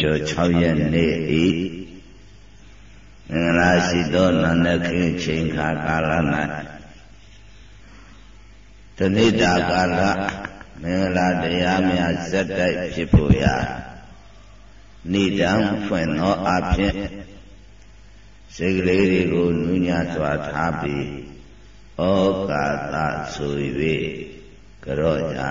ကျော်6ရက်နေ့ဤမင်္ဂလာရှိသောနန္ဒခင်ချိန်ခါကာလ၌တဏိတာကာလမင်္ဂလာတရားများဇက်တိုက်ဖြစ်ဖို့ရာနိဒံဖွင့်သောအဖြစ်စိတ်ကလေးတွေကိုနူးညံ့စွာထားပြီးဩကာသဆို၍ကြော့ကြ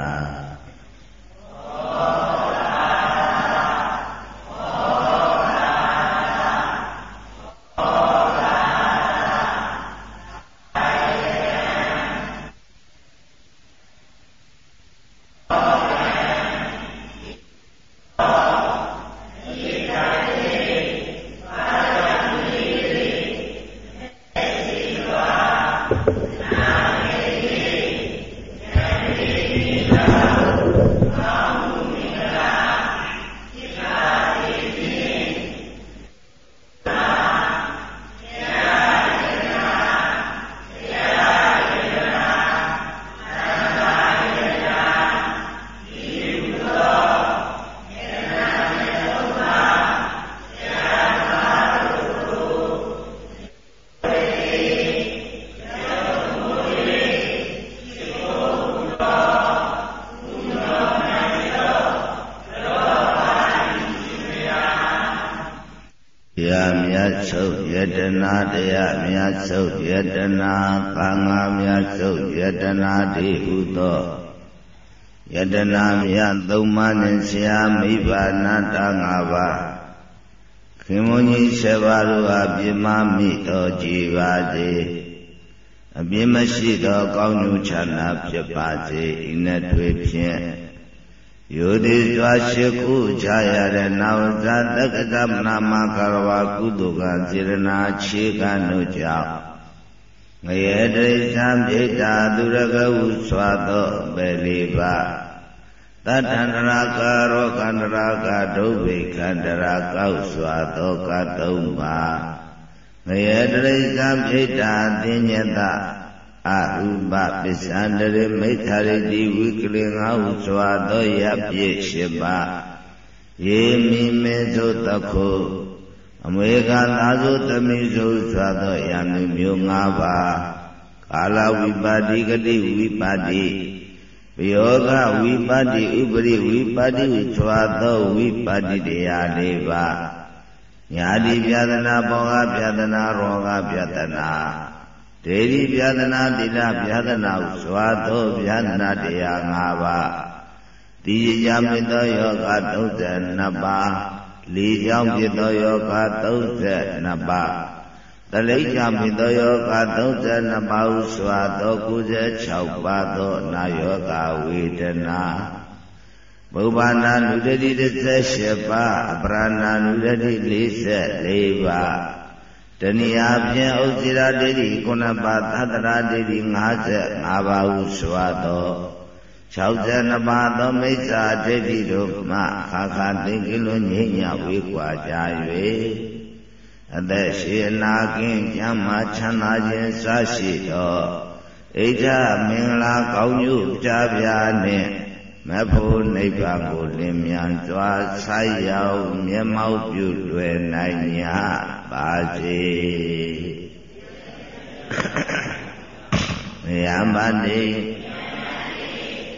တနာမြတ်သုံးပါးနဲ့ဆရာမိဘနာတငါးပါးခင်မုန်းကြီးဆယ်ပါးတို့ဟာပြမမိတော်ကြည်ပါစေအပြင်းမရှိသောကောင်းကျိုးချမ်းသာဖြစ်ပါစေဤနဲ့တွေ့ဖြင့် ယောတိစွာရှိခုချရတဲ့နာဝဇတက္ကတမနာမကရဝကုသကစေရနာခြေကတို့ကြောင့်ငရေတိသံပြိတာသူရကဟုစွာသောပဲလေးပါတတ္တန္တရာကာရောကန္တရာကဒုဗ္ဗေခန္တရာကောက်စွာသောကသုံးပါငရေတရိစ္ဆာပြိတ္တာသိညတ အရူပပစ္စန္တရေမိစ္ဆာရိတိဝိကလေငါဟုစွာသောရပြည့်ရှိပါယေမိမေသုတခုအမွေကသာသုတမိစုစွာသောယမျိုးမျိုး၅ပါးကာလဝိပါတိကတိဝိပါတိပယောဂဝိပတ္တိဥပရိဝိပတ္တိစွာသောဝိပတ္တိတရား၄ပါးညာတိပြဒနာဘောဂပြဒနာရောဂပြဒနာ ဒေဒီပြဒနာတိလပြဒနာဟုစွာသောပြဒနာတရား၅ပါးတိယမိတောယောဂ32ပါးလေးကြောင့်ဖြစ်သောယောဂ32ပါးတလိ္ခမိသောယောဂ32ပါးဟုစွာသော96ပါးသောနာယောဂဝေဒနာဘုဗ္ဗနာနုဒတိ18ပါးအပရဏနုဒတိ44ပါး တဏှာဖြင့်ဥစ္စရာဒိဋ္ဌိ9ပါးသတ္တရာဒိဋ္ဌိ55ပါးဟုစွာသော62ပါးသောမိစ္ဆာဒိဋ္ဌိတို့မှခါခါသိကိလွငြိညာဝေကွာကြ၍အသက်ရှိအနာကင်းကျမ်းမာချမ်းသာခြင်းစရှိသောဣဒ္ဓမင်္ဂလာကောင်းကျိုးပြပြနှင့်မဖို့နိဗ္ဗာန်ကိုလင်းမြန်စွာဆိုက်ရောက်မျက်မှောက်ပြုလွယ်နိုင်냐 ပါစေယမတိ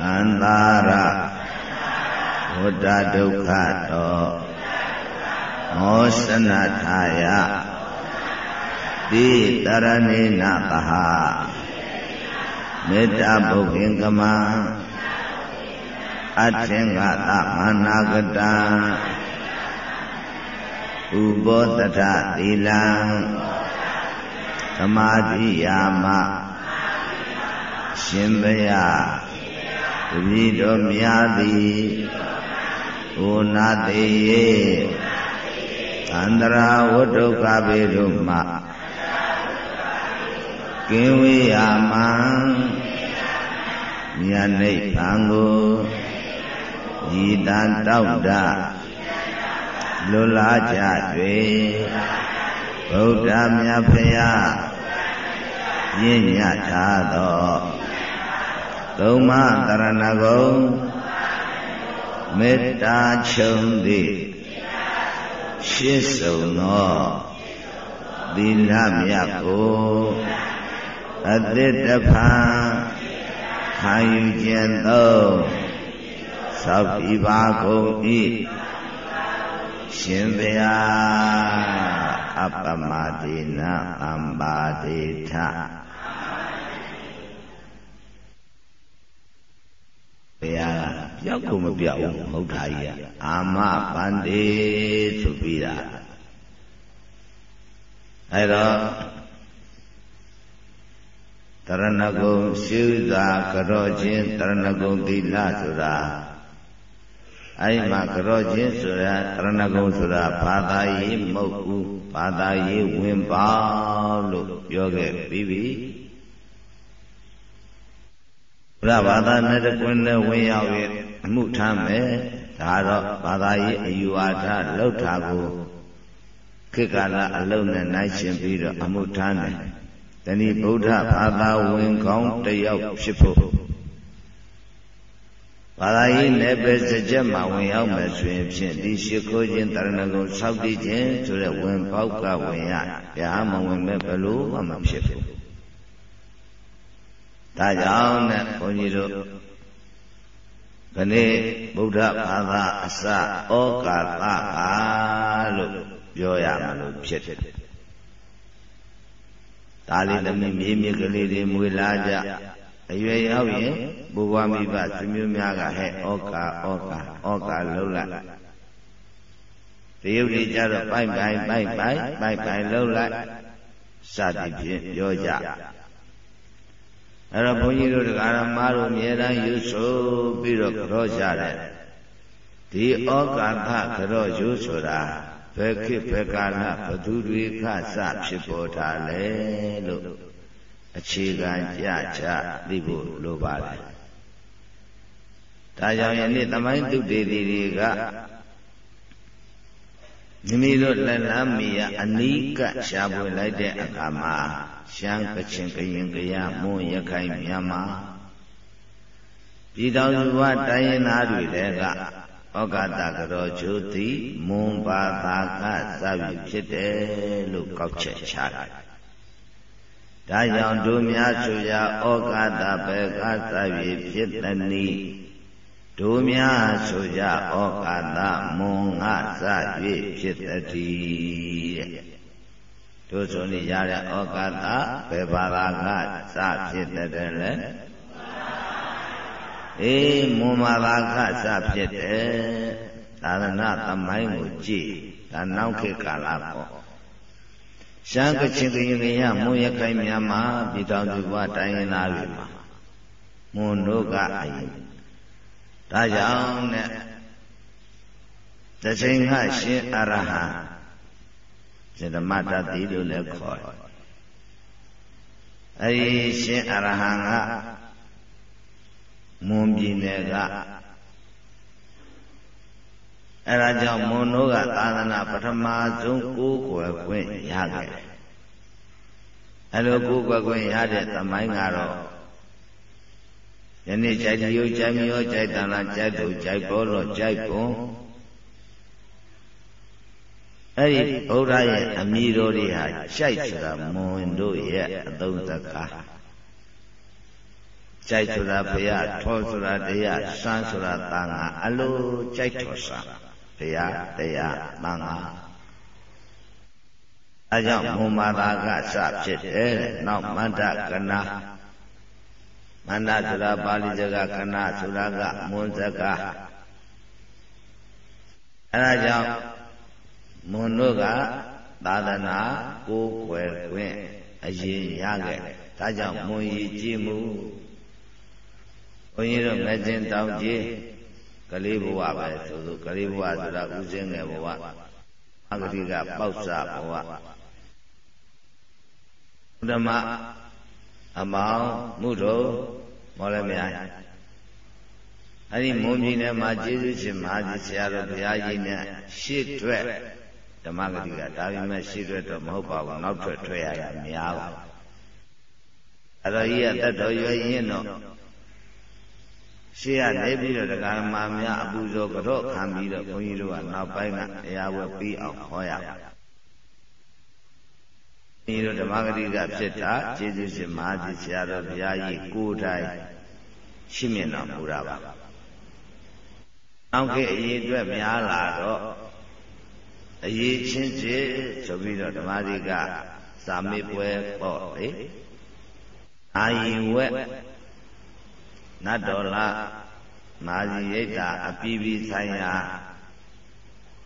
အန္တာရဝတ္တဒုက္ခတောမောစနထာယတိတရဏိနပဟမေတ္တာဘုခင်ကမအထင်္ဂသမနာကတံ ဥဘောတထသီလံသမာဓိယာမရှင်ဘယတတိတော်မြာသည်ဩနာတေယေအန္တရာဝတ္တုကပေတို့မှကင်းဝေးရမံမြတ်နိဗ္ဗာန်ကိုဤတန်တောက်တာ လွတ်လာကြ၍ဗုဒ္ဓမြတ်ဖရာရင့်ညထားသောသုံးမတရဏဂုံမေတ္တာချုံသည်ရှင်းစုံသောသီလမြတ်ကိုအသစ်တဖန်ခံယူခြင်းသောသောပိပါကုန်ဤ ရှင်ဗျာအပမတိနာအမ္ပါတိထဘုရားပြောက်ကုန်မပြောက်ဘူးမဟုတ်တာကြီးကအာမပန္တိဆိုပြီးတာအဲ့တော့တရဏဂုံရှိသာကြောချင်းတရဏဂုံသီလဆိုတာ အဲ့မှာကြောချင်းဆိုတာတရဏဂုံဆိုတာဘာသာရေးမဟုတ်ဘူးဘာသာရေးဝင်ပါလို့ပြောခဲ့ပြီးပြီဘုရားဘာသာနဲ့တကွင်းနဲ့ဝင်ရောက်ရအမှုထမ်းမယ်ဒါတော့ဘာသာရေးအယူဝါဒလောက်တာကိုခေတ်ကာလအလုံးနဲ့နိုင်ရှင်ပြီးတော့အမှုထမ်းတယ်တဏိဗုဒ္ဓဘာသာဝင်ကောင်းတယောက်ဖြစ်ဖို့ ဘာသာရေးနယ်ပယ်စကြက်မှာဝင်ရောက်မယ်ဆိုရင်ဖြင့်ဒီရှိခိုးခြင်းတရဏဂုံဆောက်တည်ခြင်းဆိုတဲ့ဝင်ပေါက်ကဝင်ရဘုရားမဝင်မဲ့ဘလို့မှမဖြစ်ဘူးဒါကြောင့်နဲ့ဘုန်းကြီးတို့ခနေ့ဗုဒ္ဓဘာသာအစဩကာသဟာလို့ပြောရမှာလို့ဖြစ်တယ်ဒါလေးသမီးမြေးမြေးကလေးတွေမွေလာကြ အရွယ်ရောက်ရင်ဘုရားမိဘသူမျိုးများကဟဲ့ဩကာဩကာဩကာလှုပ်လိုက်တရုတ်တွေကြတော့ပိုက်ပိုင်ပိုက်ပိုင်ပိုက်ပိုင်လှုပ်လိုက်စသည်ဖြင့်ပြောကြအဲ့တော့ဘုန်းကြီးတို့တရားဓမ္မတို့အမြဲတမ်းယူဆိုပြီးတော့ကြောကြတယ်ဒီဩကာသကြောယူဆိုတာဘယ်ခေတ်ဘယ်ကာလဘသူတွေခစဖြစ်ပေါ်တာလဲလို့ အခြေခံကြချသိဖို့လိုပါတယ်ဒါကြောင့်ယနေ့သမိုင်းသူတေတီတွေကမိမိတို့လက်လမ်းမီရအနိကရှားပွေလိုက်တဲ့အခါမှာရှမ်းကချင်ကရင်ကရမွန်ရခိုင်မြန်မာပြည်တော်စုဝတိုင်းရင်းသားတွေလည်းကဩကာသကတော်ကျိုးသည်မွန်ဘာသာကစပြီဖြစ်တယ်လို့ကောက်ချက်ချတယ်။ ဒါကြောင့်တို့များဆိုရဩကာသပဲကစပြီဖြစ်သည်နိတို့များဆိုကြဩကာသမွန်ငါစ၍ဖြစ်သည်တဲ့တို့ဆိုနေရတဲ့ဩကာသဘယ်ဘာသာကစဖြစ်တဲ့လဲအေးမွန်မာသာခစဖြစ်တယ်သာသနာသမိုင်းကိုကြည့်ဒါနောက်ခေတ်ကာလပေါ့ ရှမ်းကချင်ကရင်ကရမွန်ရခိုင်မြန်မာပြည်တော်သူဘတိုင်းရင်းသားတွေမှာမွန်တို့ကအရင်ဒါကြောင့်နဲ့တချိန်ကရှင်အရဟံစေတမတတိလို့လည်းခေါ်တယ်အဲဒီရှင်အရဟံကမွန်ပြည်နယ်က အဲဒါကြောင့်မွန်တို့ကသာသနာပထမဆုံးကိုးကွယ်ခွင့်ရခဲ့တယ်အဲလိုကိုးကွယ်ခွင့်ရတဲ့သမိုင်းကတော့ယနေ့ကြိုက်တရိုးကြိုက်မရောကြိုက်တန်လားကြိုက်သူကြိုက်ပေါ်တော့ကြိုက်ပုံအဲ့ဒီဗုဒ္ဓရဲ့အမိတော်တွေဟာကြိုက်ဆိုတာမွန်တို့ရဲ့အသုံးစကားကြိုက်ဆိုတာဘုရားထောဆိုတာတရားစမ်းဆိုတာသံဃာအလိုကြိုက်ထောစ မ်းဘုရားတရားသံဃာအဲကြောင့်မုံမာတာကစဖြစ်တယ်နောက်မန္တကနာမန္တဆိုတာပါဠိစကားကနာဆိုတာကမွန်စကားအဲဒါကြောင့်မွန်တို့ကသာသနာကိုးကွယ်ခွင့်အရင်ရခဲ့ဒါကြောင့်မွန်ရည်ကြည်မှုဘုန်းကြီးတို့ငကျင်တောင်ကြီး ကလေးဘဝပဲဆိုဆိုကလေးဘဝဆိုတာဥစဉ်ငယ်ဘဝအဂတိကပေါက်စဘဝဓမ္မအမောင်မှုတို့မော်လမြိုင်အဲ့ဒီမုံပြည်နယ်မှာကျေးဇူးရှင်မဟာကြီးဆရာတော်ဘုရားကြီးနဲ့ရှေ့ထွက်ဓမ္မဂတိကဒါပေမဲ့ရှေ့ထွက်တော့မဟုတ်ပါဘူးနောက်ထွက်ထွက်ရတာများပါအဲ့တော့ကြီးကတတ်တော်ရွယ်ရင်တော့ ရှေ့ကနေပြီးတော့တရားမာများအပူဇော်ကြော့ခံပြီးတော့ဘုန်းကြီးတို့ကနောက်ပိုင်းကတရားဝဲပြီးအောင်ဟောရဒီလိုဓမ္မဂတိကဖြစ်တာကျေးဇူးရှင်မဟာကြီးဆရာတော်ဘုရားကြီးကိုယ်တိုင်ရှိမြင်တော်မူတာပါနောက်ခေတ်အရေးအတွက်များလာတော့အရေးချင်းချင်းဆိုပြီးတော့ဓမ္မတိကစာမေးပွဲပေါ့လေအာယင်ဝက် နတ်တော်လာမာဇီရိတ်တာအပြည်ပြည်ဆိုင်ရာ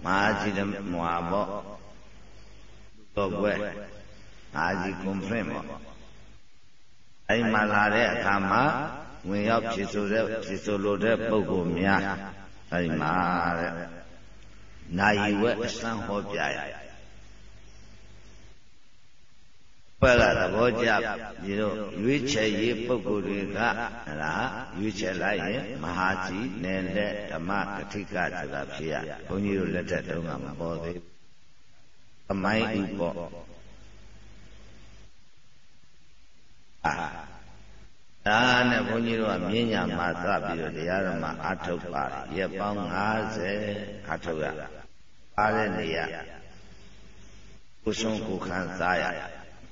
မဟာစီဓမ္မွာပေါ့တော့ဘွဲမာဇီကွန်ဖရင့်ပေါ့အဲ့မှာလာတဲ့အခါမှာဝင်ရောက်ဖြည့်ဆိုတဲ့ဖြည့်ဆိုလိုတဲ့ပုဂ္ဂိုလ်များအဲ့ဒီမှာတဲ့နိုင်ဝက်အစမ်းဟောပြရ ဘက်ကသဘောကျပြီးတော့ရွေးချယ်ရေးပုဂ္ဂိုလ်တွေကဟလားရွေးချယ်လိုက်ရင်မဟာကြီးနယ်တဲ့ဓမ္မကတိကဆိုတာဖြစ်ရဘုန်းကြီးတို့လက်ထက်တုန်းကမပေါ်သေးဘူးအမိုင်းဥပေါ့အာဒါနဲ့ဘုန်းကြီးတို့ကမြင်းညာမှာသပြီးတော့တရားတော်မှာအထုတ်ပါရက်ပေါင်း90အထုတ်ရပါတဲ့နေရာကိုဆုံးကိုခံစားရ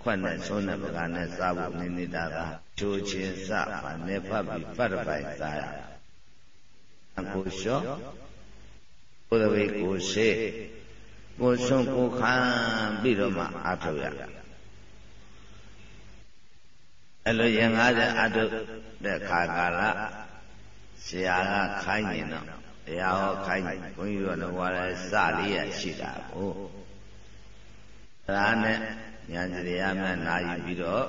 ခွက်နဲ့ဆုံးတဲ့ပကနဲ့စားဖို့နေနေတာကချိုးချင်းစပါနေဖတ်ပြီးဖတ်တပိုင်စားရအကိုလျှောကိုယ်တပည့်ကိုရှိကိုဆုံးကိုခံပြီးတော့မှအထုတ်ရအဲ့လိုရင်90အထုတ်တဲ့ခါကာလဆရာကခိုင်းနေတော့တရားဟောခိုင်းနေဘုန်းကြီးတို့ကတော့လည်းစလေးရရှိတာကိုဒါနဲ့ ညာစရိယာများနာယူပြီးတော့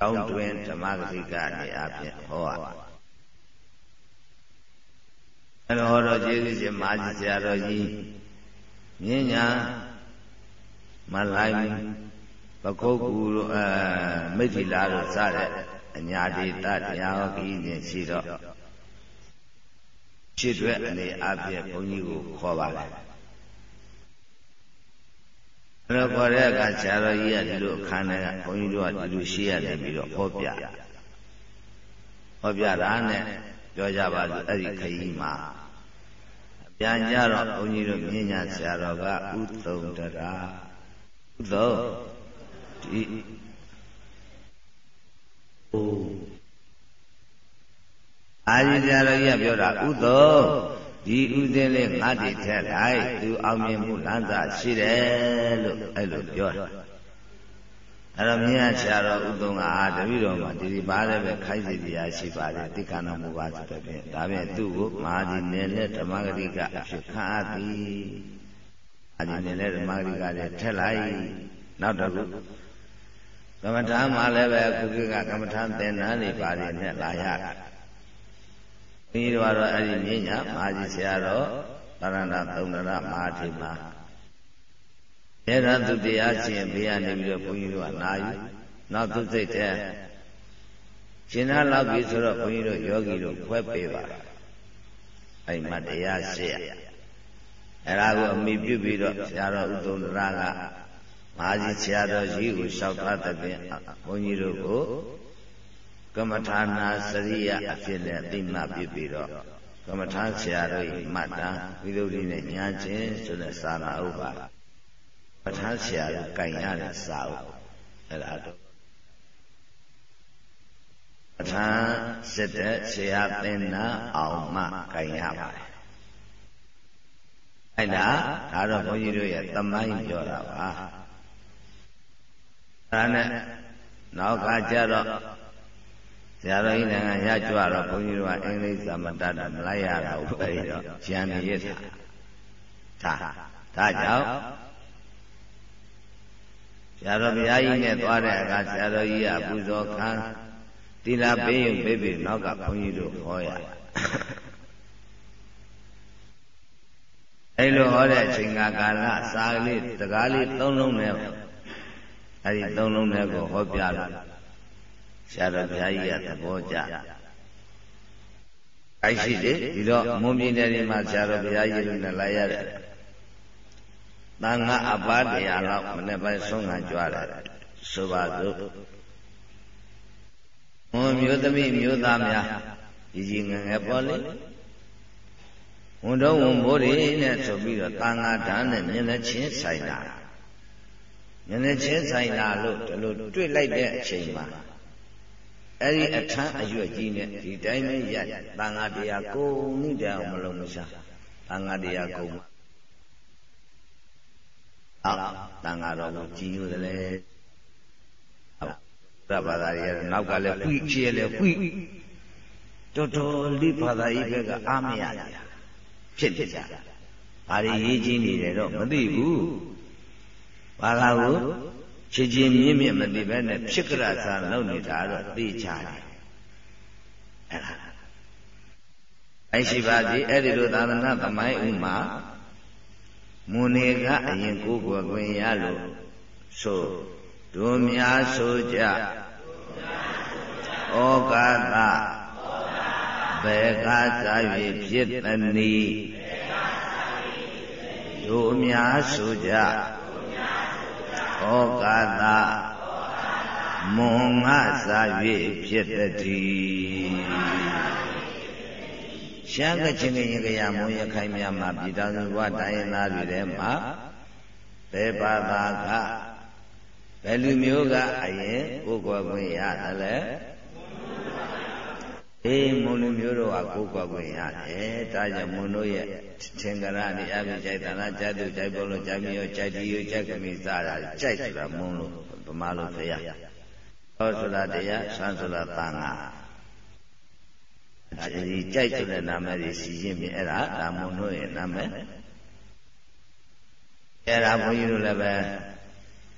တောင်းတွင်ဓမ္မဂတိကနေအပြင်ဟောရအဲ့တော့ဟောတော့ကျေးဇူးရှင်မာကြီးဆရာတော်ကြီးမြင်းညာမလိုက်ပကုတ်ကူတို့အဲမိထီလာတို့စတဲ့အညာတိတတရားဟောကြီးနေရှိတော့ဖြစ်တွဲအနေအပြည့်ဘုန်းကြီးကိုခေါ်ပါလေ အဲ့တော့ခေါ်တဲ့အခါဆရာတော်ကြီးကဒီလိုအခန်းထဲကဘုန်းကြီးတို့ကဒီလိုရှိရတယ်ပြီးတော့ဟောပြဟောပြတာနဲ့ပြောကြပါစို့အဲ့ဒီခရီးမှာပြန်ကြတော့ဘုန်းကြီးတို့မြင်ညာဆရာတော်ကဥသုံတရာဥသုံဒီအိုးအာရီဆရာတော်ကြီးကပြောတာဥသုံ ဒီဥစဉ်လေးငါတည်ထက်လိုက်သူအောင်မြင်မှုလမ်းစာရှိတယ်လို့အဲ့လိုပြောတယ်အဲ့တော့မြင်ရဆရာတော်ဥသုံးကအာတပည့်တော်မှာဒီဒီပါလည်းပဲခိုင်းစီတရားရှိပါတယ်တိက္ခဏမူပါဆိုတဲ့ဖြင့်ဒါဖြင့်သူ့ကိုမဟာဒီနယ်နဲ့ဓမ္မဂရိကအဖြစ်ခံအပ်သည်အာဒီနယ်နဲ့ဓမ္မဂရိကလည်းထက်လိုက်နောက်တစ်ခုကမ္မထာမှာလည်းပဲခုကကမ္မထာသင်္นานနေပါတယ်နဲ့လာရတယ် ဘုန်းကြီးတို့ကတော့အဲ့ဒီမြညာမဟာကြီးဆရာတော်သရဏသုံးရမဟာထိမှာအဲ့ဒါသူတရားချင်းဘေးကနေပြီးတော့ဘုန်းကြီးတို့ကနာယူနောက်သူစိတ်ထဲရှင်နာလောက်ပြီဆိုတော့ဘုန်းကြီးတို့ယောဂီတို့ဖွဲ့ပေးပါအဲ့မှာတရားရှိရအဲ့ဒါကိုအမိပြုပြီးတော့ဆရာတော်ဥဒုံရကမဟာကြီးဆရာတော်ကြီးကိုလျှောက်ထားတဲ့ပြင်ဘုန်းကြီးတို့ကို ကမ္မထာနာစရိယအဖြစ်နဲ့သိမှပြပြီးတော့ကမ္မထာဆရာတို့မှတ်တာဝိသုဒ္ဓိနဲ့ညာချင်းဆိုတဲ့စာနာဥပါပဋ္ဌာန်းဆရာကကြင်ရတဲ့စာအုပ်အဲ့ဒါတော့ပဋ္ဌာန်းစစ်တဲ့ဆရာသင်္နာအောင်မှကြင်ရပါတယ်အဲ့ဒါဒါတော့ဘုန်းကြီးတို့ရဲ့သမိုင်းပြောတာပါဒါနဲ့နောက်ကကြတော့ ဆရာတော်ကြီးနိုင်ငံရကြွတော့ဘုန်းကြီးတို့ကအင်္ဂလိပ်သမတတ်တာမလိုက်ရတာဘူးပဲတော့ဉာဏ်ရည်ထားဒါဒါကြောင့်ဆရာတော်ဘုရားကြီးနဲ့သွားတဲ့အခါဆရာတော်ကြီးကပူဇော်ခံတိလာပေးရင်ပေးပြီးနောက်ကဘုန်းကြီးတို့ဟောရအဲ့လိုဟောတဲ့အချိန်ကာလစာကလေးတကားလေးသုံးလုံးနဲ့အဲ့ဒီသုံးလုံးနဲ့ကိုဟောပြလို့ ဆရာတော်ဘုရားကြီးကသဘောကျအိုက်ရှိတယ်ဒီတော့မွန်ပြည်နယ်ဒီမှာဆရာတော်ဘုရားကြီးတို့နဲ့လာရတယ်တန်ခါအပါတရားလောက်မနေ့ပိုင်းဆုံးခံကြွားတယ်ဆိုပါစို့ဘမွန်မျိုးသမီးမျိုးသားများကြီးကြီးငယ်ငယ်ပေါ်လေဝန်တော်ဝန်ဘိုးတွေနဲ့ဆိုပြီးတော့တန်ဃာဓာတ်နဲ့မျက်နှာချင်းဆိုင်လာမျက်နှာချင်းဆိုင်လာလို့ဒီလိုတွေ့လိုက်တဲ့အချိန်မှာ အဲ့ဒီအထမ်းအရွက်ကြီးနဲ့ဒီတိုင်းပဲရတန်ဃာတရားကိုနိတောင်မလုံးမရှာတန်ဃာတရားကိုအော်တန်ဃာတော်ကိုကြည်ညိုတယ်လေရဘာသာရဲ့နောက်ကလည်းပွိချေလည်းပွိတော်တော်လေးဘာသာရေးဘက်ကအားမရကြဖြစ်ဖြစ်ကြဘာတွေရေးချင်းနေတယ်တော့မသိဘူးဘာသာကို ချစ်ချင်းမြင့်မြင့်မသိပဲနဲ့ဖြစ်ကြရစာလုပ်နေတာတော့သိချတယ်အဲ့ဒါအဲ့ရှိပါသည်အဲ့ဒီလိုသာသနာသမိုင်းဥမှာမွန်နေကအရင်ကိုယ်ကိုယ်ခွင့်ရလို့ဆိုတို့များဆိုကြဩကာသဘေကသာ၍ဖြစ်သနည်းတို့များဆိုကြ ဩကာသမွန်ငါသာ၍ဖြစ်တည်းရှမ်းကချင်းကရင်ကရမွန်ရခိုင်မြမှာပြည်တော်စုဘဝတိုင်းရင်းသားတွေထဲမှာဘယ်ဘာသာကဘယ်လူမျိုးကအရင်ကိုယ်ကွယ်ခွင့်ရတယ်လဲ အေးမုံလူမျိုးတို့ကကိုယ်ကွယ်ခွင့်ရတယ်ဒါကြောင့်မုံတို့ရဲ့သင်္ကရအနေအပြည့်ကြိုက်တာလားကြိုက်သူကြိုက်ဖို့လို့ကြိုက်မျိုးကြိုက်တီးကြိုက်ကမိစားတာကြိုက်ဆိုတာမုံလို့ဗမာလို့ဖရဟောဆိုတာတရားဆန်းဆိုတာတန်ခါအဲဒီကြိုက်ဆိုတဲ့နာမည်ကြီးစီရင်ပြီအဲ့ဒါဒါမုံတို့ရဲ့နာမည်အဲ့ဒါဘုန်းကြီးတို့လည်းပဲ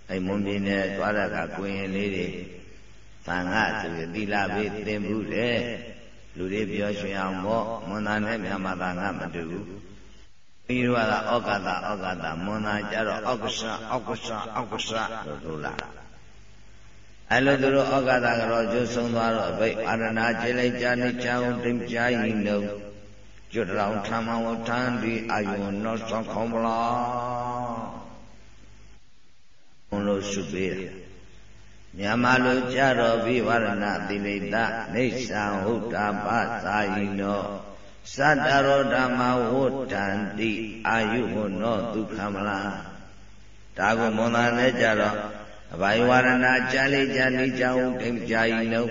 အဲ့မွန်ပြည်နယ်သွားရတာကိုရင်လေးတွေသံဃာဆိုပြီးသီလပေးသင်ဘူးလေ လူတွေပြောရွှင်အောင်ပေါ့မွန်သားနဲ့မြန်မာသံဃာမတူဘူးပြီးတော့ကဩကာသဩကာသမွန်သားကြတော့ဩကဆဩကဆဩကဆလို့လို့လာအဲ့လိုသူတို့ဩကာသကတော့ကျုပ်ဆုံးသွားတော့ဘိအာရဏခြေလိုက်ကြနေချအောင်တိမ်ကြရင်တော့ကျွတ်တော်ထမဝထန်ဒီအာယုံနောဆောင်ခေါမလားဘုံလို့ရှုပေးတယ် မြန်မာလိုကြတော်ပြီးဝရဏတိလိတနေသံဟုတ်တာပသာယိနောသတ္တရောဓမ္မဝဋ္ဌန္တိအာယုဟောနောဒုက္ခမလားဒါကိုမွန်သားနဲ့ကြတော့အဘိဝရဏကြာလေကြာနေကြောင်းတိမ်ကြာယိနော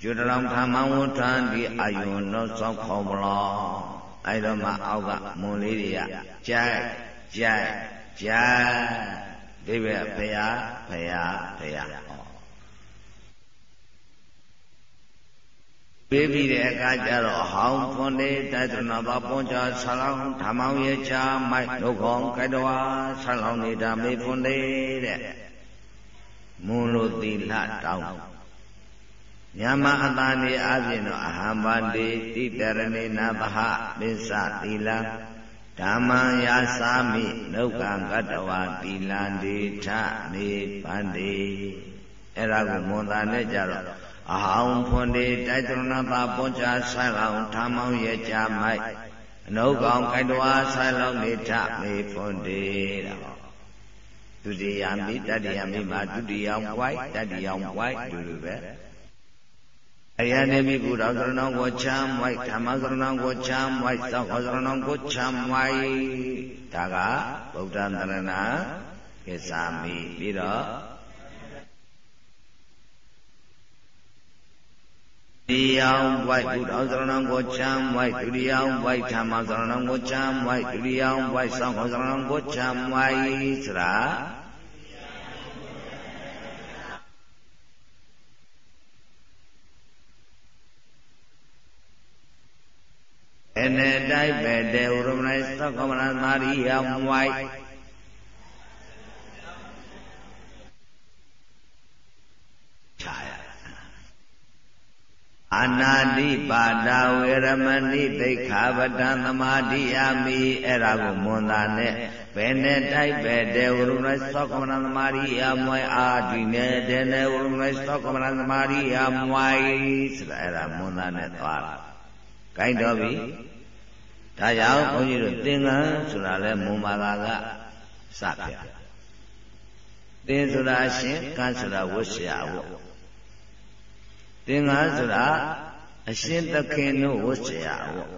ကျွတလောင်ခမဝဋ္ဌန္တိအာယုနောသောခေါမလားအဲ့တော့မှအောက်ကမွန်လေးတွေကကြိုက်ကြိုက်ကြိုက်ဒီပဲဘုရားဘုရားဘုရား ပေးပြီးတဲ့အခါကျတော့ဟောင်းဖွန်လေးတိုက်တနာပါပွန်ချဆလောင်းဓမ္မောင်ရဲ့ချာမိုက်ဒုက္ခောကတဝါဆလောင်းနေတာမေဖွန်လေးတဲ့မွန်လိုသီလတောင်းညမအတာနေအပြင်တော့အဟံပါတိတိတရဏေနာသဟပိစ္ဆသီလဓမ္မံယာသာမိနုက္ကံကတဝတိလန္တိထမေပန္တိအဲ့ဒါကိုမွန်တာနဲ့ကြတော့ အဟောင်းဖွန်တေတိုက်တရဏတာပွန်ချဆိုင်လောင်ဓမ္မောင်ရဲ့ကြမိုက်အနုကောင်ကတဝဆိုင်လောင်နေထမေဖွန်တေတဲ့ဒုတိယမိတတိယမိမှာဒုတိယဝိုက်တတိယဝိုက်တူတူပဲအယနေမိကုတော်သရဏံကိုချမ်းဝိုက်ဓမ္မသရဏံကိုချမ်းဝိုက်သောသရဏံကိုချမ်းဝိုက်ဒါကဗုဒ္ဓသရဏကိစ္ဆာမိပြီးတော့ ဒီယောဝိုက်ကုတော်သရဏံကိုချမ်းဝိုက်ဒုတိယဝိုက်ဓမ္မသရဏံကိုချမ်းဝိုက်ဒုတိယဝိုက်သောသရဏံကိုချမ်းဝိုက်ဆိုတာအနေတိုက်ပဲတေဥရမဏိသက္ကမရမာရိယမွိုက်ခြာရ အနာတိပါဒဝေရမဏိသိခာပတံသမာဓိယာမိအဲ့ဒါကိုမွန်တာနဲ့ဘယ်နဲ့တိုက်ပဲတေဝရုဏသောကမဏသမာဓိယာမွိုင်အာဒီနဲ့တေနေဝရုဏသောကမဏသမာဓိယာမွိုင်ဆိုတာအဲ့ဒါမွန်တာနဲ့သွားတာ။ကိုင်းတော့ပြီ။ဒါကြောင့်ဘုန်းကြီးတို့သင်္ကန်းဆိုတာလဲမွန်ပါသာကစပြ။သင်ဆိုတာရှင်ကန်းဆိုတာဝတ်ဆရာဝတ် သင်္ဃာဆိုတာအရှင်သခင်တို့ဝတ်เสียဝတ်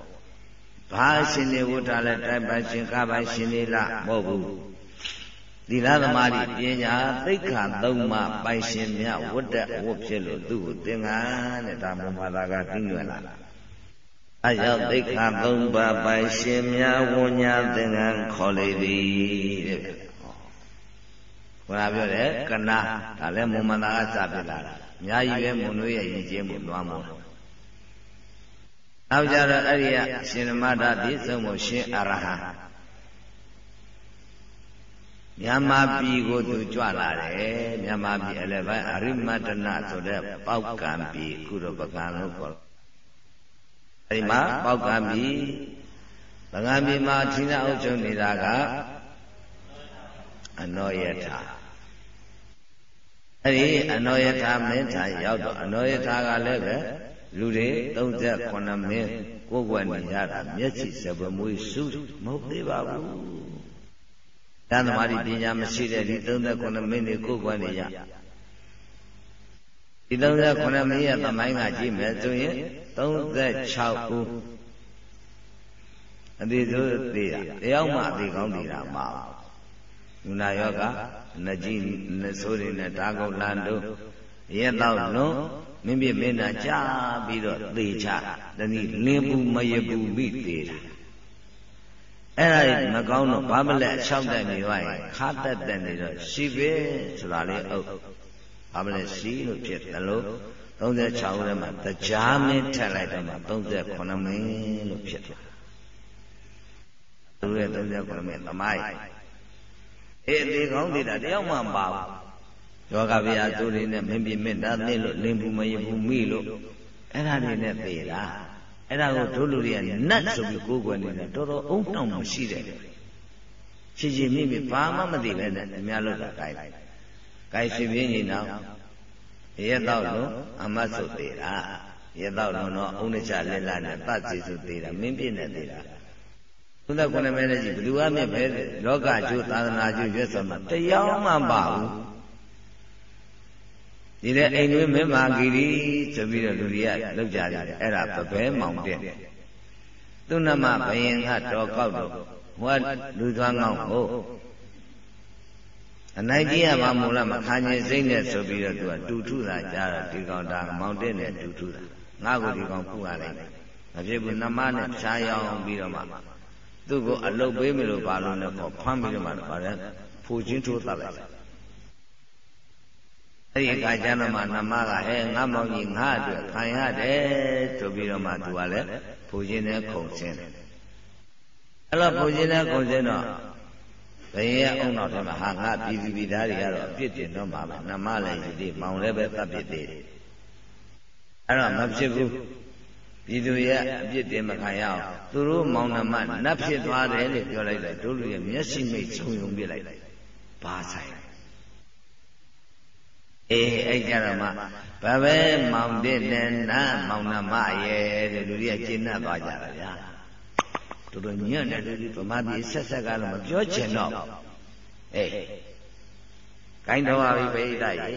ဘာရှင်နေဝတ်ထားလဲတိုက်ပါရှင်ကပါရှင်နေလားမဟုတ်ဘူးသီလသမာဓိပညာသိက္ခာသုံးပါးပိုင်ရှင်မြတ်ဝတ်တဲ့ဝတ်ဖြစ်လို့သူ့ကိုသင်္ဃာတဲ့ဒါမှမသာကသိညွှန်လာအယောက်သိက္ခာသုံးပါးပိုင်ရှင်မြတ်ဝညာသင်္ဃာခေါ်လေသည်တဲ့ဘုရားပြောတယ်ကနာဒါလည်းမုံမသာကစပြလာတာ အများကြီးပဲမုံတို့ရဲ့ရည်ကျင်းမှုသွားမို့နောက်ကြတော့အဲ့ဒီကရှင်ဓမ္မတာပြည့်စုံမှုရှင်အရဟံမြန်မာပြည်ကိုသူကြွလာတယ်မြန်မာပြည်အလယ်ပိုင်းအရိမတနာဆိုတဲ့ပေါက်ကံပြည်ကုရပကံလို့ခေါ်အဲဒီမှာပေါက်ကံပြည်ပကံပြည်မှာအထင်းအုပ်ချုပ်နေတာကအနောယထာ အဲ့ဒီအနောယထာမင်းထာရောက်တော့အနောယထာကလည်းပဲလူတွေ38မင်းကိုယ်ွယ်နေရတာမျက်စိစပမွေးစုမဟုတ်သေးပါဘူးတန်သမာဓိပညာမရှိတဲ့ဒီ39မိနစ်ကိုယ်ကွယ်နေရဒီ39မိနစ်ရဲ့သမိုင်းကကြည့်မယ်ဆိုရင်36ဦးအသေးစိုးသေးတာတယောက်မှအသေးကောင်းနေတာမဟုတ် လူနာယောဂနကြီးနဆိုးတွေနဲ့ဓာကုတ်လန်တို့ရဲတော့လုံးမင်းပြမင်းနာကြာပြီးတော့သေချတနည်းလင်းပူမရပူမိသေးတာအဲ့ဒါမကောင်းတော့ဘာမလဲ၆တက်နေသွားရင်ခါတက်တက်နေတော့ရှိပဲဆိုတာလေးအုပ်ဘာမလဲရှိလို့ဖြစ်တယ်လို့36ထဲမှာတရားမင်းထက်လိုက်တော့မှ38မင်းလို့ဖြစ်တယ်သူရဲ့39မင်းသမိုင်း အေးအသေးကောင်းသေးတာတယောက်မှမပါဘူးယောဂဗျာသူတွေနဲ့မင်းပြမင်းသားသိလို့လင်းဘူးမရဘူးမိလို့အဲ့ဒါတွေနဲ့သေတာအဲ့ဒါကိုတို့လူတွေကနတ်ဆိုပြီးကိုးကွယ်နေတာတော်တော်အုံတောင်မှရှိတယ်ချစ်ချစ်မိမိဘာမှမသိပဲနဲ့အများလို့တာကိုက်ကိုက်ရှင်ပြင်းကြီးနောက်ရဲတော့လို့အမတ်ဆိုသေးတာရဲတော့လို့တော့အုံနှချလက်လာနဲ့တတ်စီဆိုသေးတာမင်းပြည့်နဲ့သေးတာ ဘုရားကုဏမဲနဲ့ကြီးဘယ်သူမှပဲလောကကျိုးသာသနာကျိုးရွတ်ဆောင်မှာတရားမှမပါဘူးဒီတဲ့အိမ်တွင်းမင်းမာဂီရီဆိုပြီးတော့လူတွေကလောက်ကြတယ်အဲ့ဒါပပဲမောင်တဲ့သူနမဘယင်ကတော်ကောက်တော့ဟောလူသွမ်းကောင်းဟုတ်အနိုင်ကြီးရမှာမူလမခံခြင်းစိတ်နဲ့ဆိုပြီးတော့သူကတူထုတာကြားတော့ဒီကောင်ဒါမောင်တဲ့နဲ့တူထုတာငါ့ကိုဒီကောင်ခုရလိုက်မဖြစ်ဘူးနှမနဲ့ဖြားရောင်ပြီးတော့မှ သူ့ကိုအလုတ်ပေးမလို့ပါလို့နဲ့ပေါ့ဖမ်းပြီးတော့မှပါလဲဖူချင်းထိုးတတ်လိုက်အဲ့ဒီအခါကျတော့မှနမကဟဲ့ငါမောင်ကြီးငါအတွက်ခံရတယ်ဆိုပြီးတော့မှသူကလည်းဖူချင်းနဲ့ခုံဆင်းတယ်အဲ့တော့ဖူချင်းနဲ့ခုံဆင်းတော့ဘယင်းအုံတော်ထဲမှာဟာငါပြည်သူပြည်သားတွေကတော့အပြစ်တင်တော့မှာပဲနမလည်းဒီတိမောင်လည်းပဲသတ်ပြစ်သေးတယ်အဲ့တော့မဖြစ်ဘူး ပြည်သူရဲ့အပြစ်တင်မခံရအောင်သူတို့မောင်နှမနတ်ဖြစ်သွားတယ်လို့ပြောလိုက်တယ်တို့လူရဲ့မျက်စိမိတ်ချုံယုံပြလိုက်ဘာဆိုင်အေးအဲ့ကြတော့မှဘာပဲမောင်တဲ့နဲ့နာမောင်နှမရဲ့တဲ့လူတွေကကျင့်တတ်သွားကြတာဗျာတို့တို့ညံ့တဲ့လူတွေဗမာပြည်ဆက်ဆက်ကားလို့မပြောချင်တော့အေးကိုင်းတော်ပါပြီပိဋကရေ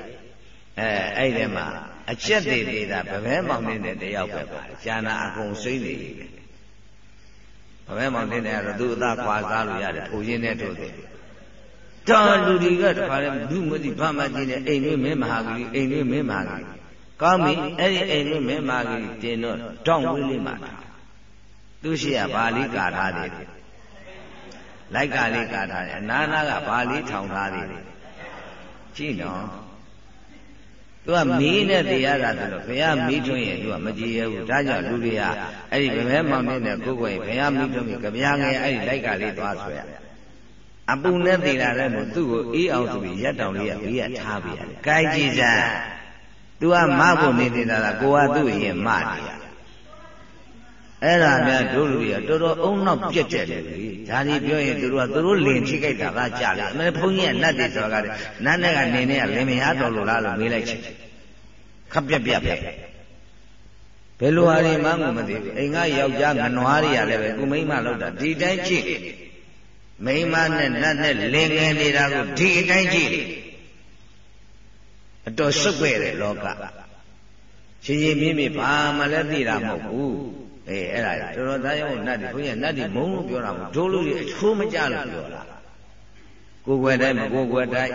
အဲအဲ့ဒီမှာ အချက်တွေနေတာဗပဲမောင်နေတဲ့တယောက်ပဲပါကျန်တာအကုန်စိမ့်နေပြီဗပဲမောင်နေတဲ့ကတော့သူ့အသားခွာစားလို့ရတယ်ထိုးရင်းနဲ့ထိုးတယ်တော်လူတွေကတခါလဲလူမသိဘာမှကြည့်နေအိမ်လေးမင်းမဟာဂရီအိမ်လေးမင်းမဟာဂရီကောင်းပြီအဲ့ဒီအိမ်လေးမင်းမဟာဂရီတင်တော့တောင်းဝေးလေးမှာသူရှိရဘာလီကာထားတယ်လိုက်ကလေးကာထားတယ်အနာနာကဘာလီထောင်ထားတယ်ကြည့်နော် သူကမီးနဲ့တရားတာဆိုတော့ဘုရားမီးထွန်းရင်သူကမကြည်ရဘူးဒါကြောင့်လူတွေကအဲ့ဒီဗမဲမောင်နဲ့ကိုကိုယ်ဘုရားမီးထွန်းပြီးကြပြားငယ်အဲ့ဒီလိုက်ကလေးသွားဆွဲရအပူနဲ့သေးတာလည်းမို့သူ့ကိုအေးအောင်ဆိုပြီးရက်တောင်လေးကဘေးကထားပြရတယ်။ကြိုက်ကြည့်စမ်း။ तू ကမဖို့နေနေတာလားကိုကသူ့ရင်မနေရ။ အဲ့ဒါများတို့လူတွေကတော်တော်အုံနောက်ပြက်ကြတယ်လေ။ဒါဒီပြောရင်သူတို့ကသူတို့လင်ထိခိုက်တာကကြလေ။အမေဘုန်းကြီးကနတ်တွေဆိုတာကနတ်နဲ့ကနေနဲ့ကလင်မယားတော်လို့လားလို့မေးလိုက်ချင်။ခပ်ပြက်ပြက်ပဲ။ဘယ်လိုဟာတွေမှမသိဘူး။အိမ်ကယောက်ျားငနွားတွေကလည်းပဲကုမိမ့်မလောက်တာဒီတိုင်းကြည့်မိမနဲ့နတ်နဲ့လင်ငယ်နေတာကိုဒီအတိုင်းကြည့်အတော်စုပ်ခဲ့တယ်လောကရှင်ရှင်မြင့်မြင့်ဘာမှလည်းသိတာမဟုတ်ဘူး အေးအဲ့ဒါတော်တော်သားရောက်နတ်တွေဘုန်းကြီးနတ်တွေမုန်းလို့ပြောတာမဟုတ်ဒိုးလို့အချိုးမကြလို့ပြောတာကိုယ်ွယ်တိုင်းမကိုယ်ွယ်တိုင်း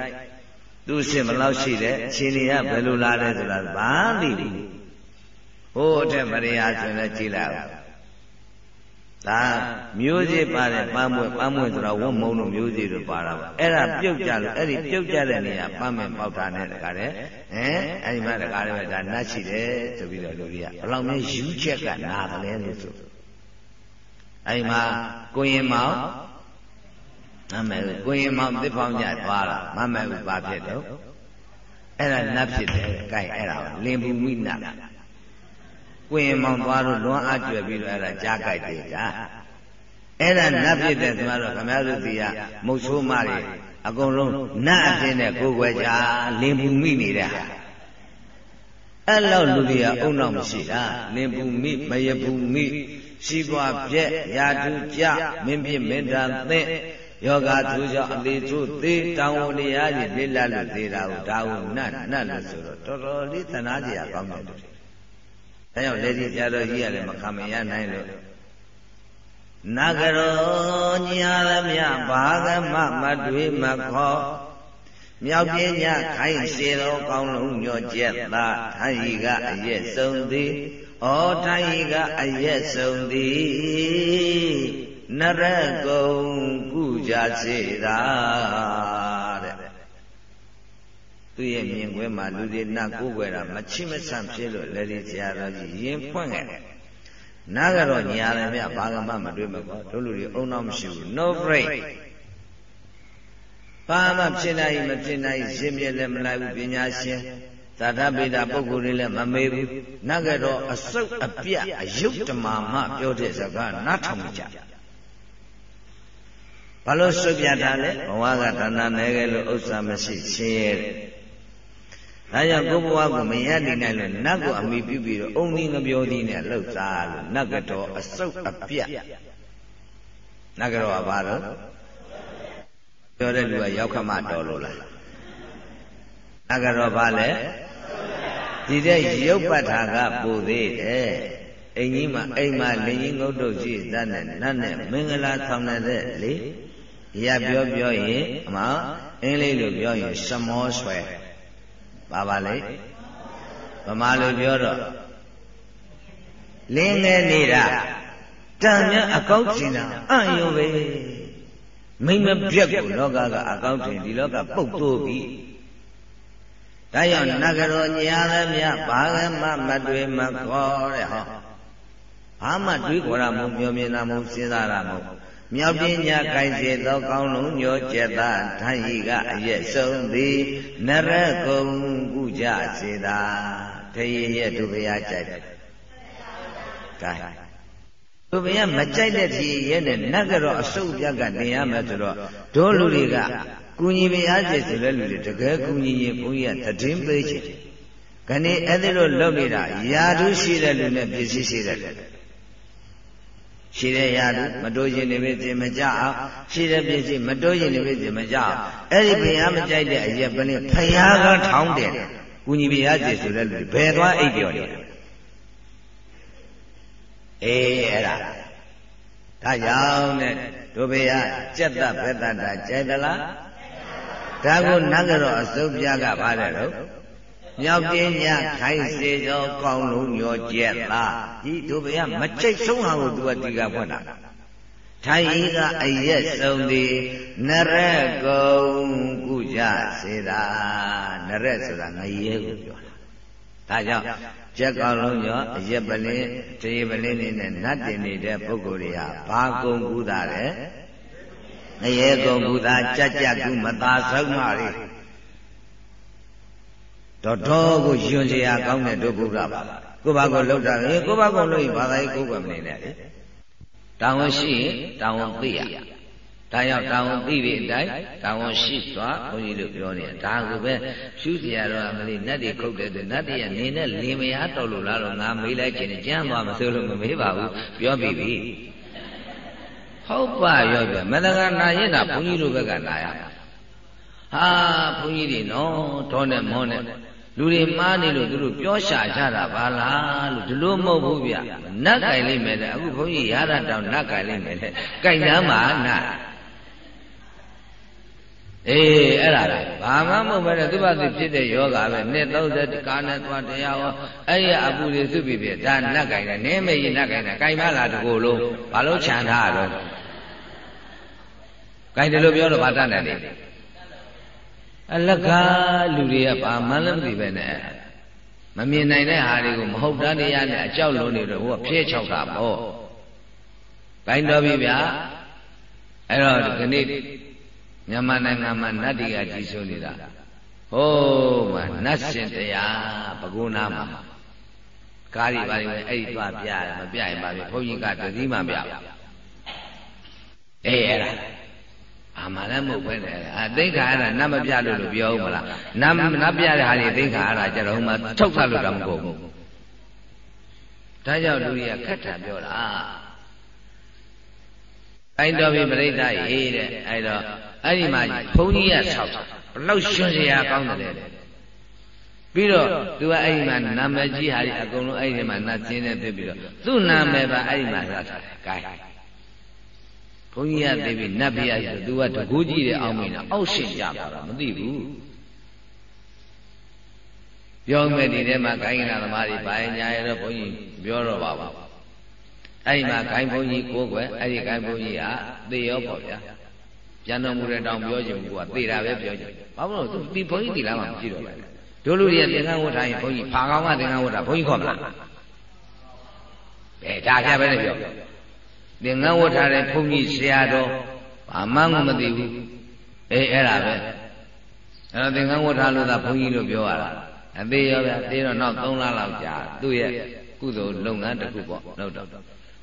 သူ့ရှင်မလောက်ရှိတဲ့ရှင်တွေကဘယ်လိုလာလဲဆိုတာဘာသိဘူးဟိုအထက်မရိယာဆိုလည်းကြည်လိုက်အောင် ဒါမျိုးစေ့ပါတဲ့ပန်းမွေပန်းမွေဆိုတော့ဝုံမုံတို့မျိုးစေ့တို့ပါတာပါအဲ့ဒါပြုတ်ကြလို့အဲ့ဒီပြုတ်ကြတဲ့နေရာပန်းမဲ့ပေါက်တာနဲ့တကားတဲ့ဟမ်အဲ့ဒီမှာတကားလည်းဒါနတ်ရှိတယ်ဆိုပြီးတော့လူတွေကဘယ်လောက်များယူချက်ကနာတယ်လဲလို့ဆိုအဲ့ဒီမှာကိုရင်မောင်မမဲကိုရင်မောင်တစ်ဖောင်းညသွားတာမမဲဘူးဘာဖြစ်တော့အဲ့ဒါနတ်ဖြစ်တယ်ကြိုက်အဲ့ဒါလင်ဘူးမိနတ် ကိုရင်မောင်သွားလို့လွန်အားကျွယ်ပြီးတော့အဲ့ဒါကြားကြိုက်တယ်ကြာအဲ့ဒါနတ်ဖြစ်တယ်ဆိုတော့ခမရတို့တီကမုတ်ဆိုးမတွေအကုန်လုံးနတ်အတင်းနဲ့ကိုယ်ွယ်ကြလင်ဘူးမိနေတဲ့ဟာအဲ့လောက်လူတွေကအုံနောက်မရှိတာလင်ဘူးမိမယဘူးမိရှိပွားပြက်ရာထူးကြမင်းပြမင်းတန်သင့်ယောဂသူကြောင့်အသေးသူသေးတောင်းဝန်တရားကြီးလိလလို့သေးတာကိုဒါဟုနတ်နတ်လို့ဆိုတော့တော်တော်လေးသနာကြရကောင်းတယ်တူ ဒါကြောင့်လက်ကြီးဆရာတော်ကြီးကလည်းမခံမရနိုင်လို့နဂရောညာရမြဘာဂမမတွေမခောမြောက်ပြင်းညခိုင်းစေတော်ကောင်းလုံးညောကျက်သာထိုင်ဤကအရက်ဆုံးသည်ဩထိုင်ဤကအရက်ဆုံးသည်နရကုံကုကြစေတာတဲ့ သူရဲ့မြင်ကွဲမှာလူတွေနတ်ကိုးကွယ်တာမချိမဆန့်ဖြစ်လို့လည်းဒီဆရာတော်ကြီးရင်ဖွင့်ခဲ့နာကတော့ညာတယ်မြဘာကမှမတွေ့မကောတို့လူတွေအုံနောက်မရှိဘူး no break ဘာမှဖြစ်နိုင်မဖြစ်နိုင်ရှင်ပြလည်းမလိုက်ဘူးပညာရှင်သာသဗေဒပုဂ္ဂိုလ်တွေလည်းမမေးဘူးနတ်ကတော့အစုပ်အပြတ်အယုတ်တမာမှပြောတဲ့စကားနားထောင်ကြဘာလို့စွပြတာလဲဘဝကဒါနနေခဲ့လို့ဥစ္စာမရှိရှင်းရဲ့ ဒါကြောင့်ကိုဘဝကိုမရနိုင်နိုင်လို့နတ်ကိုအမိပြုပြီးတော့အုံဒီငပြောသည်နဲ့လှုပ်သားလို့နတ်ကတော့အစုပ်အပြတ်နတ်ကတော့ဘာလို့ပြောတဲ့လူကရောက်ခမတော်လို့လားနတ်ကတော့ဘာလဲဒီတဲ့ရုပ်ပတ်ထာကပူသေးတယ်အိမ်ကြီးမှာအိမ်မှာလင်းကြီးငုတ်တုတ်ရှိသတ်နဲ့နတ်နဲ့မင်္ဂလာဆောင်တဲ့လေရပြောပြောရင်အမအင်းလေးလိုပြောရင်စမောဆွဲ ပါပါလေဗမာလိုပြောတော့လင်းငယ်နေတာတန်မြအကောက်ချင်တာအံ့ရောပဲမိမပြက်ကိုလောကကအကောက်ထင်ဒီလောကပုတ်တိုးပြီဒါကြောင့်နဂရောညာလည်းမြဘာကမှမတွေ့မခေါ်တဲ့ဟောဘာမှတွေးခေါ်တာမဟုတ်မျောမြင်တာမဟုတ်စဉ်းစားတာမဟုတ် မြောက်ပညာကိုင်စေသောကောင်းလုံးညောကျက်သာဓာယီကအရက်ဆုံးသည်နရကုံကုကြစေသာတရေရဲ့ဒုဗျာကြိုက်တယ်။ကဲဒုဗျာမကြိုက်တဲ့တရေရဲ့နဲ့နတ်ကတော့အစုပ်ပြတ်ကနေရမယ်ဆိုတော့ဒိုးလူတွေကကုညီဗျာစေဆိုတဲ့လူတွေတကယ်ကုညီရင်ဘုန်းကြီးကတည်င်းပေးချင်ခဏအဲ့ဒီလိုလုပ်နေတာယာတုရှိတဲ့လူနဲ့ပြည့်စည်ရှိတဲ့လူ ရှိတဲ့ရာသူမတိုးရင်နေပဲစင်မကြအောင်ရှိတဲ့ပစ္စည်းမတိုးရင်နေပဲစင်မကြအောင်အဲ့ဒီဘုရားမကြိုက်တဲ့အရက်ပလင်းဖယားကထောင်းတယ်ကုညီဘုရားကြည်ဆိုတဲ့လူဘယ်သွားအိပ်ပြောနေလဲအေးအဲ့ဒါဒါကြောင့်နဲ့တို့ဘုရားကြက်တဘက်တတာကြိုက်သလားဒါကိုနတ်ကတော့အစုပ်ပြားကပါတယ်တော့ မြောက်ပြင်းညခိုင်းစေသောကောင်းလုံးညောကျက်သားဒီတို့ဗျာမချိတ်ဆုံးဟာကိုသူကဒီကဖွင့်တာထိုင်ဤကအရက်ဆုံးသည်နရက်ကုံကုကြစေတာနရက်ဆိုတာငရဲကိုပြောတာဒါကြောင့်ကြက်ကောင်းလုံးညောအရက်ပလင်းတရေပလင်းနေနဲ့နတ်တင်နေတဲ့ပုဂ္ဂိုလ်တွေဟာဘာကုံကုတာလဲငရဲကုံကုတာကြက်ကြက်ကုမသာဆုံးပါလေ တော်တော်ကိုယွန်စရာကောင်းတဲ့ဒုက္ခပါကိုဘာကိုလှုပ်တာလေကိုဘာကိုလှုပ်ရင်ဘာသာရေးကိုယ်ကမနေနဲ့လေတောင်းဝန်ရှိရင်တောင်းဝန်သိရဒါရောက်တောင်းဝန်သိပြီအတိုင်းတောင်းဝန်ရှိသွားဘုန်းကြီးတို့ပြောနေတာဒါကိုပဲရှုစရာတော့မလေးနတ်တွေခုတ်တဲ့သူနတ်တွေကနေနဲ့လင်မယားတော်လို့လားတော့ငါမေးလိုက်ခြင်းကြမ်းသွားမစိုးလို့မမေးပါဘူးပြောပြီပြီဟုတ်ပါရောပြမတကနာရင်တာဘုန်းကြီးတို့ဘက်ကလာရဟာဘုန်းကြီးတွေနော်ဒေါနဲ့မောနဲ့ လူတွေမှားနေလို့သူတို့ပြောရှာကြတာပါလားလို့ဒီလိုမဟုတ်ဘူးဗျနတ်ကြိုင်လိုက်မယ်တဲ့အခုဘုန်းကြီးရဟတောင်နတ်ကြိုင်လိုက်မယ်တဲ့ကြိုင်သားမှာနတ်အေးအဲ့ဒါပဲဘာမှမဟုတ်ပဲသူ့ဘာသူဖြစ်တဲ့ယောဂပဲနှစ်30ကာနဲ့သွားတရားဟောအဲ့ရအပူတွေသူ့ပြီပြီဒါနတ်ကြိုင်တယ်နင်းမေကြီးနတ်ကြိုင်တယ်ကြိုင်မလားတကူလုံးဘာလို့ခြံထားတော့ကြိုင်တယ်လို့ပြောတော့ဗာတတ်တယ်လေ အလကားလူတွေကဘာမှလည်းမသိပဲနဲ့မမြင်နိုင်တဲ့ဟာတွေကိုမဟုတ်တတ်တရားနဲ့အကြောက်လုံးနေတော့ဟိုကဖြဲချောက်တာပေါ့။ကိုင်းတော်ပြီဗျာ။အဲ့တော့ဒီနေ့မြန်မာနိုင်ငံမှာနတ်တွေကကြီးစိုးနေတာ။ဟိုးမှာနတ်ရှင်တရားဘဂုနာမှာကားတွေပါလိမ့်မယ်အဲ့ဒီသွားပြရတယ်မပြရင်ပါပြီဘုန်းကြီးကတတိမှပြ။အေးအဲ့ဒါ အာမလည်းမဟုတ်ပဲနဲ့အသိခါအဲ့ဒါနတ်မပြလို့လို့ပြောဦးမလားနတ်နတ်ပြတဲ့ဟာတွေသိခါအဲ့ဒါကြတော့မှထုတ်ထလို့တော့မကုန်ဘူးဒါကြောင့်လူတွေကခက်ထန်ပြောတာအဲ့တော်ပြီပြိဋ္ဌာရေးတဲ့အဲ့တော့အဲ့ဒီမှာဘုန်းကြီးကဆောက်ဘလောက်ရှင်စရာကောင်းတယ်လေပြီးတော့သူကအဲ့ဒီမှာနာမည်ကြီးဟာဒီအကုန်လုံးအဲ့ဒီမှာနတ်ချင်းနဲ့ပြပြီးတော့သူ့နာမည်ပါအဲ့ဒီမှာရထားတယ် gain ဘုန်းကြီးကသိပြီနတ်ဗျာဆိုသူကတကူးကြည့်တဲ့အောင်မင်းတော့အောက်ရှင်ကြပါတော့မသိဘူးပြောမယ်ဒီထဲမှာဂိုင်းကနာသမားတွေဘာညာရတော့ဘုန်းကြီးပြောတော့ပါပါအဲ့ဒီမှာဂိုင်းဘုန်းကြီးကိုယ်ွယ်အဲ့ဒီဂိုင်းဘုန်းကြီးဟာသေရောပေါ့ဗျာပြန်တော်မူတဲ့တောင်ပြောချင်ဘူးကသေတာပဲပြောချင်ဘာလို့သူဒီဘုန်းကြီးဒီလားမှမရှိတော့ဘူးတို့လူတွေကသင်္ကန်းဝတ်ထားရင်ဘုန်းကြီးဖာကောင်းကသင်္ကန်းဝတ်တာဘုန်းကြီးခေါ်မလားဘယ်ဒါကြပဲနဲ့ပြော သင်္ကန်းဝတ်ထားတဲ့ဘုန်းကြီးဆရာတော်ဘာမှမသိဘူးအေးအဲ့ဒါပဲအဲ့တော့သင်္ကန်းဝတ်ထားလို့သာဘုန်းကြီးလို့ပြောရတာအသေးရောဗျာသေးတော့နောက်3လလောက်ကြာသူ့ရဲ့ကုသိုလ်လုပ်ငန်းတစ်ခုပေါ့ဟုတ်တော့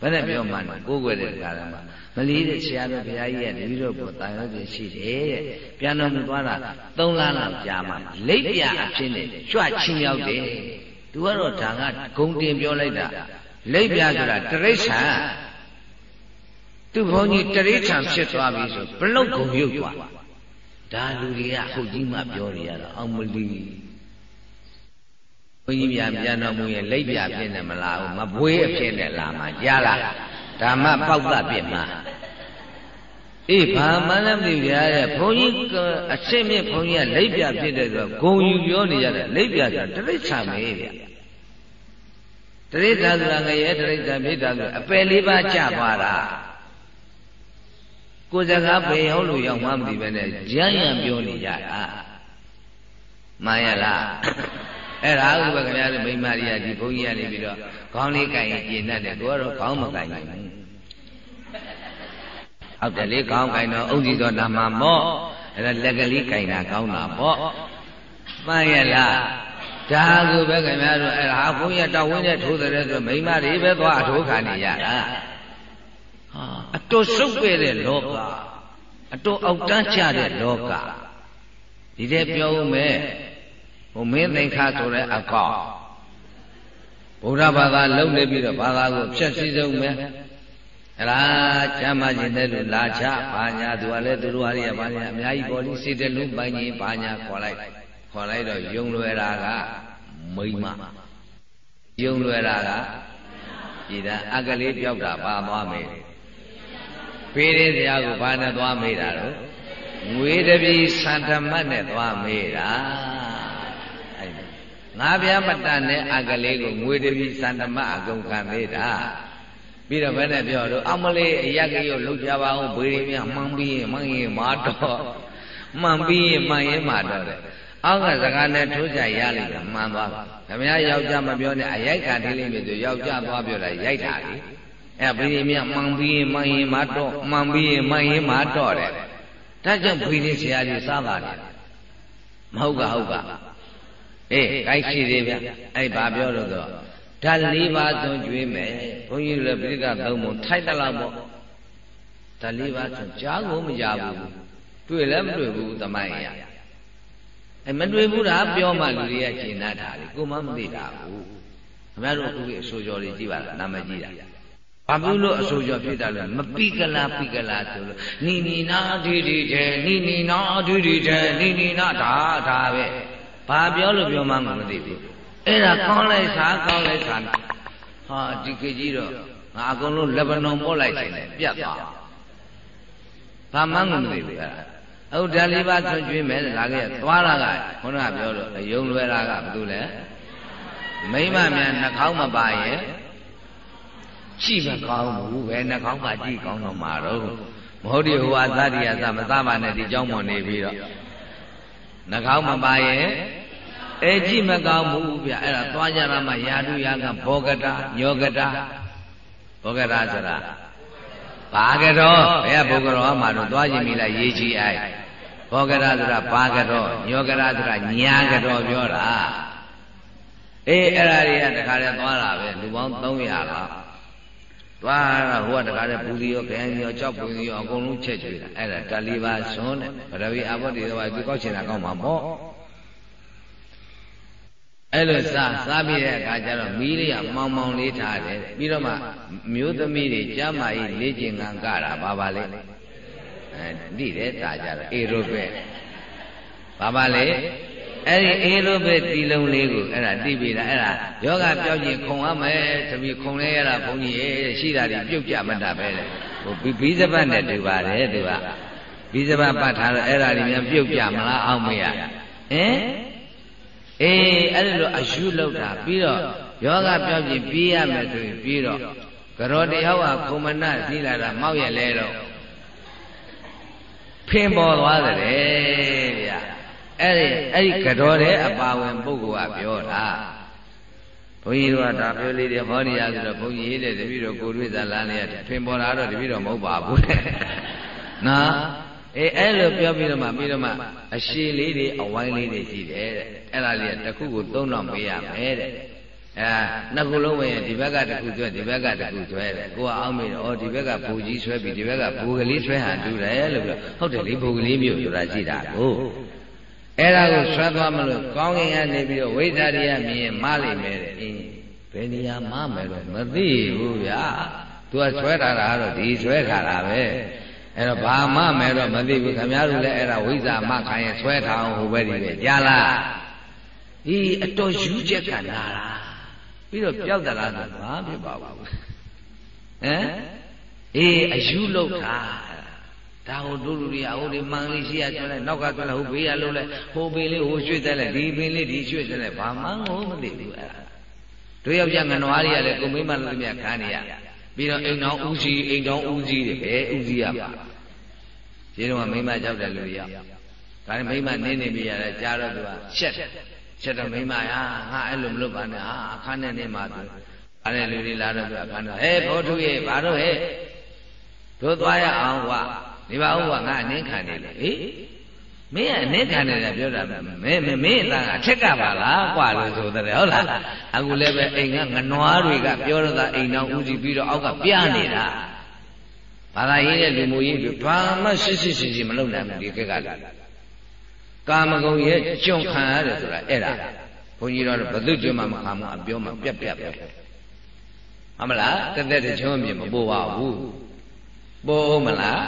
ဘယ်နဲ့ပြောမှန်းကိုးကွယ်တဲ့ကာလမှာမလီတဲ့ဆရာတော်ဘုရားကြီးရဲ့တပည့်တော်ပေါ်တာရောပြရှိတယ်တဲ့ပြန်တော်မူသွားတာ3လလောက်ကြာမှလိပ်ပြအဖြစ်နဲ့ကြွချင်းရောက်တယ်သူကတော့ဒါကဂုံတင်ပြောလိုက်တာလိပ်ပြဆိုတာတရိษံ သူ့ဘုန်းကြီးတရိษံဖြစ်သွားပြီဆိုဘလုတ်ကုန်ရုပ်သွားဒါလူတွေကဟုတ်ကြီးမှပြောနေရတာအောင်မလီဘုန်းကြီးပြန်ပြန်တော်မူရဲ့လက်ပြဖြစ်နေမလားမဘွေးအဖြစ်နဲ့လာမှကြားလားဓမ္မပေါက်တပြစ်မှာအေးဘာမှလည်းမသိကြရဲ့ဘုန်းကြီးအရှင်းမြင့်ဘုန်းကြီးကလက်ပြဖြစ်တယ်ဆိုတော့ဂုံယူပြောနေရတယ်လက်ပြဆိုတာတရိစ္ဆာမေးဗျတရိစ္ဆာဆိုတာငရဲတရိစ္ဆာမိတာဆိုအပယ်လေးပါးကြသွားတာ ကိုယ်စကားဘယ်ရောက်လို့ရောက်မှမသိပဲနဲ့ကြမ်းရံပြောနေကြတာမှန်ရလားအဲ့ဒါဥပခင်ဗျားတို့မိမရိယဒီဘုန်းကြီးကနေပြီးတော့ခေါင်းလေးကင်ရင်ကျင်တတ်တယ်ကိုကတော့ခေါင်းမကင်နိုင်ဘူးဟုတ်တယ်လေခေါင်းကင်တော့အုပ်စီတော်နာမှာမော့အဲ့ဒါလက်ကလေးကင်တာကောင်းတာပေါ့မှန်ရလားဒါကူပဲခင်ဗျားတို့အဲ့ဒါဘုန်းကြီးတောင်းဝင်းနဲ့ထိုးတယ်ဆိုမိမတွေပဲသွားအထိုးခံနေရတာ ဟာအတုစုပ်ပဲတဲ့လောကအတုအောက်တန်းချတဲ့လောကဒီတဲ့ပြောဦးမယ်ဟိုမင်းသင်္ခါဆိုတဲ့အကောက်ဗုဒ္ဓဘာသာလုံနေပြီးတော့ဘာသာကိုဖြတ်စည်းဆုံးမယ်အဲ့ဒါကျမ်းမာခြင်းတဲ့လူလာချဘာညာသူကလည်းသူတို့ဟာရဘာညာအများကြီးပေါ်လိစိတ်တလူပိုင်ကြီးဘာညာခေါ်လိုက်ခေါ်လိုက်တော့ယုံလွယ်တာကမိမယုံလွယ်တာကဒီဒါအကလေးပြောက်တာပါသွားမယ် ဖေးတဲ့ဆရာကိုဘာနဲ့သွားမေးတာတော့ငွေတပြီသံဓမ္မနဲ့သွားမေးတာငါးပြားမတန်တဲ့အကလေးကိုငွေတပြီစံဓမ္မအကုန်ခံသေးတာပြီးတော့ဘယ်နဲ့ပြောတော့အမလေးအရက်ကရုပ်လှုပ်ကြပါအောင်ဘေးရင်းများမှန်ပြီးရင်မှန်ရင်မာတော့မှန်ပြီးရင်မှန်ရင်မာတော့တယ်အောက်ကစကားနဲ့ထိုးကြရလိမ့်မယ်မှန်သွားခမရယောက်ျားမပြောနဲ့အရိုက်ခံသေးလိမ့်မယ်ဆိုယောက်ျားသွားပြောတာရိုက်တာလေ အဲဘေးရင်းများမှန်ပြီးရင်မှန်ရင်မာတော့မှန်ပြီးရင်မှန်ရင်မာတော့တယ်ဒါကြောင့်ဘေးရင်းဆရာကြီးစားပါတယ်မဟုတ်ကဟုတ်ကအေးကိုက်ရှိသေးဗျအဲ့ဘာပြောလို့ဆိုဓာတ်၄ပါးသွန်ကျွေးမယ်ဘုန်းကြီးလည်းပြိဋ္ဌာသုံးပုံထိုက်တလောက်ပေါ့ဓာတ်၄ပါးသွန်ကြားကိုမကြဘူးတွေ့လည်းမတွေ့ဘူးသမိုင်းရအဲမတွေ့ဘူးတာပြောမှလူတွေကရှင်းတတ်တာလေကိုမှမသိတာဘူးခင်ဗျားတို့အခုအဆိုကျော်တွေကြည့်ပါလားနာမည်ကြီးတာ ဘာဖြစ်လို့အဆိုကျော်ဖြစ်တာလဲမပိကလာပိကလာဆိုလို့နီနီနာဒီဒီတဲ့နီနီနာဒီဒီတဲ့နီနီနာဒါဒါပဲဘာပြောလို့ပြောမှမသိဘူးအဲ့ဒါကောင်းလိုက်စားကောင်းလိုက်စားဟာဒီခေတ်ကြီးတော့ငါအကုန်လုံးလက်ဗနုံပို့လိုက်ခြင်းနဲ့ပြတ်သွားဘာမှမသိဘူးအဲ့ဒါဟုတ်တယ်လေးပါဆွကျွေးမယ်လာခဲ့သွားလာကခေါင်းကပြောလို့အယုံလွယ်တာကဘာလို့လဲမိမများနှာခေါင်းမပါရဲ့ ကြည့်မကောင်းဘူးပဲနှာခေါင်းမှာကြည့်ကောင်းတော့မှာတော့မဟုတ်ဒီဟိုအသတိအသမသပါနဲ့ဒီကြောင်းမွန်နေပြီးတော့နှာခေါင်းမပါရဲ့အဲကြည့်မကောင်းဘူးဗျအဲ့ဒါသွားကြတာမှယာတုယာကဘောဂတာညောဂတာဘောဂတာဆိုတာဘာကတော့ဘယ်ကဘောဂရောမှတော့သွားကြည့်မိလိုက်ရေးကြည့်အိုက်ဘောဂရဆိုတာဘာကတော့ညောဂရဆိုတာညာကတော့ပြောတာအေးအဲ့ဒါတွေကတခါတည်းသွားတာပဲလူပေါင်း300လောက် သွားတော့ဟိုကတခါတည်းပူစီရောခဲရောကြောက်ပူစီရောအကုန်လုံးချက်ချွေတာအဲ့ဒါတလီပါဆွန်းတဲ့ဗရဝီအဘောတိတော့သူကောက်ချင်တာကောက်မှာပေါ့အဲ့လိုစားစားပြီးတဲ့အခါကျတော့မီးလေးကမောင်မောင်လေးထားတယ်ပြီးတော့မှမျိုးသမီးတွေကြားမာကြီးလေ့ကျင့်ခံကတာဘာပါလဲအဲတိတယ်တာကြတော့အေရိုပဲဘာပါလဲ အဲ့ဒီအေရိုပဲတီလုံးလေးကိုအဲ့ဒါတိပြီးတာအဲ့ဒါယောဂပြောက်ကျင်ခုံရမယ်တပီခုံလဲရတာဘုန်းကြီးရဲ့ရှိတာဒီပြုတ်ကြမတတ်ပဲလေဟိုဘီးစပတ်နဲ့တူပါတယ်သူကဘီးစပတ်ပတ်ထားတော့အဲ့ဒါတွေများပြုတ်ကြမလားအောင်မရဟင်အေးအဲ့လိုအရှုလောက်တာပြီးတော့ယောဂပြောက်ကျင်ပြေးရမယ်ဆိုရင်ပြီးတော့ကရောတယောက်ကခုမနစီလာတာမောက်ရလဲတော့ဖင်ပေါ်သွားတယ်ဗျာ အဲ့ဒီအဲ့ဒီကတော်တဲ့အပါဝင်ပုဂ္ဂိုလ်ကပြောတာဘုန်းကြီးတို့ကဒါပြောလေးတွေဟောနေရဆိုတော့ဘုန်းကြီးရေးတဲ့တပည့်တော်ကိုတွေ့စားလာနေရတယ်ဖင်ပေါ်လာတော့တပည့်တော်မဟုတ်ပါဘူးနော်အေးအဲ့လိုပြောပြီးတော့မှပြီးတော့မှအရှိလေးတွေအဝိုင်းလေးတွေရှိတယ်တဲ့အဲ့ဒါလေးကတစ်ခုကိုသုံးတော့ပေးရမယ်တဲ့အဲနှစ်ခုလုံးဝင်ဒီဘက်ကတစ်ခုဆွဲဒီဘက်ကတစ်ခုဆွဲတယ်ကိုကအောင်းမိတော့ဩဒီဘက်ကဘူကြီးဆွဲပြီးဒီဘက်ကဘူကလေးဆွဲဟန်တူတယ်လို့ပြောဟုတ်တယ်လေဘူကလေးမျိုးဆိုတာရှိတာကို အဲ့ဒါကိုဆွဲသွားမလို့ကောင်းကင်ကနေပြီးတော့ဝိဇ္ဇာရိယမြင်မလိမ့်မယ်တဲ့အင်းဘယ်နေရာမမယ်တော့မသိဘူးဗျာသူကဆွဲထားတာကတော့ဒီဆွဲထားတာပဲအဲ့တော့ဘာမှမယ်တော့မသိဘူးခင်ဗျားတို့လည်းအဲ့ဒါဝိဇ္ဇာမခံရင်ဆွဲထားအောင်ဟိုဘက်ဒီပဲကြားလားဒီအတော်ယူချက်ကလာတာပြီးတော့ပျောက်သလားဆိုဘာဖြစ်ပါဘူးဟမ်အေးအယူလောက်တာ ဒါဟိုတို့လူတွေအဟိုတွေမှန်လေးရှိရကျွန်းလိုက်နောက်ကကျွန်းလိုက်ဟိုဘေးရလုံးလိုက်ဟိုပင်လေးဟိုရွှေ့တယ်လိုက်ဒီပင်လေးဒီရွှေ့တယ်လိုက်ဘာမှငိုမသိဘူးအဲ့ဒါတို့ယောက်ျားငနွားတွေကလည်းကိုမိမလူမြခံနေရပြီးတော့အိမ်တော်ဦးစီအိမ်တော်ဦးစီတွေပဲဦးစီရပါဒီတော့မိမကြောက်တယ်လူရောက်ဒါနဲ့မိမနင်းနေပြီရတယ်ကြားတော့သူကရှက်ချက်တော့မိမရာငါအဲ့လိုမလုပ်ပါနဲ့ဟာအခန်းနဲ့နေမှာသူအဲ့ဒီလူတွေလာတော့သူအခန်းတော့ဟဲ့ဘောထုရဲ့ဘာတော့ဟဲ့တို့သွားရအောင်ကွာ ဒီပါဦးကငါအနင်းခံနေလေဟေးမင်းကအနင်းခံနေတာပြောတာမင်းမင်းမင်းအသားကအထက်ကပါလားကွာလို့ဆိုတဲ့ဟုတ်လားအခုလည်းပဲအိမ်ကငနွားတွေကပြောတော့တာအိမ်တော်ဦးစီပြီးတော့အောက်ကပြနေတာဘာသာရေးတဲ့လူမျိုးရေးတွေဘာမှရှိရှိရှိရှိမလုပ်နိုင်ဘူးဒီခေတ်ကကာမဂုဏ်ရဲ့ကြုံခံရတယ်ဆိုတာအဲ့ဒါဘုန်းကြီးတို့ဘယ်သူကြုံမှမခံဘူးအပြောမှပြက်ပြက်ပဲဟုတ်မလားတက်တက်တချုံးပြင်မပို့ပါဘူးပို့အောင်မလား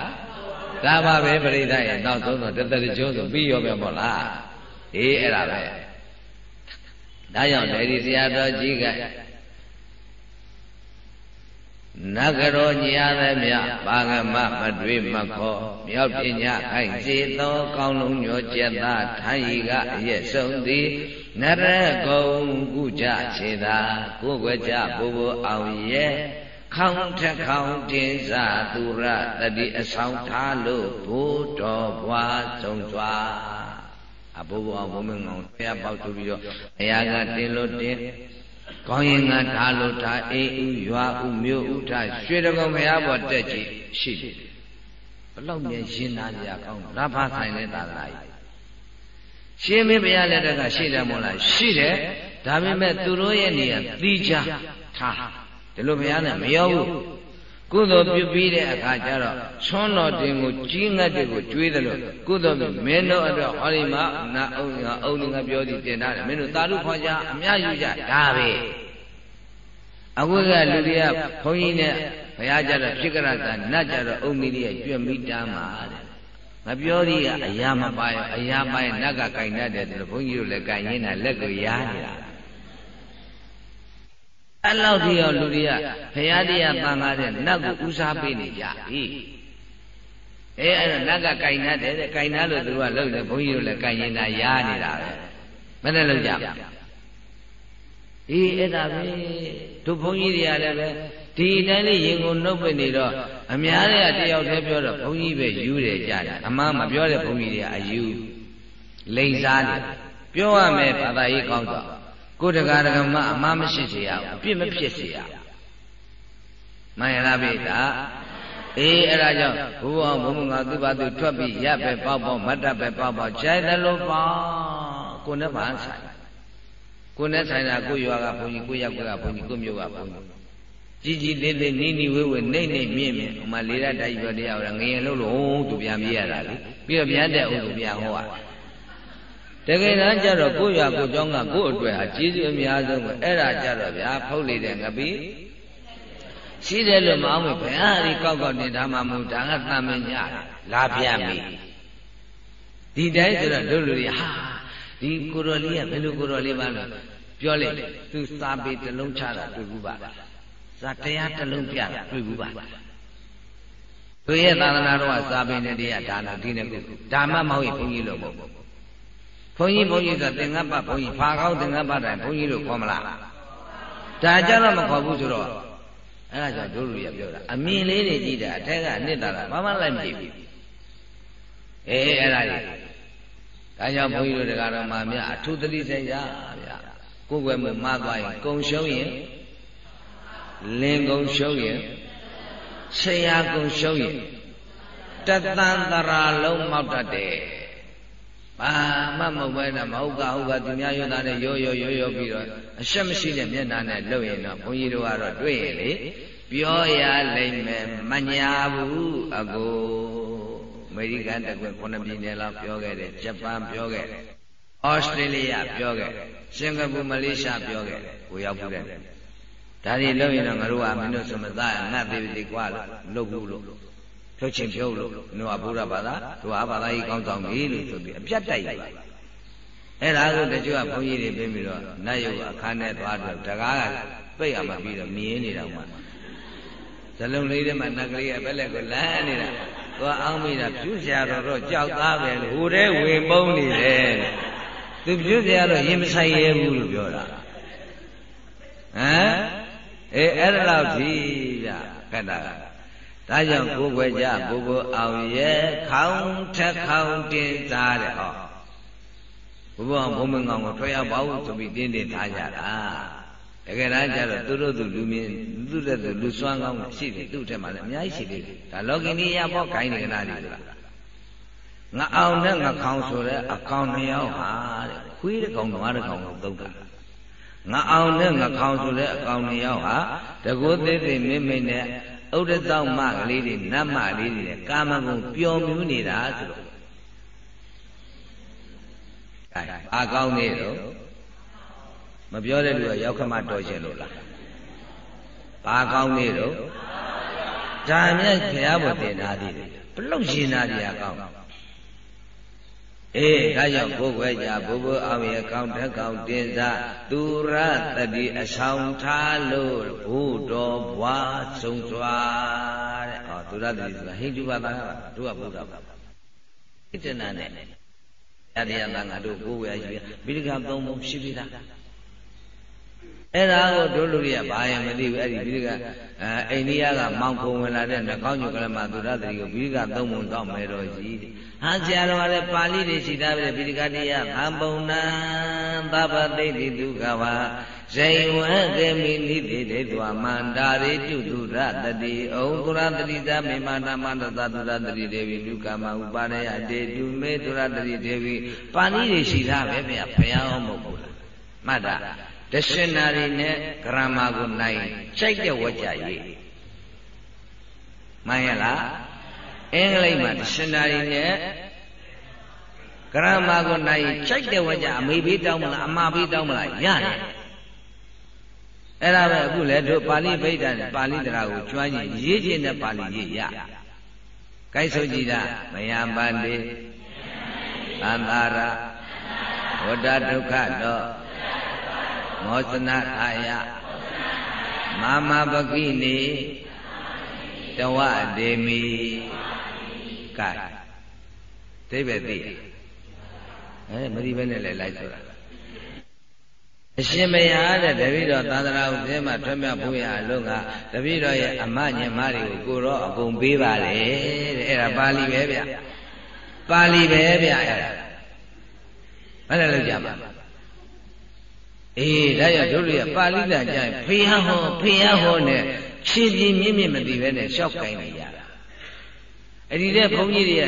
ဒါပါပဲပရိသတ်ရဲ့နောက်ဆုံးတော့တက်တက်ကျိုးဆိုပြီးရောပဲမို့လားအေးအဲ့ဒါပဲဒါကြောင့်လေဒီတရားတော်ကြီးကနဂရောညာသည်မြပါကမမတွေးမခောမြောက်ပညာခိုင်စေသောကောင်းလုံးညောကျက်သာထိုင်ဤကအရက်ဆုံးသည်နရကုံကုကြခြေသာကိုယ်ွယ်ကြဘိုးဘိုးအောင်ရဲ့ ခေါင်းထက်ခေါင်းတင်စာသူရတတိအဆောင်ထားလို့ဘိုးတော်ဘွားဆုံးစွာအဘိုးဘွားဘုံမငောင်းတရားပေါက်သူပြီးတော့အရာကတင်လို့တင်ကောင်းရင်ကထားလို့ထားအေးဥရွာဥမြို့ဥထားရွှေတကုံမရဘောတက်ကြည့်ရှိတယ်ဘလောက်မြင်ရှင်းနာကြကောင်းရဖဆိုင်တဲ့သာသနာကြီးရှင်းမင်းဘုရားလက်ထက်ကရှိတယ်မို့လားရှိတယ်ဒါပေမဲ့သူတို့ရဲ့နေရာသီးခြားထား ဒီလိုဘုရားနဲ့မရောဘူးကုသိုလ်ပြုပြီးတဲ့အခါကျတော့ဆွမ်းတော်တင်ကိုကြီးငတ်တွေကိုကျွေးတယ်လို့ကုသိုလ်ပြုမင်းတို့အတွက်ဟောဒီမှာနာအုံငါအုံငါပြောသည်တင်ထားတယ်မင်းတို့သာဓုခေါ်ကြအများယူကြဒါပဲအခုကလူတွေကဘုန်းကြီးနဲ့ဘုရားကြတော့ဖြစ်ကြတာနတ်ကြတော့အုံမီလေးကျွတ်မိတားမှာတဲ့ငပြောသည်ကအရာမပါရောအရာပါရင်နတ်ကကင်တတ်တယ်ဆိုတော့ဘုန်းကြီးတို့လည်းကင်ရင်းတာလက်ကိုရားနေတာ အဲ့လောက်ထိရောလူတွေကဘုရားတရားတန်ခါတဲ့နတ်ကိုဥစားပေးနေကြပြီအဲအဲ့တော့နတ်ကကင်တတ်တယ်တဲ့ကင်တတ်လို့သူကလှုပ်တယ်ဘုန်းကြီးတို့လည်းကင်ရင်းတာရားနေတာပဲမနဲ့လှုပ်ကြအေးအဲ့ဒါပဲတို့ဘုန်းကြီးတွေကလည်းပဲဒီတိုင်းလေးရင်ကိုနှုတ်ပိတ်နေတော့အများတွေကတယောက်တည်းပြောတော့ဘုန်းကြီးပဲယူတယ်ကြတယ်အမှန်မပြောတဲ့ဘုန်းကြီးတွေကအယူလိန်စားနေပြောရမယ်ဘာသာရေးကောင်းတော့ ကိုတကာတကမအမှားမရှိစေရဘူးအပြစ်မဖြစ်စေရမှန်ရလားဗျာအေးအဲ့ဒါကြောင့်ဘုရားဘုံငါသူ့ဘာသူထွက်ပြီးရပ်ပဲပေါ့ပေါ့မတ်တပ်ပဲပေါ့ပေါ့ခြိုက်တယ်လို့ပေါ့ကိုနဲ့ဘာဆိုင်ကိုနဲ့ဆိုင်တာကိုရွာကဘုန်းကြီးကိုရောက်ကဘုန်းကြီးကိုမြို့ကဘုန်းကြီးကြီးကြီးလေးလေးနီးနီးဝဲဝဲနှိမ့်နှိမ့်မြင့်မြင့်ဟိုမှာလေးရတိုက်ပြောတရားဟောငရင်လို့လို့ဟိုးသူပြန်ပြေးရတာလေပြီးတော့ပြန်တဲ့ဥသူပြန်ဟောရ တကယ်တမ်းကျတော့ကိုယ့်ရွာကိုယ်ကျောင်းကကိုယ့်အတွက်ဟာကျေးဇူးအများဆုံးပဲအဲ့ဒါကျတော့ဗျာဖောက်လေတဲ့ငပိရှိတယ်လို့မအောင်ဘယ်ဟာဒီကောက်ကောက်နေထားမှမဟုတ်ဒါကသာမညလာပြမိဒီတိုင်းဆိုတော့တို့လူတွေဟာဒီကိုတော်လေးကဘယ်လိုကိုတော်လေးပါလို့ပြောလိုက်သူစာပေတစ်လုံးချတာတွေ့ဘူးပါဇာတရားတစ်လုံးပြတာတွေ့ဘူးပါသူရဲ့သာသနာတော်ကစာပေနဲ့တရားဒါနဒီနှစ်ခုဒါမှမဟုတ်ရင်ဘုန်းကြီးလို့မဟုတ် ဘုန်းကြီးဘုန်းကြီးဆိုသင်္ကပ္ပဘုန်းကြီးဖာကောင်းသင်္ကပ္ပတိုင်းဘုန်းကြီးလို့ခေါ်မလားဒါကြတော့မခေါ်ဘူးဆိုတော့အဲ့ဒါကြောင့်တို့လူရပြောတာအမြင်လေးတွေကြည့်တာအထက်ကနှစ်တာဘာမှလိုက်မကြည့်ဘူးအေးအဲ့ဒါကြီးဒါကြောင့်ဘုန်းကြီးတို့တရားတော်မှာမြအထုသတိစိတ်ရဗျာကိုယ်ွယ်မှုမှားသွားရင်ကုံရှုံးရင်လင်ကုံရှုံးရင်ဆရာကုံရှုံးရင်တသံတရာလုံးမောက်တတ်တယ် ဘာမှမဟုတ်ပဲနဲ့မဟုတ်ကဟုတ်ကသူများရွသားနဲ့ရောရောရောရောပြီးတော့အရှက်မရှိတဲ့မျက်နှာနဲ့လှုပ်ရင်တော့ဘုန်းကြီးတို့ကတော့တွေ့ရင်လေပြောရလိမ့်မယ်မညာဘူးအကိုအမေရိကန်တကွခုနှစ်ပြည်နယ်လောက်ပြောခဲ့တယ်ဂျပန်ပြောခဲ့တယ်ဩစတြေးလျပြောခဲ့တယ်စင်ကာပူမလေးရှားပြောခဲ့တယ်ကိုရောက်ဘူးတဲ့ဒါတွေလှုပ်ရင်တော့ငါတို့ကမင်းတို့စမသားငတ်သေးသေးကွာလို့လှုပ်ဘူးလို့ ဖြုတ်ချင်းဖြုတ်လို့တို့ကဘုရားဘာသာတို့ကဘာသာကြီးကောင်းဆောင်ပြီလို့ဆိုပြီးအပြတ်တိုက်လိုက်အဲ့ဒါကိုတချို့ကဘုန်းကြီးတွေပြင်ပြီးတော့နတ်ယုတ်အခန်းထဲသွားတော့တကားကပိတ်ရမှပြီးတော့မြင်နေတာမှဇလုံးလေးထဲမှာနတ်ကလေးကဘက်လက်ကိုလမ်းနေတာသွားအောင်မိတာဖြူစရာတော့တော့ကြောက်သားပဲလို့ဟိုထဲဝင်ပုံးနေတယ်သူဖြူစရာတော့ရင်မဆိုင်ရဲဘူးလို့ပြောတာဟမ်အေးအဲ့ဒါတော့ဖြီးဗျခက်တာ ဒါကြောင့်ကိုယ်ွယ်ကြဘိုးဘိုးအောင်ရဲ့ခေါင်းထက်ခေါင်းတင်းစားတဲ့ဟောဘုရားဘုံမငောင်ကိုထွက်ရပါဦးဆိုပြီးတင်းတင်းထားကြတာတကယ်တမ်းကျတော့သူတို့သူလူမြင်သူတဲ့သူလူစွမ်းကောင်းရှိတယ်သူ့ထက်မှလည်းအများကြီးရှိသေးတယ်ဒါလောကီနီရပေါ့ခိုင်းနေကြတာဒီလားငါအောင်နဲ့ငါခေါင်းဆိုတဲ့အကောင်နှစ်ယောက်ဟာတဲ့ခွေးတစ်ကောင်ဓမ္မတစ်ကောင်ကိုသုံးတာငါအောင်နဲ့ငါခေါင်းဆိုတဲ့အကောင်နှစ်ယောက်ဟာတကုသေးသေးမိမိနဲ့ ဥဒ္ဒတောမကလေးတွေနတ်မလေးတွေကာမဂုဏ်ပျော်မြူးနေတာဆိုတော့အဲအာကောင်းနေတော့မပြောတဲ့လူကရောက်ခမတော်ရှင်လို့လားဘာကောင်းနေတော့ဒါနဲ့ခရဘုတင်သားသေးတယ်ဘလို့ရှင်သားတွေကကောင်း အေးဒါကြောင့်ကိုယ်ွယ်ကြဘိုးဘိုးအောင်ရဲ့ကောင်းတက်ကောင်းတင်စားသူရတတိအဆောင်ထားလို့ဘုတော်ဘွားဆုံးစွာတဲ့ဟောသူရတတိဆိုတာဟိန္ဒူဘာသာကတို့ကဘုရားပါဣတနာနဲ့ရတရားသံဃာတို့ကိုယ်ွယ်ယူပိဋကသုံးပုံရှိပြီလား အဲ့ဒါကိုတို့လူတွေကဘာရင်မသိဘူးအဲ့ဒီပိဋကအိန္ဒိယကမောင်ခုံဝင်လာတဲ့နှကောင်းညုကလမသူရတတိကိုပိဋကသုံးပုံတော့မယ်တော်ကြီးတဲ့ဟာဆရာတော်ကလည်းပါဠိတွေရှိသားပဲပိဋကတရားသံပုံနံသဗ္ဗသိတိဒုက္ခဝါဇိဝံကေမိနိတိတေတွာမန္တာရိတုတုရတတိဩသူရတတိသမေမာနာမန္တသသူရတတိဒေဝီဒုက္ခမဥပါရယတေတုမေသူရတတိဒေဝီပါဠိတွေရှိသားပဲဗျဘုရားဟောမဟုတ်ဘူးလားမှတ်တာ ဒရှင်နာရီနဲ့ဂရမာကိုနိုင်စိုက်တဲ့ဝကြရေးမှန်ရလားအင်္ဂလိပ်မှာဒရှင်နာရီနဲ့ဂရမာကိုနိုင်စိုက်တဲ့ဝကြအမေဘေးတောင်းမလားအမဘေးတောင်းမလားရတယ်အဲ့ဒါပဲအခုလေတို့ပါဠိဗိဒ္ဓပါဠိတရားကိုကျွမ်းကျင်ရေးခြင်းနဲ့ပါဠိရေးရဂကိုက်ဆိုကြည်တာမယပန္တိသန္တာရဝတ္တဒုက္ခတော မောစနထာယမာမပကိနေတဝဒေမီကဲသိပဲသိအဲမသိပဲနဲ့လည်းလိုက်ဆိုတာအရှင်မယားတဲ့တပည့်တော်သာသနာ့ဥစ္စာမှာထွတ်မြတ်ဖို့ရအလို့ကတပည့်တော်ရဲ့အမညင်မတွေကိုကိုတော့အကုန်ပေးပါလေတဲ့အဲ့ဒါပါဠိပဲဗျပါဠိပဲဗျအဲ့ဒါအဲ့ဒါလို့ကြပါ အေးဒါကြောင့်တို့တွေကပါဠိတန်ကြရင်ဖေဟဟောဖေဟဟောနဲ့ခြေပြင်းမြင့်မြင့်မသိပဲနဲ့ရှောက်ကိုင်းနေရတာအဲ့ဒီတဲ့ဘုန်းကြီးတွေ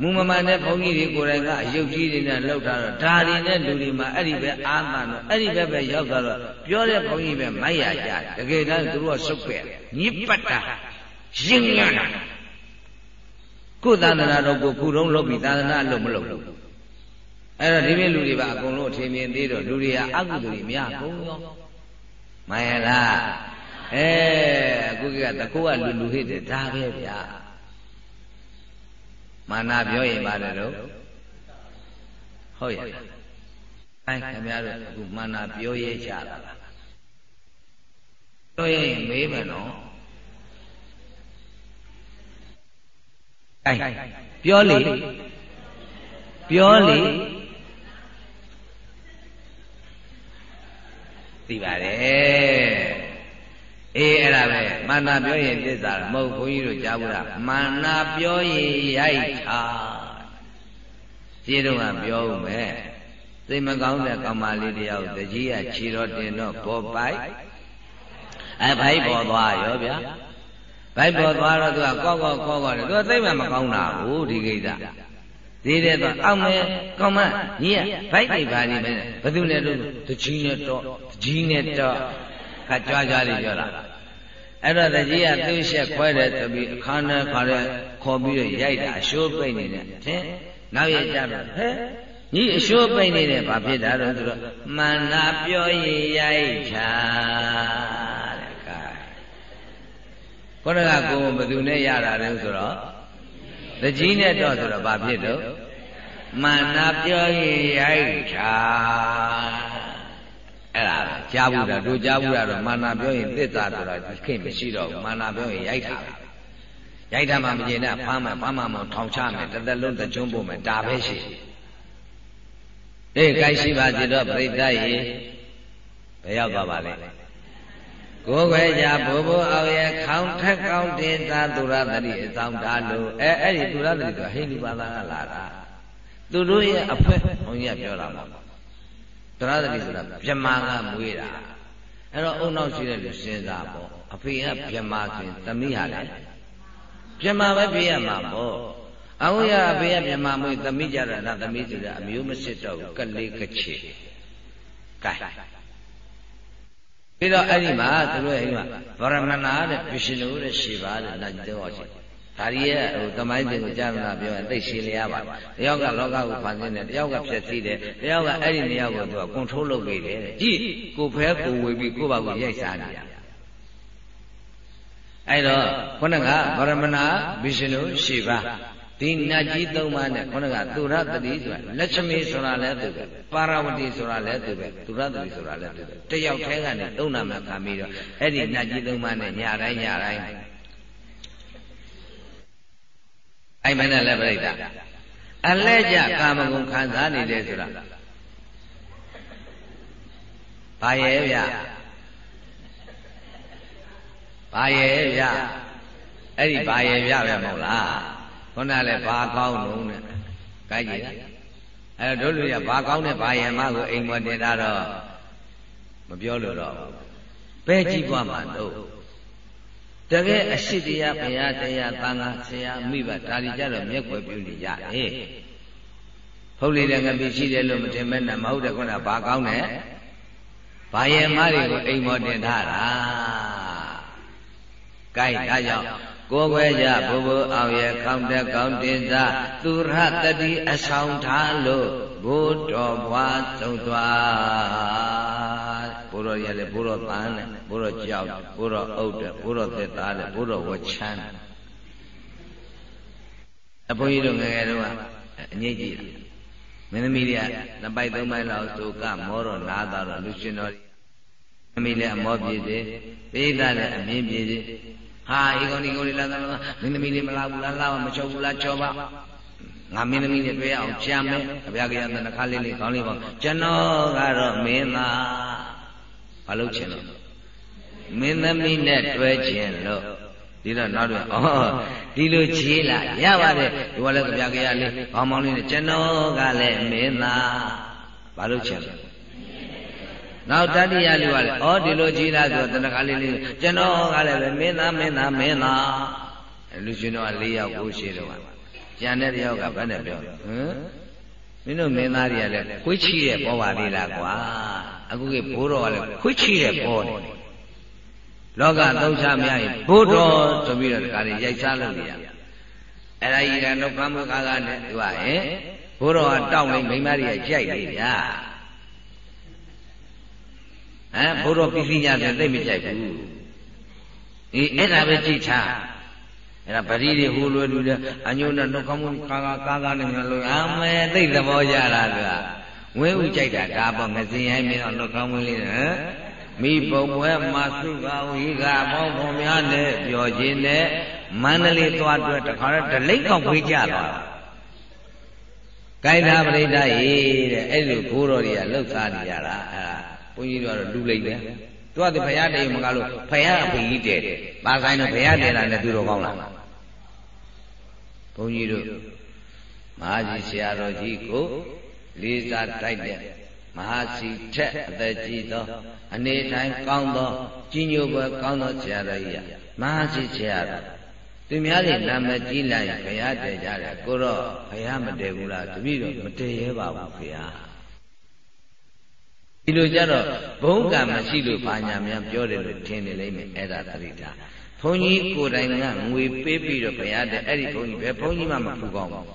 မူမမှန်တဲ့ဘုန်းကြီးတွေကိုယ်တိုင်ကအယုတ်ကြီးတွေနဲ့လှုပ်ထားတော့ဒါတွေနဲ့လူတွေမှာအဲ့ဒီပဲအာမန်တော့အဲ့ဒီပဲပဲရောက်သွားတော့ပြောတဲ့ဘုန်းကြီးပဲမိုက်ရကြတကယ်တမ်းသူတို့ကဆုတ်ပဲညစ်ပတ်တာရင်ငတ်တာကိုယ်သာသနာတော်ကိုခုတုံးလုပ်ပြီးသာသနာလုပ်မလုပ်လို့ အဲ့တော့ဒီလိုလူတွေပါအကုန်လုံးအထင်မြင်သေးတော့လူတွေကအကုသိုလ်တွေများကုန်ရောမှန်ရလားအဲအခုကတကူကလူလူဟိတဲ့ဒါပဲဗျာမာနာပြောရင်ပါတယ်တော့ဟုတ်ရဲ့အဲခင်ဗျားတို့အခုမာနာပြောရဲကြတာလားပြောရင်မေးမယ်နော်အဲပြောလေပြောလေ သိပါတယ်အေးအဲ့ဒါပဲမာနာပြောရင်သစ္စာမဟုတ်ဘုန်းကြီးတို့ကြားဘူးလားမာနာပြောရင်ရိုက်တာခြေတော့ကပြောဦးမယ်သိမကောင်းတဲ့ကောင်မလေးတယောက်တကြီးကခြေတော်တင်တော့ပေါ်ပိုက်အဲဘိုက်ပေါ်သွားရောဗျာဘိုက်ပေါ်သွားတော့သူကကောက်ကောက်ကောက်ကောက်တယ်သူကသိမမကောင်းတာဘူးဒီကိစ္စသေးတယ်တော့အောက်မဲကောင်းမညီကဘိုက်တွေပါနေမယ်ဘယ်သူနဲ့တော့တကြီးနဲ့တော့တ ကြီးနဲ့တော့ခါကြွားကြွားလေးပြောတာအဲ့တော့တကြီးကသူ့ရှက်ခွဲတယ်တပြီးအခါနဲ့ခါတဲ့ခေါ်ပြီးတော့ရိုက်တာအရှိုးပိတ်နေတယ်ထင်နောက်ရကြတော့ဟဲ့ညီအရှိုးပိတ်နေတယ်ဘာဖြစ်တာတော့ဆိုတော့မန္နာပြောရင်ရိုက်ချာတဲ့ကဲခေါင်းကကိုဘယ်သူနဲ့ရတာလဲဆိုတော့တကြီးနဲ့တော့ဆိုတော့ဘာဖြစ်တော့မာနာပြောရင်ရိုက်ချာ အဲ့ဒါကြားဘူးတာတို့ကြားဘူးတာတော့မာနာပြောရင်သစ္စာဆိုတာခင်မရှိတော့ဘူးမာနာပြောရင်ရိုက်တာပဲရိုက်တာမှမကျင်နဲ့ဖမ်းမယ်ဖမ်းမှမထောင်ချမယ်တစ်သက်လုံးတကြွပို့မယ်ဒါပဲရှိအေးကိုင်းရှိပါစေတော့ပြိတ္တရေဘယ်ရောက်သွားပါလဲကိုယ်ခွဲကြဘိုးဘိုးအောင်ရဲ့ခေါင်းထက်ကောင်းတင်သာသူရသတိအဆောင်ထားလို့အဲအဲ့ဒီသူရသတိကဟိန္ဒိဘာသာကလာတာသူတို့ရဲ့အဖွဲဘုန်းကြီးကပြောတာပါ သူရသတိဆိုတာဗြမာကမွေးတာအဲ့တော့အုံနောက်ရှိတဲ့လူစဉ်းစားပေါ့အဖေကဗြမာဆိုရင်သမီးဟာလည်းဗြမာပဲပြရမှာပေါ့အခုရအဖေကဗြမာမွေးသမီးကြတာသမီးဆိုတာအမျိုးမစစ်တော့ဘူးကလေးကချေကဲပြီးတော့အဲ့ဒီမှာသူတို့အဲ့ဒီမှာဗရမနာတဲ့ဗရှင်လို့တဲ့ရှိပါတဲ့နာကြတော့ရှိ ဒါရီရဲ့ဟိုသမိုင်းတင်ကိုကြားမလားပြောရင်သိရှင်းလျားပါတယောက်ကလောကကိုဖန်ဆင်းတယ်တယောက်ကဖြည့်ဆည်းတယ်တယောက်ကအဲ့ဒီနေရာကိုသူကကွန်ထရိုးလုပ်ပေးတယ်ကြည့်ကိုဖဲကိုဝေပြီးကိုယ့်ဘာကိုရိုက်စားနေတာအဲ့တော့ခုနကဗရမနာဗရှင်လို့ရှိပါဒီနတ်ကြီးသုံးပါးနဲ့ခုနကသူရတတိဆိုတာလက်ချမေဆိုတာလည်းသူပဲပါရဝတိဆိုတာလည်းသူပဲသူရတတိဆိုတာလည်းသူပဲတယောက်တည်းကနေသုံးနာမှခံပြီးတော့အဲ့ဒီနတ်ကြီးသုံးပါးနဲ့ညတိုင်းညတိုင်း အဲ့မနဲ့လည်းပြိတ္တာအလဲကြကာမဂုဏ်ခံစားနေတယ်ဆိုတာဘာရဲ့ဗျဘာရဲ့ဗျအဲ့ဒီဘာရဲ့ဗျပဲမဟုတ်လားခုနလည်းဘာကောင်းလုံးနဲ့ကြိုက်ကြည့်အဲ့တော့တို့လူရဘာကောင်းတဲ့ဘာယံမကိုအိမ်ပေါ်တင်တာတော့မပြောလို့တော့ဘယ်ကြည့်ပွားမှာတော့ တကယ်အရှိတရားဘုရားတရားသံဃာဆရာမိဘဒါတွေကြတော့မျက်ွယ်ပြုနေရတယ်ဟုတ်လေတဲ့ငပိရှိတယ်လို့မထင်မဲ့နဲ့မဟုတ်တဲ့ခုနဘာကောင်းတဲ့ဘာယံမတွေကိုအိမ်ပေါ်တင်ထားတာ။ကဲဒါကြောင့် ကိုယ်ွယ်ကြဘိုးဘိုးအောင်ရဲ့ကောင်းတဲ့ကောင်းတင်စားသူရတတိအဆောင်ထားလို့ဘိုးတော်ဘွားသုံးသွားဘိုးတော်ရလေဘိုးတော်တန်းနဲ့ဘိုးတော်ကြောက်ဘိုးတော်အုပ်တဲ့ဘိုးတော်သက်သားတဲ့ဘိုးတော်ဝချမ်းအဘုန်းကြီးတို့ငယ်ငယ်တုန်းကအငိမ့်ကြည့်မင်းသမီးတွေကနှစ်ပိုက်သုံးပိုက်လောက်ဆိုကမောတော့နားတော့လူရှင်တော်သမီးလည်းအမောပြေစေပိဋကလည်းအမြင်ပြေစေ ဟာဤကောင်ဒီကောင်လေးလာသားမင်းသမီးလေးမလာဘူးလားလာမချောဘူးလားချောပါငါမင်းသမီးနဲ့တွေ့အောင်ကြံမယ်အဗျာကရတဲ့နှခါလေးလေးခေါင်းလေးပေါ့ကျွန်တော်ကတော့မင်းသားဘာလို့ချင်လို့မင်းသမီးနဲ့တွေ့ချင်လို့ဒီတော့နောက်တော့ဩဒီလိုခြေလာရပါတယ်ဒီကလည်းကြပြကြရလေးခေါင်းမောင်းလေးနဲ့ကျွန်တော်ကလည်းမင်းသားဘာလို့ချင်လဲ နောက်တတိယလူကလည်းဩဒီလိုခြေလာဆိုတဏ္ဍာလေးလေးကျွန်တော်ကလည်းပဲမင်းသားမင်းသားမင်းသားလူရှင်တော်က၄ယောက်ကိုရှိတော့ကျန်တဲ့တယောက်ကဘယ်နဲ့ပြောဟမ်မင်းတို့မင်းသားတွေကလည်းခွေးချီတဲ့ပေါ်ပါသေးလားကွာအခုကဘိုးတော်ကလည်းခွေးချီတဲ့ပေါ်တယ်လောကသုံးချမြရင်ဘုဒ္ဓဆိုပြီးတော့ဒီကနေ့ရိုက်စားလို့နေရအဲ့ဒါကြီးကတော့ကမ္မကာကနဲ့သူကဟင်ဘုဒ္ဓကတောက်နေမိမကြီးကြိုက်နေဗျာ ဟမ်ဘုဒ္ဓပိစိညာဆိုသိမကြိုက်ဘူးအေးအဲ့ဒါပဲကြည့်ချအဲ့ဒါပရိတွေဟိုလွယ်လူတယ်အညုံနဲ့နှုတ်ကောင်းမှုကာကာကာကာနဲ့မျိုးလို့အမဲသိသဘောကြတာကဝင်းဥကြိုက်တာဒါပေါ့ငစင်ရိုင်းမင်းတော့နှုတ်ကောင်းမှုလေးဟမ်မိဘုံဘွဲမှာစုကဝိကဘောင်းဘုံများနဲ့ပြောခြင်းနဲ့မန္တလေးသွားတွေ့တခါတော့ဒလိတ်ကောက်ဖေးကြသွားကိုင်းသာပရိသတ်ရေတဲ့အဲ့လိုဘိုးတော်တွေကလှုပ်ရှားနေကြတာအဲ့ဒါ ဘုန်းကြီးတို့ကတော့လူလိုက်တယ်သူကတဖယားတည်းမကလို့ဖယားအဖေကြီးတဲ့ပါဆိုင်တော့ဖယားတဲ့တာနဲ့သူတော်ကောင်းလားဘုန်းကြီးတို့မဟာကြီးဆရာတော်ကြီးကိုလေးစားတိုက်တဲ့မဟာစီထက်အသက်ကြီးသောအနေတိုင်းကောင်းသောကြီးညိုပွဲကောင်းသောဆရာတော်ကြီးမဟာစီဆရာတော်သူများတွေနာမကြီးလိုက်ဘုရားတည်ကြတယ်ကိုတော့ဘုရားမတည်ဘူးလားတပည့်တော်မတည်ရဲပါဘူးဘုရား ဒီလိုကြတော့ဘုံကံမရှိလို့ဘာညာများပြောတယ်လို့ထင်နေလိမ့်မယ်အဲ့ဒါသတိထားဘုန်းကြီးကိုယ်တိုင်ကငွေပေးပြီးတော့ဘုရားတဲ့အဲ့ဒီဘုန်းကြီးပဲဘုန်းကြီးမှမဖူကောင်းဘူး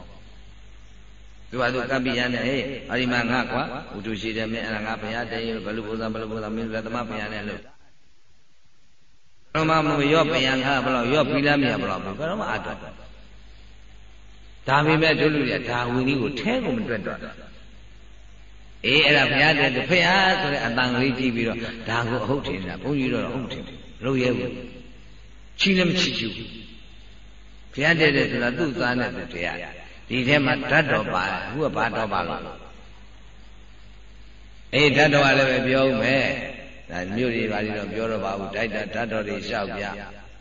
သူကသူကပ္ပိယနဲ့ဟေးအဒီမှာငါကွာဥတုရှိတယ်မင်းအဲ့ဒါငါဘုရားတည်းဘလူဘုရားဘလူဘုရားမင်းလက်သမားဘုရားနဲ့လို့ဘယ်မှာမရော့ဘုရားငါဘလောက်ရော့ပြီးလားမရဘလောက်ဘယ်တော့မှအတော့ဒါပေမဲ့တို့လူတွေကဒါဝီနည်းကိုထဲကိုမတွက်တော့ အေးအဲ့ဒါဘုရားတည်းဘုရားဆိုတဲ့အတန်ကလေးကြည့်ပြီးတော့ဒါကိုအဟုတ်ထင်တာဘုန်းကြီးတော့အဟုတ်ထင်တယ်လို့ရဲဘူးချီလည်းမချီချူဘုရားတည်းတဲ့ဆိုတာသူ့သားနဲ့သူတရားဒီထဲမှာဓာတ်တော်ပါအခုကဘာတော်ပါလို့အေးဓာတ်တော်ကလည်းပဲပြောဦးမယ်ဒါမြို့တွေဘာတွေတော့ပြောတော့ပါဘူးဓာတ်ဓာတ်တော်တွေလျှောက်ပြ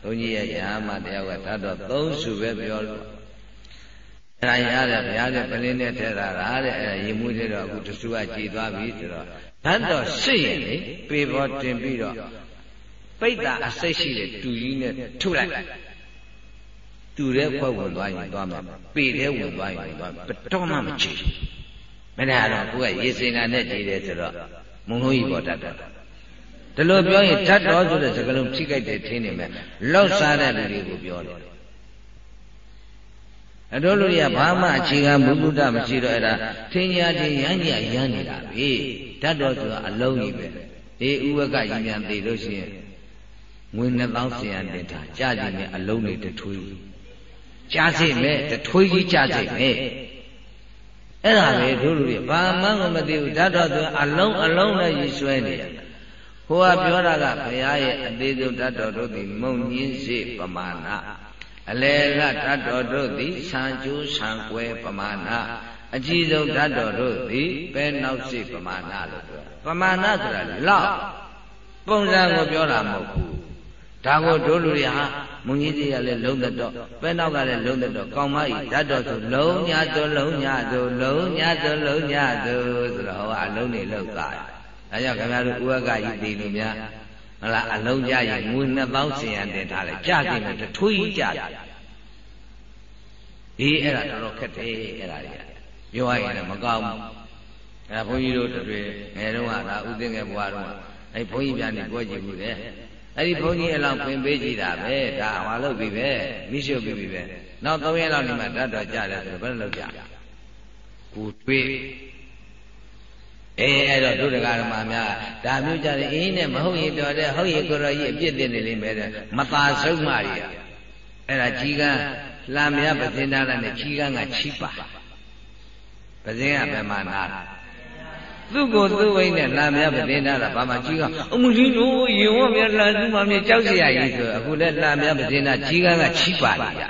ဘုန်းကြီးရဲ့ညာမတယောက်ကဓာတ်တော်သုံးစုပဲပြောလို့ အဲ့ဒါရတယ်ဘုရားတဲ့ပလင်းနဲ့ထဲတာလားတဲ့အဲ့ဒါရေမွေးတဲ့တော့အခုတဆူကကြည်သွားပြီဆိုတော့ဓာတ်တော်စစ်ရင်လေပေပေါ်တင်ပြီးတော့ပိတ်တာအစိတ်ရှိတဲ့တူကြီးနဲ့ထုလိုက်တူတဲ့ခွက်ဝင်သွားရင်သွားမှာပေတဲ့ဝင်သွားရင်သွားမှာဘတော်မှမချေမနဲ့တော့ကိုကရေစင်တာနဲ့ကြည်တယ်ဆိုတော့မုံလို့ကြီးပေါ်တတ်တယ်ဒီလိုပြောရင်ဓာတ်တော်ဆိုတဲ့စကားလုံးဖြိကြိုက်တယ်ထင်းနေမယ်လောက်စားတဲ့လူတွေကိုပြောတယ် အတော်လူတွေကဘာမှအခြေခံဘုဒ္ဓမရှိတော့အဲ့ဒါထင်ညာချင်းရမ်းကြရမ်းနေတာပဲဓာတ်တော်ဆိုတာအလုံးကြီးပဲအေးဥဝကရင်မြန်သေးလို့ရှိရင်ငွေ2000ဆရာတင်တာကြာကြည့်မယ်အလုံးတွေတထွေးကြားစိတ်မဲ့တထွေးကြီးကြားစိတ်မဲ့အဲ့ဒါပဲတို့လူတွေဘာမှမသိဘူးဓာတ်တော်သူအလုံးအလုံးနဲ့ကြီးဆွဲနေတယ်ဟိုကပြောတာကဘုရားရဲ့အသေးဆုံးဓာတ်တော်တို့သည်မုံညင်းစေပမာဏ အလေကဓာတ်တော်တို့သည်ဆံကျိုးဆံကွဲပမာဏအကြီးဆုံးဓာတ်တော်တို့သည်ပဲနောက်စေပမာဏလို့ပြောပမာဏဆိုတာလောက်ပုံစံကိုပြောတာမဟုတ်ဘူးဒါကိုတို့လူတွေဟာမုံကြီးကြီးကလည်းလုံးသက်တော့ပဲနောက်ကလည်းလုံးသက်တော့ကောင်းမကြီးဓာတ်တော်ဆိုလုံးညာသွလုံးညာသွလုံးညာသွလုံးညာသွဆိုတော့ဟောအလုံးနေလောက်သားဒါကြောင့်ခင်ဗျားတို့ဥဝကကြီးတည်လို့များ ဟလားအလုံးကြရင်ငွေ2000စင်ရတင်ထားလိုက်ကြကြည့်မယ်တထွေးကြီးကြဒီအဲ့ဒါတော်တော်ခက်တယ်အဲ့ဒါတွေကပြောရရင်မကောင်းဘူးအဲ့ဒါဘုန်းကြီးတို့တွေငယ်တော့ကဒါဥသိငယ်ဘွားတော့အဲ့ဘုန်းကြီးပြန်နေပြောကြည့်ဘူးလေအဲ့ဒီဘုန်းကြီးအလောက်ပင်ပေးကြည့်တာပဲဒါဟွာလုပ်ပြီပဲမိရှုပ်ပြီပဲနောက်၃ရက်လောက်နေမှတတ်တော်ကြတယ်ဆိုတော့ဘယ်လိုလုပ်ကြကိုတွေး အေးအဲ့တော့ဒုဒကာဓမ္မများဒါမျိုးကြတယ်အင်းနဲ့မဟုတ်ရင်ပြောတယ်ဟုတ်ရင်ကိုရောကြီးအပြစ်တင်နေလိမ့်မယ်တဲ့မသာဆုံးမကြီးအဲ့ဒါကြီးကန်း လှမ်းမြပဇင်းသားနဲ့ချီကန်းကချီပါပဇင်းကဘယ်မှာနာသူ့ကိုသူ့ဝိနဲ့လာမြပဇင်းသားတာဘာမှကြီးကအမကြီးတို့ရင်ဝမြလာသူ့မမြကြောက်เสียရည်ဆိုအခုလည်းလာမြပဇင်းသားကြီးကန်းကချီပါနေကြ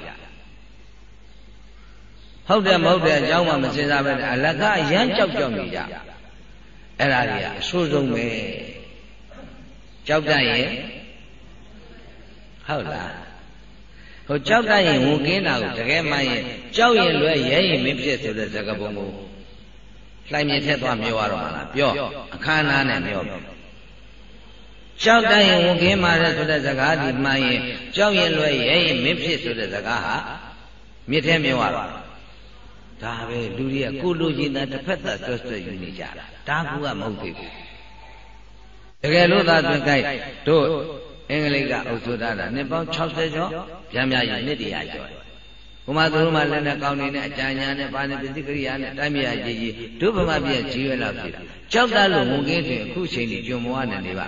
ဟုတ်တယ်မဟုတ်တယ်အကြောင်းမှမစင်စားပဲအလကအရန်ကြောက်ကြောက်နေကြ အဲ့ဒါကြီးကအဆိုးဆုံးပဲကြောက်တတ်ရင်ဟုတ်လားဟိုကြောက်တတ်ရင်ဝန်ကင်းတာကိုတကယ်မှရင်ကြောက်ရင်လွဲရဲရင်မဖြစ်ဆိုတဲ့ဇကပုံကိုလှိုင်မြင်ထက်သွားပြောရတော့မှာလားပြောအခမ်းအနားနဲ့ပြောကြောက်တတ်ရင်ဝန်ကင်းပါတဲ့ဆိုတဲ့ဇကားဒီမှရင်ကြောက်ရင်လွဲရဲရင်မဖြစ်ဆိုတဲ့ဇကားဟာမြစ်ထဲပြောရတော့ဒါပဲလူတွေကကိုလိုချင်တာတစ်ဖက်သက်တွဲဆွဲယူနေကြတာ ဒါကူကမဟုတ်သေးဘူးတကယ်လို့သာတွင်ကြိုက်တို့အင်္ဂလိပ်ကအုပ်စိုးထားတာနှစ်ပေါင်း60ကျော်ဗျာများရင်နှစ်တရာကျော်ဘုမသူတို့မှလည်းနဲ့ကောင်းနေတဲ့အကြညာနဲ့ပါနေပစ္စည်းကရိယာနဲ့တိုင်းမြာကြီးကြီးတို့ဗမာပြည်ကြီးရွယ်လာဖြစ်ကြောက်တတ်လို့ငုံကင်းတွင်အခုချိန်ကြီးကျွံမွားနေနေပါ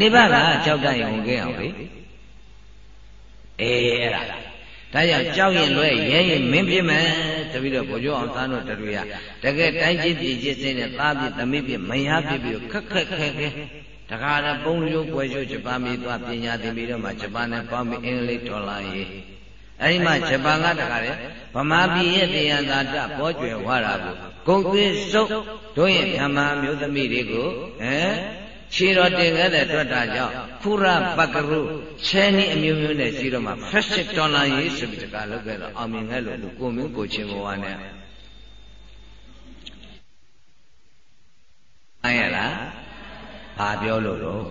နေပါလားကြောက်တတ်ရင်ငုံကင်းအောင်လေအေးအဲ့ဒါ ဒါကြောင့်ကြောက်ရင်လွဲရဲရင်မင်းပြမယ်တပည့်တော်ဘုရားအောင်သားတို့တူရတကယ်တိုင်းချင်းပြည်ချင်းစင်းနဲ့သားပြသမီးပြမယားပြပြီးခက်ခက်ခဲခဲတခါတော့ပုံရိုးကွယ်ရိုးဂျပန်ပြည်သွားပညာသင်ပြီးတော့မှဂျပန်နဲ့ပေါင်းပြီးအင်္ဂလိပ်ဒေါ်လာရေးအဲဒီမှာဂျပန်ကတခါလေဗမာပြည်ရဲ့တရားသာတပေါ်ကျွယ်ဝါတာကိုဂုံသွေးစုပ်တို့ရဲ့ဗမာမျိုးသမီးတွေကိုဟမ် ခြေတော်တင်ခဲ့တဲ့တွေ့တာကြောင့်ဖုရပကရုဆယ်နည်းအမျိုးမျိုးနဲ့ရှိတော့မှ fashion dollar ရေးဆိုပြီးတကလုပ်ခဲ့တော့အောင်မြင်ခဲ့လို့ကိုမင်းကိုချင်းဘဝနဲ့အဲ့ရလားဘာပြောလို့တော့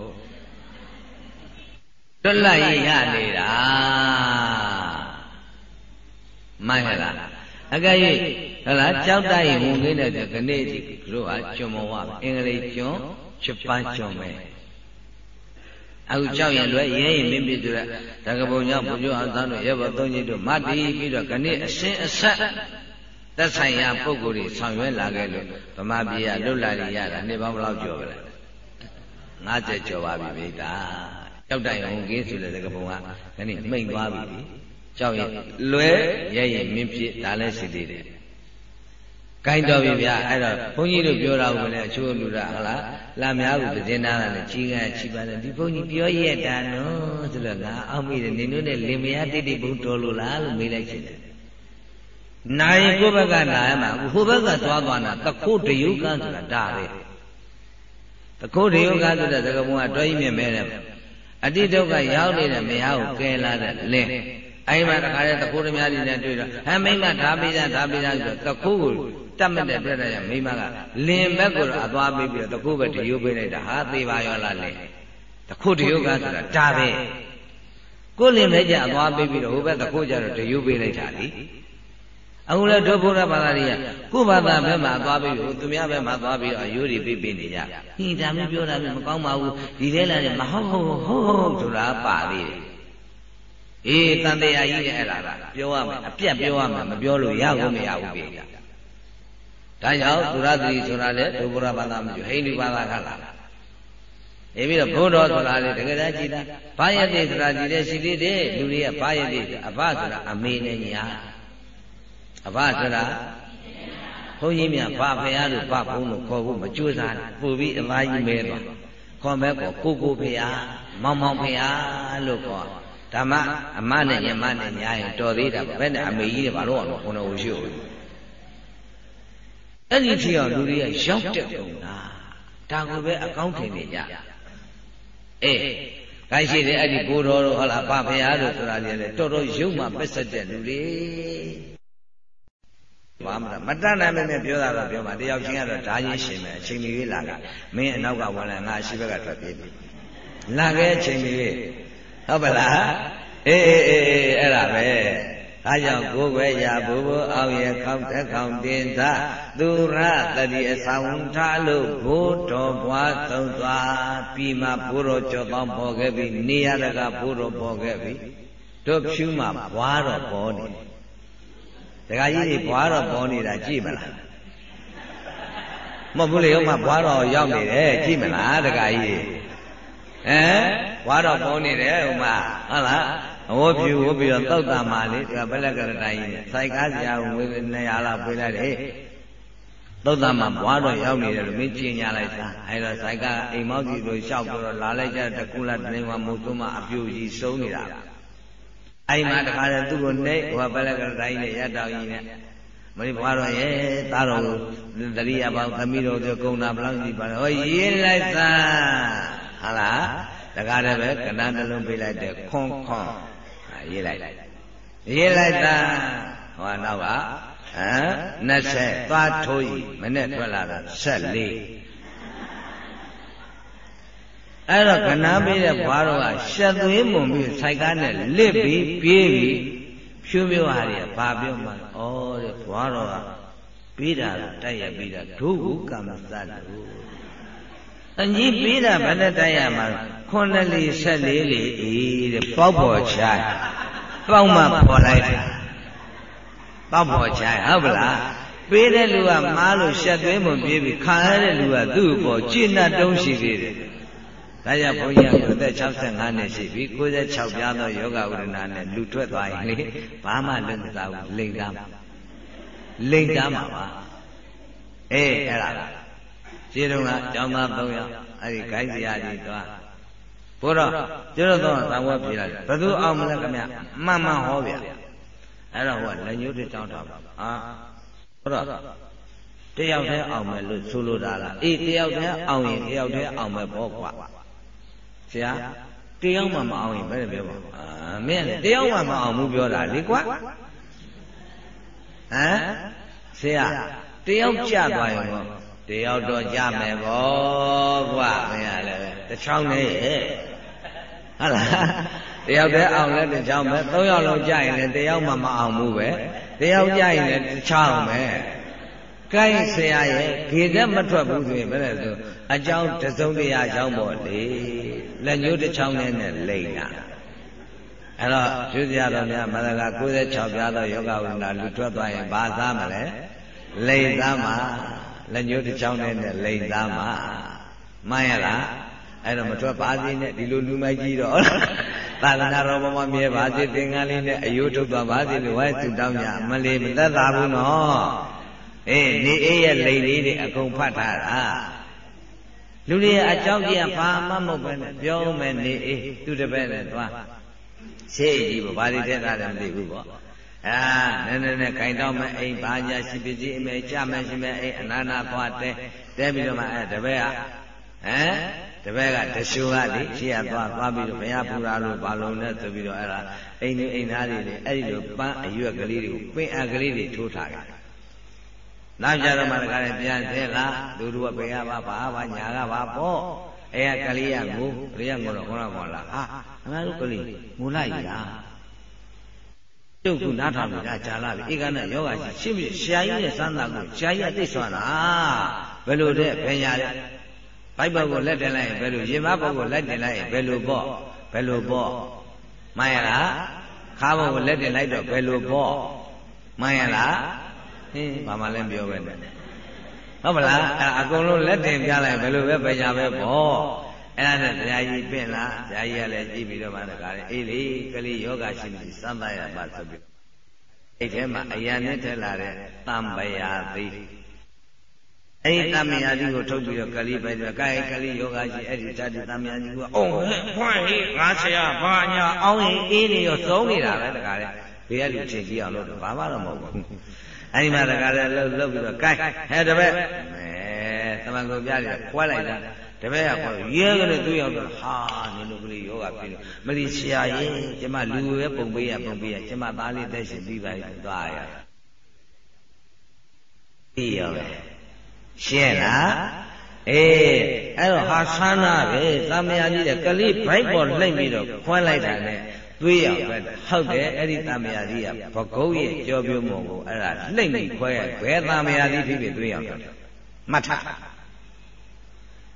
တွတ်လိုက်ရနေတာမှန်ရလားအကယ်၍ဟလားကြောက်တိုက်ဝင်ခင်းတဲ့ကနေ့ဒီတို့ဟာကျွံမဝအင်္ဂလိပ်ကျွန်း ချပန်းကျွန်းပဲအခုကြောက်ရင်လွယ်ရဲရင်မင်းပြဆိုတဲ့တကပုံကြောင့်ဘုရားအောင်သားတို့ရဲဘော်သုံးကြီးတို့မတည်ပြီးတော့ကနေ့အစင်အဆက်သက်ဆိုင်ရာပုဂ္ဂိုလ်တွေဆောင်ရွက်လာခဲ့လို့ဗမာပြည်ကလွတ်လာရရတာနေပေါင်းဘယ်လောက်ကျော်ကြလဲ50ကျော်ပါပြီမိသားကြောက်တိုင်အောင်ကင်းဆိုတဲ့တကပုံကခဏမိတ်သွားပြီကြောက်ရင်လွယ်ရဲရင်မင်းပြဒါလည်းရှိသေးတယ် ကိုင်းတော်ပြီဗျာအဲ့တော့ဘုန်းကြီးတို့ပြောတာကိုလည်းအချို့လူတာဟုတ်လားလာများကိုသင်သားတာနဲ့ကြီးကချီပါတယ်ဒီဘုန်းကြီးပြောရက်တာနော်ဆိုတော့ငါအောက်မိတယ်နင်တို့နဲ့လင်မယားတိတိဘုံတော်လို့လားလို့မေးလိုက်ချင်တယ်နိုင်ကိုဘက်ကနာရမှာဟိုဘက်ကသွားသွားတာတခုတယုကဆိုတာဒါပဲတခုတယုကဆိုတဲ့သကပုံကတော်ကြီးမြင်မဲတယ်အတိဒုက္ခရောက်နေတဲ့မယားကိုကယ်လာတဲ့လင်းအဲ့မှာတခါတည်းတခုတများကြီးနဲ့တွေ့တော့ဟမ်မိမဓာပိသာဓာပိသာဆိုတော့တခုကို တတ်မဲ့တဲ့တွေ့တဲ့မိမကလင်ဘက်ကိုတော့အသွားပေးပြီးတော့တခုပဲတရုပ်ပေးလိုက်တာဟာသေးပါရောလားလေတခုတရုပ်ကဆိုတာဒါပဲကိုလင်ပဲကြအသွားပေးပြီးတော့ဟိုဘက်တခုကြတော့တရုပ်ပေးလိုက်တာလीအခုလည်းဒုဗုဒ္ဓဘာသာတွေကကိုဘာသာဘက်မှာသွားပြီးတော့သူများဘက်မှာသွားပြီးတော့အယိုးတွေပြပေးနေကြဟိဒါမျိုးပြောတာမျိုးမကောင်းပါဘူးဒီထဲလာတယ်မဟုတ်ဟုတ်ဟုတ်ဟုတ်ဆိုတာပါသေးတယ်အေးတန်တရားကြီးနဲ့အဲ့ဒါကပြောရမယ်အပြက်ပြောရမယ်မပြောလို့ရဘူးမရဘူးပြေ ဒါကြောင့်သုရတိဆိုတာလေဒုဗုဒ္ဓဘာသာမကျဟိန္ဒူဘာသာကလာနေပြီးတော့ဘုရားဆိုတာလေတကယ်တမ်းကြည်တာဘာယတိဆိုတာကြည်တဲ့ရှိသေးတယ်လူတွေကဘာယတိအဘဆိုတာအမေနဲ့ညာအဘဆိုတာဘုန်းကြီးများဘာဖရာလို့ဘာဘုန်းလို့ခေါ်ဖို့မကြိုးစားပို့ပြီးအသားကြီးမဲသွားခေါ်မဲ့ကောကိုကိုဖရာမောင်မောင်ဖရာလို့ခေါ်ဓမ္မအမနဲ့ယမနဲ့ညာရင်တော်သေးတာဘယ်နဲ့အမေကြီးတွေဘာလို့အောင်ဘုန်းတော်ရှို့ အဲ့ဒီထီအောင်လူတွေကရောက်တဲ့ပုံလားဒါကိုပဲအကောင်းထင်နေကြအေးခိုင်းရှိတယ်အဲ့ဒီဘိုးတော်တို့ဟုတ်လားဗဖရာတို့ဆိုတာလေတော်တော်ရုပ်မှပက်ဆက်တဲ့လူတွေဘာမှမတတ်နိုင်မဲ့ပြောတာတော့ပြောမှာတယောက်ချင်းကတော့ဓာကြီးရှင်မယ်အချိန်မီလေးလာကမင်းအနောက်ကဝင်လာငါအရှိဘက်ကထွက်ပြေးပြီလာခဲ့အချိန်မီလေးဟုတ်ပါလားအေးအေးအေးအဲ့ဒါပဲ ဒါကြောင့်ကိုယ်ပဲရာဘိုးဘိုးအောင်ရခေါင်းတက်ခေါင်းတင်သာသူရတတိအဆောင်ထားလို့ဘိုးတော်ဘွားသုံးသွားပြီးမှဘိုးတော်ကြော်ပေါင်းပေါ်ခဲ့ပြီနေရတကဘိုးတော်ပေါ်ခဲ့ပြီတို့ဖြူမှဘွားတော်ပေါ်နေဒကာကြီးတွေဘွားတော်ပေါ်နေတာကြည့်မလားမဟုတ်ဘူးလေဥမဘွားတော်ရောက်နေတယ်ကြည့်မလားဒကာကြီးဟမ်ဘွားတော်ပေါ်နေတယ်ဥမဟုတ်လားဟ အဝတ်ဖြူဝတ်ပြီးတော့သုတ်တမာလေးဒီကဘလက်ကရတိုင်းကြီးစိုက်ကားစရာဝေ200လောက်ပေးလိုက်တယ်သုတ်တမာဘွားတော့ရောက်နေတယ်လို့မင်းကြင်ညာလိုက်တာအဲတော့စိုက်ကအိမ်မောက်ကြီးတို့ရှောက်ပြီးတော့လာလိုက်ကြတကူလာတနေမှာမုတ်သွမအပြူကြီးစုံနေတာအဲ့မှာတခါတည်းသူ့ကိုနေဟိုဘလက်ကရတိုင်းနဲ့ရတောင်ကြီးနဲ့မင်းဘွားတော့ရဲ့သားတော်တရိယာပေါင်းသမီးတော်တို့ကုံနာဘလောက်ကြီးပါဟောရေးလိုက်သာဟာလားတကားတည်းပဲကဏ္ဍနှလုံးပေးလိုက်တဲ့ခွန်ခွန် ရေးလိုက်ရေးလိုက်တာဟောနောက်ကဟမ်20သွားထိုးကြီးမနဲ့ထွက်လာတာ14အဲ့တော့ကဏ္ဍပေးတဲ့ဘွားတော်ကရှက်သွေးမုံပြီးစိုက်ကားနဲ့လစ်ပြီးပြေးပြီးဖြူးပြောဟာတွေကဘာပြောမှဩတဲ့ဘွားတော်ကပြီးတာတိုက်ရပြီးတာဒုဟုကမ္မသတ်လို့ အကြီးပြီးတာဘယ်နဲ့တိုက်ရမှာခွန်းလေးလေးဆက်လေးလေးအေးတဲ့ပေါက်ပေါ်ချာပေါက်မှပေါ်လိုက်တာပေါက်ပေါ်ချာဟုတ်ပလားပေးတဲ့လူကမားလို့ရှက်သွေးမပြေးပြီးခံရတဲ့လူကသူ့အပေါ်ကြည်နတ်တုံးရှိသေးတယ်ဒါကြောင့်ဘုန်းကြီးကအသက်65နှစ်ရှိပြီ96ပြားသောယောဂဝရဏနဲ့လူထွက်သွားရင်လေဘာမှလုံမသာဘူးလိမ့်သားမှာလိမ့်သားမှာပါအေးအဲ့ဒါ ခြေတုံးကကျောင်းသား3ယောက်အဲ့ဒီဂိုင်းစရာကြီးသွားဘုရားကျွတ်တော့သာဝတ်ပြေးလိုက်ဘယ်သူအောင်မလဲခင်ဗျမှန်မှန်ဟောဗျအဲ့တော့ဟိုကလက်ညှိုးတစ်တောင်းထားပါအာဘုရားတယောက်တည်းအောင်မယ်လို့ဆိုလိုတာလားအေးတယောက်တည်းအောင်ရင်တယောက်တည်းအောင်မယ်ပေါ့ကွာဆရာတယောက်မှမအောင်ရင်ဘယ်လိုပြောပါအာမင်းတယောက်မှမအောင်ဘူးပြောတာလေကွာဟမ်ဆရာတယောက်ကြသွားရင်ပေါ့ တယောက်တော့ကြမယ်ဗောကွာမင်းလည်းတချောင်းနဲ့ရဲ့ဟုတ်လားတယောက်တည်းအောင်လဲတချောင်းပဲသုံးယောက်လုံးကြရင်လည်းတယောက်မှမအောင်ဘူးပဲတယောက်ကြရင်လည်းတချောင်းပဲကိုင်းဆရာရဲ့ဂေသက်မထွက်ဘူးဆိုရင်ဘယ်လဲဆိုအကြောင်းတစုံတရာအကြောင်းပေါ့လေလက်ညှိုးတစ်ချောင်းနဲ့နဲ့လိမ့်တာအဲ့တော့ကျူးစရာတော်များမသက96ပြားသောယောဂဝိနာလူထွက်သွားရင်ဘာသားမလဲလိမ့်သားမှာ လက်ညှိုးတစ်ချောင်းနဲ့နဲ့လိမ့်သားမှာမှန်ရလားအဲ့တော့မထွက်ပါသေးနဲ့ဒီလိုလူမိုက်ကြီးတော့သာသနာတော်ဘမမြဲပါစေသင်္ကန်းလေးနဲ့အယိုးထုတ်သွားပါစေလို့ဝိုင်းသူတောင်းကြမလေးမသက်သာဘူးနော်အေးနေအေးရဲ့လိန်လေးတွေအကုန်ဖတ်ထားတာလူတွေအကြောင်းကြီးကဘာမှမဟုတ်ပဲနဲ့ပြောမယ်နေအေးသူတပည့်နဲ့သွားရှေ့ကြီးဘာတွေတက်တာလည်းမသိဘူးပေါ့ အာနည်းနည်းနဲ့ခိုင်တော့မယ်အိမ်ဘာညာရှိပစ္စည်းအမေကြမယ်ရှိမယ်အိမ်အနာနာသွားတဲတဲပြီးတော့မှအဲတပည့်ကဟမ်တပည့်ကတရှူကလေရှေ့ကသွားသွားပြီးတော့ဘုရားပူရာလို့ဘာလုံးနဲ့ဆိုပြီးတော့အဲ့ဒါအိမ်နေအိမ်သားတွေလေအဲ့ဒီလိုပန်းအရွက်ကလေးတွေကိုပင်အကလေးတွေထိုးထားကြတယ်နောက်ကြတော့မှတခါလေပြန်သေးလားလူတို့ကဘယ်ရပါဘာဘာညာကပါပေါ့အဲကလေးရငိုကလေးရငိုတော့ခေါင်းတော့လာဟာအမှန်လို့ကလေးငိုလိုက်ရာ တုတ်ခုနားထောင်နေတာကြာလာပြီဧကနဲ့ယောဂရှိရှင်းပြရှာကြီးနဲ့စမ်းသာကိုရှာကြီးကသိဆွမ်းတာဘယ်လိုတဲ့ဘယ်ညာတဲ့ဘိုက်ဘောက်ကိုလက်တင်လိုက်ရင်ဘယ်လိုရင်မဘောက်ကိုလက်တင်လိုက်ရင်ဘယ်လိုပေါ့ဘယ်လိုပေါ့မှန်ရလားခါဘောက်ကိုလက်တင်လိုက်တော့ဘယ်လိုပေါ့မှန်ရလားဟင်းဘာမှလည်းပြောပဲနဲ့ဟုတ်မလားအဲအကုန်လုံးလက်တင်ပြလိုက်ဘယ်လိုပဲပဲညာပဲပေါ့ အဲ့ဒါနဲ့တရားကြီးပြင်လားတရားကြီးကလည်းကြည့်ပြီးတော့မှတကားလေအေးလေကလေးယောဂရှိနေစမ်းသရပါဆိုပြီးအဲ့ထဲမှာအရာနဲ့ထက်လာတဲ့တံပယာသိအဲ့ဒီတမယာတိကိုထုတ်ပြီးတော့ကလေးပဲကဲကလေးယောဂရှိအဲ့ဒီဇာတိတမယာတိကအော်ဖွင့်ဟေးငါဆရာဘာညာအောင်းရင်အေးနေရောသုံးနေတာပဲတကားလေဘေးကလူချင်းကြည့်အောင်လို့ဘာမှတော့မဟုတ်ဘူးအဲ့ဒီမှာတကားလေလှုပ်လှုပ်ပြီးတော့ကဲဟဲ့တပည့်အဲသမန်ကိုပြတယ်ခွဲလိုက်တာ တပည့်ကခေါ်ရဲကလေးသူ့ရောက်တော့ဟာနေလို့ကလေးယောဂပြီးလို့မလီဆရာကြီးကျမလူပဲပုံပေးရပုံပေးရကျမသားလေးတက်ရှင်ပြီးပါပြီသွားရပြီးရောပဲရှင်းလားအေးအဲ့တော့ဟာဆန်းနာပဲသမယာကြီးတဲ့ကလေးဘိုက်ပေါ်လှိမ့်ပြီးတော့ခွဲလိုက်တာနဲ့သွေးရောက်ပဲဟုတ်တယ်အဲ့ဒီသမယာကြီးကဘကုတ်ရဲ့ကြောပြိုးမုံကိုအဲ့ဒါလှိမ့်ပြီးခွဲရဘယ်သမယာကြီးဖြစ်ဖြစ်သွေးရောက်တယ်မှတ်ထား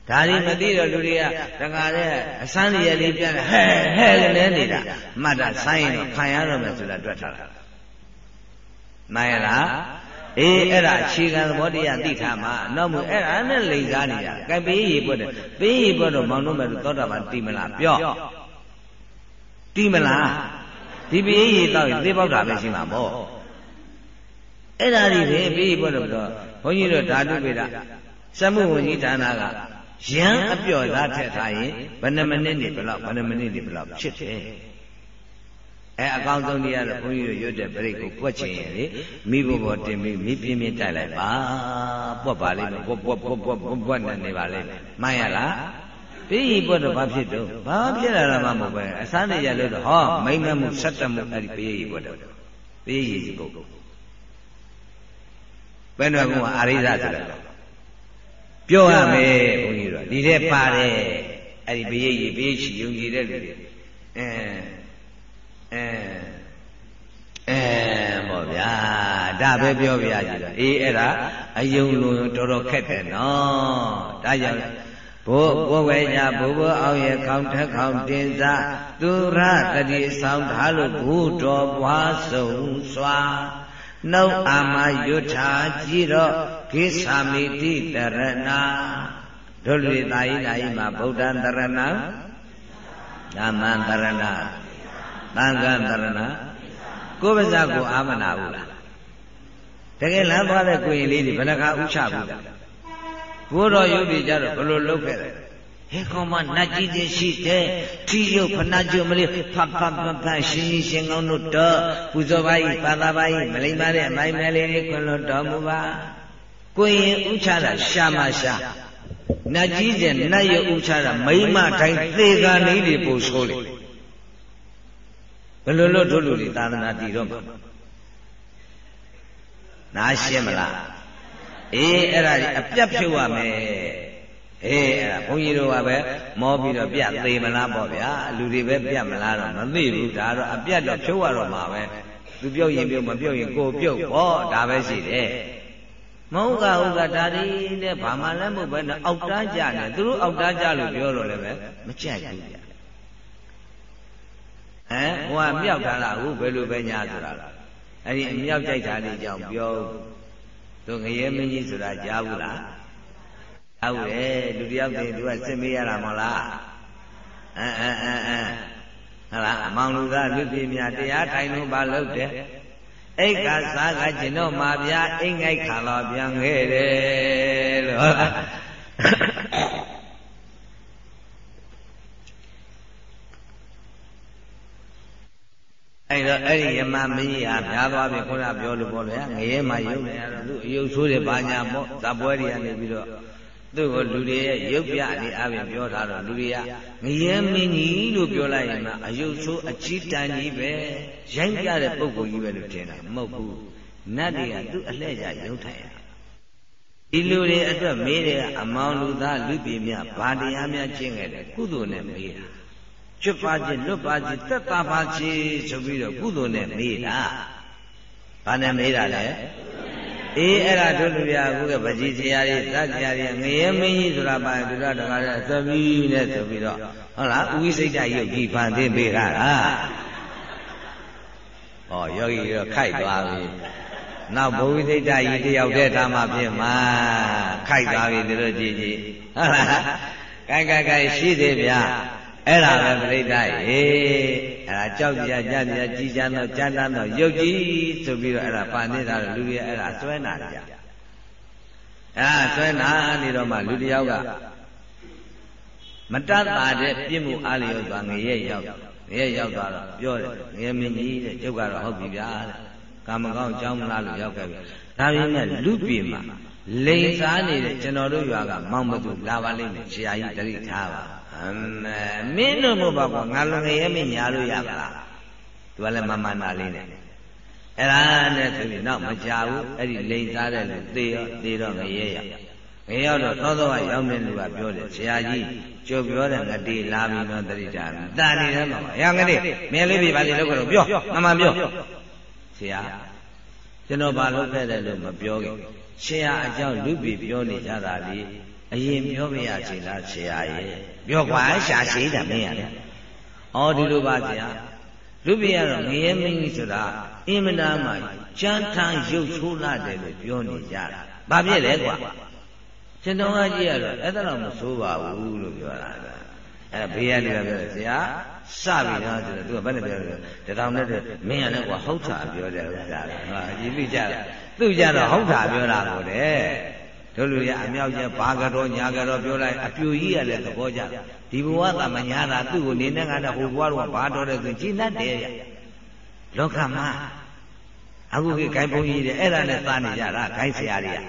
ဒါလေးမသိတော့လူတွေကတခါတည်းအစမ်းရည်လေးပြန်ဟဲဟဲလည်းနေတာမှတ်တာဆိုင်းတော့ခံရတော့မယ်ဆိုတာတွေ့ထားတာမှန်ရလားအေးအဲ့ဒါအခြေခံသဘောတရားသိထားမှာတော့မို့အဲ့ဒါနဲ့လိန်စားနေတာကဲပေးရေပွက်တယ်ပေးရေပွက်တော့မောင်တို့မဲ့သောတာပန်တိမလားပြောတိမလားဒီပရိယေတောက်ရင်သေပေါက်တာပဲရှိမှာပေါ့အဲ့ဒါဒီပဲပရိယေပေါ့တော့ဘုန်းကြီးတို့ဓာတုပေဒစမှုဝန်ကြီးဌာနက ရန်အပြော့သားထက်ထားရင်ဘယ်နှမိနစ်နေဘယ်လောက်ဘယ်နှမိနစ်နေဘယ်လောက်ဖြစ်တယ်အဲအကောင်းဆုံးတရားတော့ဘုန်းကြီးတို့ရွတ်တဲ့ပြိတ်ကိုပွက်ချင်ရင်လေမိဘဘောတင်ပြီးမိပြင်းပြင်းတိုက်လိုက်ပါပွက်ပါလိမ့်မယ်ပွက်ပွက်ပွက်ပွက်ပွက်နေနေပါလိမ့်မယ်မှန်ရလားပြီးပွက်တော့ဘာဖြစ်တော့ဘာဖြစ်လာတာမှမဟုတ်ပဲအစားနေရလို့တော့ဟောမိမ့်မမှုဆက်တမှုအဲ့ဒီပြီးပွက်တော့ပြီးရည်စီပုဂ္ဂိုလ်ဘယ်တော့ကအာရိဒဆိုတယ် ပြောရမယ်ဘုန်းကြီးတို့ဒီထဲပါတယ်အဲ့ဒီဘေးရည်ဘေးချီယုံကြည်တဲ့လူတွေအဲအဲအဲမောဗျာဒါပဲပြောပြရစီတော့အေးအဲ့ဒါအယုံလုံးတော်တော်ခက်တယ်နော်ဒါကြောင့်ဘိုးဘိုးဝဲညာဘိုးဘိုးအောင်ရဲ့ခေါင်းထက်ခေါင်းတင်စားသူရတတိဆောင်ထားလို့ဘုတော်ဘွားဆုံးစွာနှုတ်အာမယုထာကြည်တော့ကိသာမိတိတရဏဒုလိတာယိနာယိမှာဗုဒ္ဓံတရဏဓမ္မံတရဏသံဃံတရဏကိုယ်ပါးစပ်ကိုအာမနာဘူးလားတကယ်လမ်းသွားတဲ့ကိုရင်လေးတွေဘယ်နှခါဥချဘူးလားဘိုးတော်ယုတ်ပြီကြတော့ဘယ်လိုလုပ်ခဲ့လဲဟေကောင်မနတ်ကြီးတွေရှိတယ်ထီရုပ်ဖနာကျုံမလေးဖတ်ဖတ်ဖတ်ဖတ်ရှင်ကြီးရှင်ကောင်းတို့တော့ပူဇော်ပါ၏ပါသာပါ၏မလိမ္မာတဲ့အမိုင်းမဲလေးတွေခွင်လို့တော်မူပါ ကိုရင်ဥချတာရှာမရှာနတ်ကြီးတဲ့နတ်ရုပ်ဥချတာမိမတိုင်းသေကာနေတွေပို့ဆိုးလေဘယ်လိုလို့တို့လူတွေသာသနာတည်တော့မှာနားရှင်းမလားအေးအဲ့ဒါကြီးအပြတ်ဖြုတ်ရမယ်အေးအဲ့ဒါဘုန်းကြီးတို့ကပဲမောပြီးတော့ပြတ်သေးမလားပေါ့ဗျာလူတွေပဲပြတ်မလားတော့မသိဘူးဒါတော့အပြတ်တော့ဖြုတ်ရတော့မှာပဲသူပြုတ်ရင်ပြုတ်မပြုတ်ရင်ကိုပြုတ်ဟောဒါပဲရှိတယ် မဟုတ်ကဟုတ်ကဒါတွေနဲ့ဘာမှလည်းမဟုတ်ပဲနဲ့အောက်တားကြနေသူတို့အောက်တားကြလို့ပြောတော့လည်းပဲမကြိုက်ဘူးဗျာဟမ်ဟိုကမြောက်ထားတာဟုတ်ဘယ်လိုပဲညာဆိုတာအဲ့ဒီအမြောက်ကြိုက်တာလေးကြောင့်ပြောသူငရဲမင်းကြီးဆိုတာကြားဘူးလားဟုတ်တယ်လူတယောက်တည်းသူကစစ်မေးရတာမဟုတ်လားအမ်အမ်အမ်အမ်ဟုတ်လားအမောင်လူသားလူပြည်များတရားထိုင်လို့မလုပ်တယ် အိတ်ကစားကကျွန်တော်မှာဗျာအိတ်ငိုက်ခါတော့ပြန်ခဲ့တယ်လို့ဟုတ်လားအဲ့တော့အဲ့ဒီယမမင်းကြီးဟာများသွားပြီခုနပြောလို့ပေါ့လေငရဲမှာရုပ်နေရတော့သူအယုတ်ဆိုးတယ်ဘာညာပေါ့ဇပွဲတွေကနေပြီးတော့ သူ့ကိုလူတွေရဲ့ရုပ်ပြအနေအပြင်ပြောထားတော့လူတွေကငရဲမင်းကြီးလို့ပြောလိုက်ရင်အယုတ်ဆိုးအကြီးတန်းကြီးပဲရိုင်းပြတဲ့ပုံကိုကြီးပဲလို့ထင်တာမဟုတ်ဘူးနတ်တွေကသူ့အလှည့်ကြရုပ်ထိုင်ရဒီလူတွေအတွက်မေးတယ်အမောင်လူသားလူပြည်မြဘာတရားများကျင့်ခဲ့တယ်ကုသိုလ်နဲ့မေးတာကျွတ်ပါခြင်းလွတ်ပါခြင်းသက်သာပါခြင်းဆိုပြီးတော့ကုသိုလ်နဲ့မေးတာဘာနဲ့မေးတာလဲ အေးအဲ့ဒါတို့လူပြအခုကပကြီးဆရာကြီးသတ်ဆရာကြီးငရဲမင်းကြီးဆိုတာပါဒုရတကားရသဘီနဲ့ဆိုပြီးတော့ဟုတ်လားဥိစိတ်တရုပ်ကြီးဖန်သင်းပေးတာလားဟောယောဂီတော့ခိုက်သွားပြီနောက်ဘုဝိသိတ္တကြီးတယောက်တည်းထားမှဖြစ်မှာခိုက်သွားပြီတို့ကြည့်ကြည့်ဟုတ်လားကိုင်ကိုင်ကိုင်ရှိသေးဗျာ အဲ့ဒါပဲပြိဋ္ဌာရေအဲ့ဒါကြောက်ကြကြကြကြီးချမ်းတော့ကြမ်းတမ်းတော့ရုပ်ကြီးဆိုပြီးတော့အဲ့ဒါပါနေတာလူတွေအဲ့ဒါဆွဲနာကြအဲ့ဒါဆွဲနာနေတော့မှလူတယောက်ကမတတ်တာတဲ့ပြစ်မှုအားလျော်သွားငရဲရောက်ငရဲရောက်သွားတော့ပြောတယ်ငရဲမင်းကြီးတဲ့ကျုပ်ကတော့ဟုတ်ပြီဗျာတဲ့ကာမကောင်းကြောင်းမလားလို့ရောက်ခဲ့ပြီဒါပေမဲ့လူပြေမှာလိန်စားနေတဲ့ကျွန်တော်တို့ရွာကမောင်မသူလာပါလိမ့်မယ်ဆရာကြီးတတိထားပါ အမေမင်းတို့မို့ပါကွာငါလုံငရဲမညာလို့ရပါလားသူကလည်းမမနာလေးနဲ့အဲ့ဒါနဲ့ဆိုပြီးတော့မကြဘူးအဲ့ဒီလိန်စားတဲ့လူသေရောသေတော့ငရဲရငရဲတော့သောသောကရောက်တဲ့လူကပြောတယ်ဆရာကြီးကြိုပြောတဲ့ငတိလာပြီတော့တတိတာတာနေတယ်မှာရငတိမင်းလေးပြီပါလေလောက်ကတော့ပြောမမပြောဆရာကျွန်တော်ဘာလုပ်ခဲ့တယ်လို့မပြောခင်ဆရာအကြောင်းလူပြီပြောနေကြတာလေ အရင်ပြောပြရချင်လားဆရာရဲ့ပြောကွာရှာရှိတာမင်းရတယ်။အော်ဒီလိုပါဗျာ။လူပြရတော့ငရဲမင်းကြီးဆိုတာအင်မနာမှကြမ်းထမ်းရုပ်ဆိုးလာတယ်လို့ပြောနေကြတာ။ဘာဖြစ်လဲကွာ။ရှင်တော်ကကြီးကတော့အဲ့ဒါတော့မဆိုးပါဘူးလို့ပြောတာက။ဟအဲဘေးရလူကပြောတယ်ဆရာစပြီနော်ဆိုတော့သူကဘယ်နဲ့ပြောလဲတထောင်နဲ့မင်းကလည်းကွာဟုတ်တာပြောတယ်ဥစ္စာဟာအကြည့်သိကြတယ်သူကြတော့ဟုတ်တာပြောတာကိုတဲ့ တို့လူရအမြောက်ကျဘာကတော့ညာကတော့ပြောလိုက်အပြူကြီးကလည်းသဘောကျဒီဘဝသမညာတာသူ့ကိုနေနဲ့ကတော့ဟိုဘဝတော့ဘာတော်တယ်ဆိုကျင့်တတ်တယ်လောကမှာအခုကဂိုင်းဘုန်းကြီးတွေအဲ့ဒါနဲ့သားနေကြတာဂိုင်းဆရာတွေက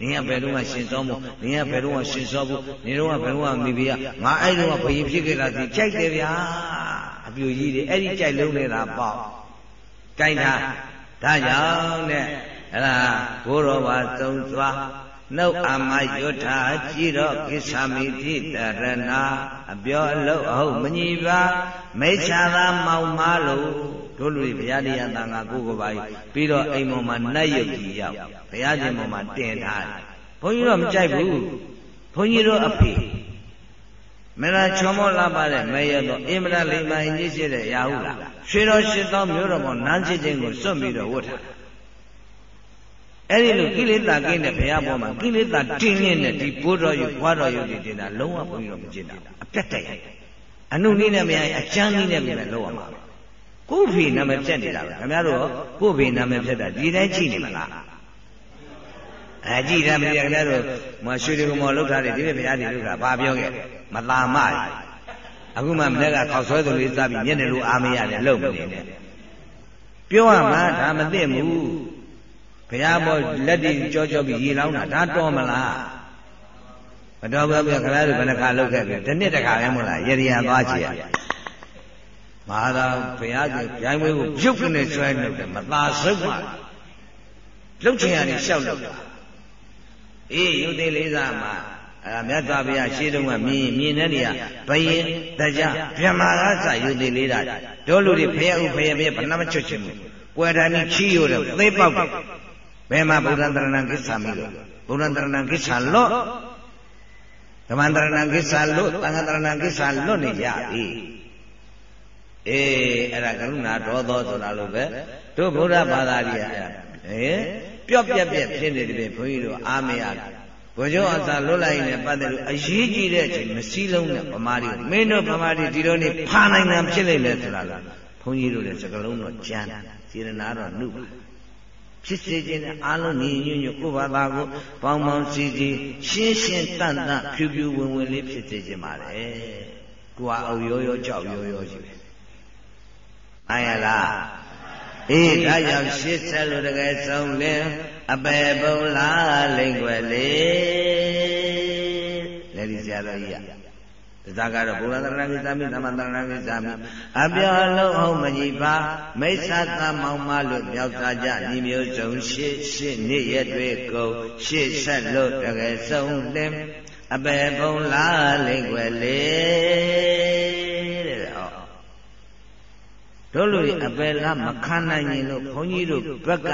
နင်ကဘယ်တော့မှရှင်စောမှုနင်ကဘယ်တော့မှရှင်စောဘူးနင်တော့ကဘယ်တော့မှမိဖုရားငါအဲ့တော့ဘယင်ဖြစ်ခဲ့တာဒီကြိုက်တယ်ဗျာအပြူကြီးတွေအဲ့ဒီကြိုက်လုံးနေတာပေါ့ကြိုက်တာဒါကြောင့်တဲ့အဲ့ဒါဘိုးတော်ဘာသုံးသွား နှုတ်အာမယုထာကြည်တော့ကိစ္ဆာမိတိတရဏအပြောအလုပ်အဟုတ်မညီပါမိစ္ဆာသာမောင်မာလို့တို့လူတွေဘုရားတရားတန်ခါကိုကိုပါပြီးတော့အိမ်ပေါ်မှာနတ်ရုပ်ကြီးရောက်ဘုရားရှင်ပေါ်မှာတင်ထားတယ်ဘုန်းကြီးတော့မကြိုက်ဘူးဘုန်းကြီးတို့အဖေမရချောမောလာပါတဲ့မေရတော့အင်မရလိမ္မာအင်းကြီးရှိတဲ့ရာဟုလားရွှေတော်ရှစ်သောမျိုးတော်ပေါ်နန်းချင်းချင်းကိုစွန့်ပြီးတော့ဝတ်ထား အဲ့ဒီလိုကိလေသာကင်းတဲ့ဘုရားပေါ်မှာကိလေသာတင်းလင်းတဲ့ဒီဘုရားယုဘွားတော်ယုတွေတင်တာလုံးဝဘုန်းကြီးတော့မကျင့်တာအပြတ်တက်ရအနုနည်းနဲ့မရအချမ်းနည်းနဲ့မရလုံးဝမှာကိုယ့်ဖေနာမည်ဖြတ်နေတာပဲခင်ဗျားတို့ကိုယ့်ဖေနာမည်ဖြတ်တာဒီတိုင်းကြည့်နေမလားအဲကြည့်တယ်မင်းခင်ဗျားတို့မရွှေတွေကမောလောက်ထားတယ်ဒီနေ့ဘုရားဒီလုကဘာပြောခဲ့မသာမအခုမှမနေ့ကခေါက်ဆွဲသူလေးစားပြီးညနေလိုအားမရတယ်လုံမနေနဲ့ပြောရမှာဒါမသိဘူး ဘုရားပေါ်လက်တီကြောကြောပြီးရေလောင်းတာဒါတော်မလားမတော်ဘူးဗျခင်ဗျားတို့ဘယ်နှခါလောက်ခဲ့ပြီဒီနှစ်တခါပဲမို့လားရေရီယာသွားချင်ရမဟာသာဘုရားကြီးဗျိုင်းဝဲကိုပြုတ်ကနေဆွဲနေတယ်မသာစုပ်ပါလှုပ်ချင်ရတယ်ရှောက်လို့အေးယုတ်သေးလေးစားမှာအဲမြတ်စွာဘုရားရှေးတုန်းကမြင်မြင်တဲ့နေရာဘယင်တရားဗြဟ္မာကစယုတ်သေးလေးတာတို့လူတွေဖယဥဖယပြဘဏမချွတ်ချင်ဘူးပွဲတာနိချီးရတယ်သေပေါက်တယ် ဘယ်မှာဗုဒ္ဓံတရဏံကိစ္ဆာမိလို့ဗုဒ္ဓံတရဏံကိစ္ဆာလော့ဓမ္မံတရဏံကိစ္ဆာလော့သံဃာတရဏံကိစ္ဆာလော့နေကြပြီအေးအဲ့ဒါကရုဏာဒေါသောဆိုတာလို့ပဲတို့ဗုဒ္ဓဘာသာကြီးအဲ့ဟင်ပျော့ပြက်ပြက်ဖြစ်နေတယ်ဘုန်းကြီးတို့အားမရဘုရားအစာလွတ်လိုက်ရင်ပတ်တယ်လို့အရေးကြီးတဲ့အချိန်မစည်းလုံးနဲ့ဗမာတွေမင်းတို့ဗမာတွေဒီလိုနေဖာနိုင်ငံဖြစ်လိမ့်မယ်ဆိုတာလားဘုန်းကြီးတို့လည်းစကလုံးတော့ကြမ်းစေရနာတော့နှုတ်ပါ ဖြစ်စေခြင်းနဲ့အာလုံးညီညွတ်ညွတ်ကိုယ်ဘာသာကိုပေါင်းပေါင်းစည်းစည်းရှင်းရှင်းတန်တန်ဖြူဖြူဝင်ဝင်လေးဖြစ်စေခြင်းပါလေကိုယ်ဟာအုပ်ရောရောကြောက်ရောရောရှိတယ်မှန်ရလားအေးဒါကြောင့်ရှစ်ဆက်လို့တကယ်ဆုံးလင်းအပေပုံလားလိမ့်ွယ်လေလေဒီဆရာတော်ကြီးက ဒါကတော့ဘုရားသရဏဂိသမိသမန္တရဏဂိသမိအပြောအလုံးအောင်မကြီးပါမိစ္ဆာသမောင်မလို့မြောက်သားကြညီမျိုးစုံရှေ့ရှေ့နေ့ရက်တွေကုန်ရှေ့ဆက်လို့တကယ်ဆုံးလင်းအပေပုံလားလိမ့်ွယ်လေတဲ့ဟောတို့လူအပေလားမခံနိုင်ရင်လို့ဘုန်းကြီးတို့ဘက်က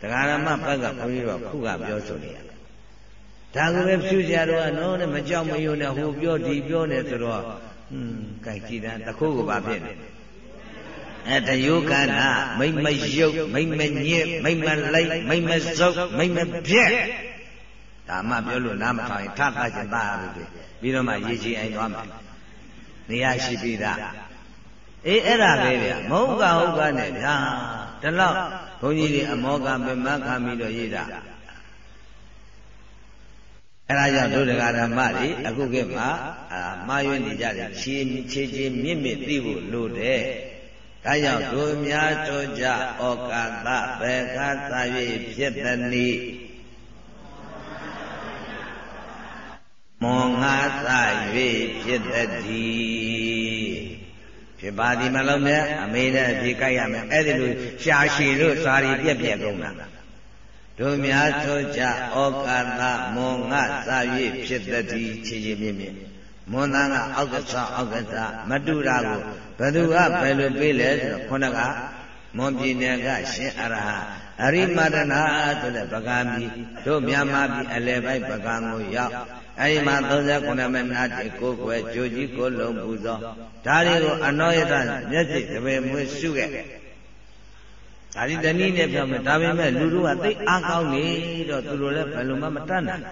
တရားဓမ္မဘက်ကဘုန်းကြီးတို့ခုကပြောဆိုနေရ ဒါကပဲဖြူကြတော့နော်နဲ့မကြောက်မရွံ့နဲ့ဟိုပြောဒီပြောနေဆိုတော့ဟွန်းကြိုက်ကြည့်တာတခိုးကဘာဖြစ်လဲအဲတယုကနာမိမ့်မယုတ်မိမ့်မညစ်မိမ့်မလိုက်မိမ့်မစုပ်မိမ့်မပြက်ဒါမှပြောလို့နားမထောင်ရင်ထပ်သချင်သားရပြီပြီးတော့မှရေချီအိမ်သွားမယ်နေရာရှိပြီသားအေးအဲ့ဒါပဲဗျမဟုတ်ကဟုတ်ကနဲ့ဗျာဒီလောက်ဘုန်းကြီးတွေအမောကမမခံပြီးတော့ရေးတာ အဲဒါကြောင့်ဒုဒကာဓမ္မတွေအခုခေတ်မှာအာမှားယွင်းနေကြတယ်ခြေခြေခြေမြင့်မြင့်သိဖို့လိုတယ်ဒါကြောင့်ဒုများတို့ကြဩကာသဘေခသ၍ဖြစ်သည်နိမောငါသ၍ဖြစ်သည်ဖြစ်ပါဒီမလုံးနဲ့အမေနဲ့အပြေကြိုက်ရမယ်အဲ့ဒီလိုရှာရှည်လို့စာရီပြက်ပြက်ကုန်တာ တို့များဆိုကြဩကာသမွန်ငါစာ၍ဖြစ်တည်းချေချေမြင့်မြင့်မွန်သားကအောက်ကဆောအောက်ကစားမတူတာကိုဘသူကဘယ်လိုပေးလဲဆိုတော့ခုနကမွန်ပြည်နယ်ကရှင်အရဟအရိမတနာဆိုတဲ့ပကံပြည်တို့မြန်မာပြည်အလယ်ပိုင်းပကံကိုရောက်အဲဒီမှာ39မိနစ်တိကိုယ်ွယ်ကြိုကြီးကိုလုံးပူဇော်ဒါတွေကိုအနောယတမျက်စိတပည့်မွေးရှုခဲ့ ဒါဒီတနည်းနဲ့ပြောမယ်ဒါပေမဲ့လူတို့ကသိအားကောင်းနေတော့သူတို့လည်းဘယ်လိုမှမတတ်နိုင်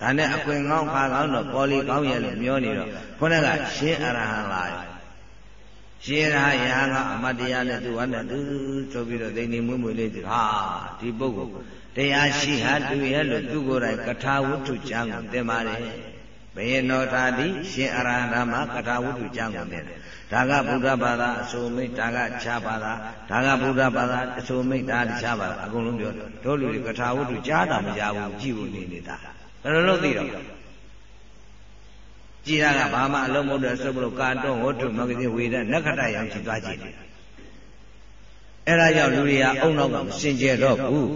ဒါနဲ့အခွင့်ကောင်းခါကောင်းတော့ပေါ်လီကောင်းရဲ့လို့ပြောနေတော့ခုနကရှင်းအရဟံလာရှင်းရာရာကအမတရားနဲ့သူဝတ်နဲ့သူဆိုပြီးတော့ဒိနေမွေးမွေးလေးဟာဒီပုဂ္ဂိုလ်တရားရှိဟာတူရဲ့လို့သူကိုယ်တိုင်ကထာဝတ္ထုကျမ်းကိုသင်ပါတယ်ဘယင်တော်သာတိရှင်အရဟံမှာကထာဝတ္ထုကျမ်းကိုသင်တယ် ဒါကဗုဒ္ဓဘာသာအဆိုမိတ်ဒါကခြားဘာသာဒါကဗုဒ္ဓဘာသာအဆိုမိတ်ဒါတခြားဘာသာအကုန်လုံးပြောတို့လူတွေကထာဝတ္ထုကြားတာမကြဘူးကြည့်ဖို့နေနေတာဘယ်လိုလုပ်သိတော့ကြည်ရကဘာမှအလုံးမဟုတ်တဲ့စုပ်လို့ကာတွန်းဝတ္ထုမဂ္ဂဇင်းဝေဒနက္ခတရောင်ကြည့်သွားကြည့်တယ်အဲ့ဒါကြောင့်လူတွေကအုံနောက်ကမစင်ကြယ်တော့ဘူး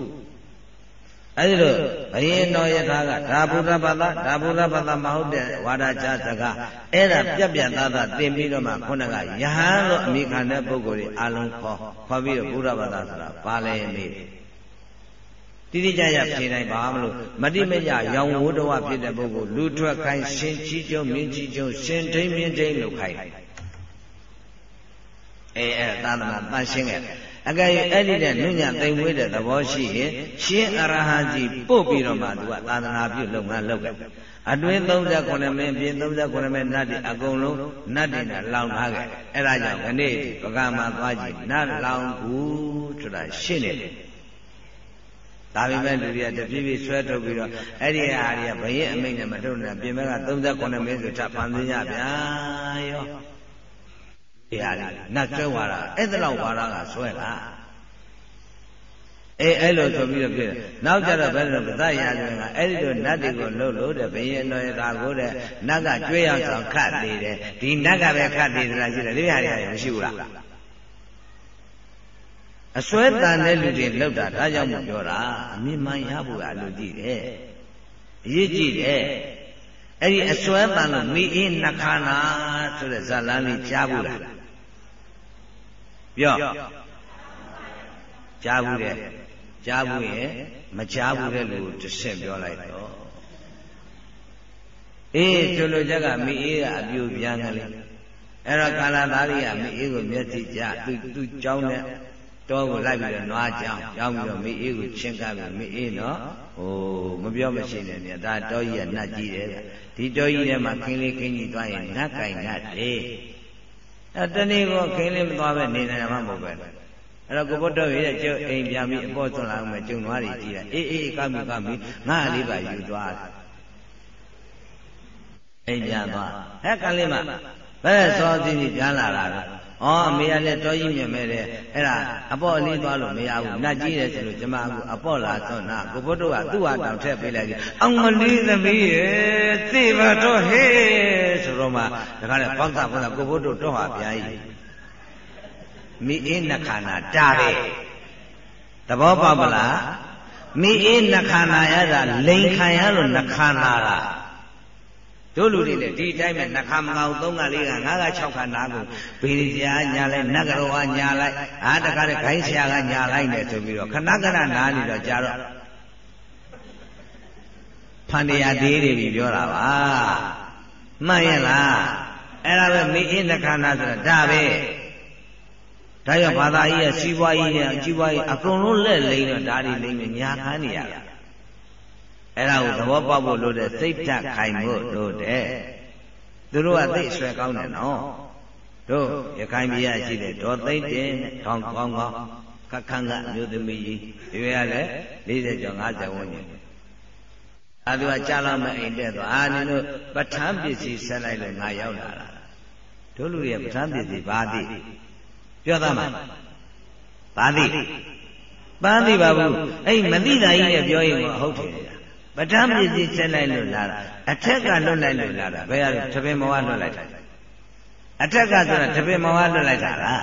အဲဒီလိုဘယင်းတော်ယထာကဒါဗုဒ္ဓဘာသာဒါဗုဒ္ဓဘာသာမဟုတ်တဲ့ဝါဒချစကားအဲ့ဒါပြက်ပြက်သားသားသင်ပြီးတော့မှခုနကယဟန်လို့အမိခံတဲ့ပုဂ္ဂိုလ်တွေအလုံးခေါ်ခေါ်ပြီးတော့ဗုဒ္ဓဘာသာဆိုတာဘာလဲမေးတိတိကျကျဖြေနိုင်ပါမလို့မတိမညရောင်ဝိုးတော်ဖြစ်တဲ့ပုဂ္ဂိုလ်လူထွက်ခိုင်းရှင်ကြီးကျုံမြင့်ကြီးကျုံရှင်ထိန်မြင့်ထိန်လို့ခိုင်းအဲအဲသာသနာတန်ရှင်းခဲ့ အကယ်၍အဲ့ဒီတဲ့နုညသိမ်ဝေးတဲ့သဘောရှိရင်ရှင်အရဟံကြီးပို့ပြီးတော့မှသူကသာသနာပြုလုပ်ငန်းလုပ်ခဲ့အတွင်း39မင်းပြင်39မင်းနတ်တွေအကုန်လုံးနတ်တွေနဲ့လောင်ထားခဲ့အဲ့ဒါကြောင့်ခဏိပကမှာသွားကြည့်နတ်လောင်ဘူးဆိုတာရှင်းနေတယ်ဒါပေမဲ့လူတွေကတပြေးပြေးဆွဲထုတ်ပြီးတော့အဲ့ဒီဟာတွေကဘယင်းအမိန့်နဲ့မထုတ်နဲ့ပြင်မဲ့က39မင်းဆိုထပ်ဖန်သိကြဗျာရော ဒီဟာလေးနတ်ဆွဲဝါတာအဲ့ဒါလောက်ဝါတာကဆွဲတာအေးအဲ့လိုဆိုပြီးတော့ပြည့်တယ်နောက်ကြတော့ဘယ်လိုပသရာဇဝင်ကအဲ့ဒီလိုနတ်တွေကိုလှုပ်လို့တဲ့ဘယင်းတော်ရတာကိုတဲ့နတ်ကကြွေးရောက်ဆောင်ခတ်နေတယ်ဒီနတ်ကပဲခတ်နေသလားရှိတယ်ဒီဟာတွေမရှိဘူးလားအစွဲတန်တဲ့လူတွေလှုပ်တာဒါကြောင့်မို့ပြောတာအမြင်မှန်ရဖို့အလိုကြည့်တယ်အရေးကြည့်တယ်အဲ့ဒီအစွဲတန်လို့မိအင်းနှခါနာဆိုတဲ့ဇာလန်းလေးကြားဘူးလား ပြောကြားဘူးတဲ့ကြားဘူးရဲ့မကြားဘူးတဲ့လူကိုတစ်ဆင့်ပြောလိုက်တော့အေးကျလိုချက်ကမိအေးကအပြူပြန်ကလေးအဲ့တော့ကာလသားလေးကမိအေးကိုမျက်စိကြသူသူကြောင်းတဲ့တောကိုလိုက်ပြီးတော့နွားကြောင်းကြောင်းပြီးတော့မိအေးကိုချင်းကပ်ပြီးမိအေးနော်ဟိုမပြောမရှိနဲ့မြတ်ဒါတောကြီးကနှက်ကြီးတယ်ဒီတောကြီးထဲမှာခင်းလေးခင်းကြီးသွားရင်နှက်ကင်နှက်တယ် အဲတနေ့ကခင်းလေးမသွားပဲနေနိုင်မှာမဟုတ်ပဲအဲ့တော့ကိုဘုဒ္ဓရဲ့ကျုပ်အိမ်ပြန်ပြီးအပေါ်သွန်လာမှကျုံသွားတယ်ကြည်တာအေးအေးကမိကမိငါလေးပါယူသွားအိမ်ပြန်သွားဟဲ့ကလေးမဘယ်စောသိသိပြန်လာတာလဲ။ အော်အမေကလည်းတော်ကြီးမြင်မဲ့တဲ့အဲ့ဒါအပေါ့လေးသွားလို့မရဘူး။နတ်ကြီးတယ်ဆိုလို့ကျမကအပေါ့လာသွန်နာကိုဘုဒ္ဓကသူ့ဟာတောင်ထည့်ပေးလိုက်ပြီ။အောင်မလေးသမီးရဲ့သိပါတော့ဟဲ့ဆိုတော့မှဒါကလည်းပေါက်တာပေါက်တာကိုဘုဒ္ဓတော့ဟာဗျာကြီး။မိအေးနှခါနာတာပဲ။သဘောပေါက်ပလား။မိအေးနှခါနာရတာလိန်ခံရလို့နှခါနာတာ။ တို့လူတွေလည်းဒီအတိုင်းပဲနှခါမကောင်သုံးကလေးကငါးက၆ခါနာကိုဘေးဆရာညာလိုက်နတ်ကတော်ကညာလိုက်အားတကားတဲ့ခိုင်းဆရာကညာလိုက်တယ်ဆိုပြီးတော့ခဏခဏနားနေတော့ကြာတော့ဖန်တရားသေးတယ်ပြီပြောတာပါမှန်ရဲ့လားအဲ့ဒါပဲမိအင်းနှခါနာဆိုတာဒါပဲဒါကြောင့်ဘာသာကြီးရဲ့စီးပွားရေးနဲ့အကြီးပွားရေးအကုန်လုံးလက်လိမ့်တော့ဒါတွေလိမ့်မယ်ညာခန်းနေရတာ အဲ့ဒါကိုသဘောပေါက်ဖို့လိုတဲ့စိတ်ဓာတ်ခိုင်ဖို့လိုတဲ့သူတို့ကသိဆွဲကောင်းတယ်နော်တို့ရခိုင်ပြည်ရရှိတဲ့ဒေါ်သိမ့်တင်ကောင်းကောင်းကောင်းခက်ခန့်ကအမျိုးသမီးကြီးဒီရလည်း40ကျော်50ဝန်းကျင်အဲသူကကြာလာမအိမ်တက်သွားအာနင်တို့ပဋ္ဌာန်းပစ္စည်းဆက်လိုက်လို့ငါရောက်လာတာတို့လူတွေကပဋ္ဌာန်းပစ္စည်းဘာသိပြောသားမှာဘာသိပန်းသိပါဘူးအဲ့မသိတာကြီးနဲ့ပြောရင်မဟုတ်တယ် ပဋ္ဌာန်းပစ္စည်းဆက်လိုက်လို့လာတာအထက်ကလွတ်လိုက်လို့လာတာဘယ်ရတပင်မဝလွတ်လိုက်တာအထက်ကဆိုတာတပင်မဝလွတ်လိုက်တာလား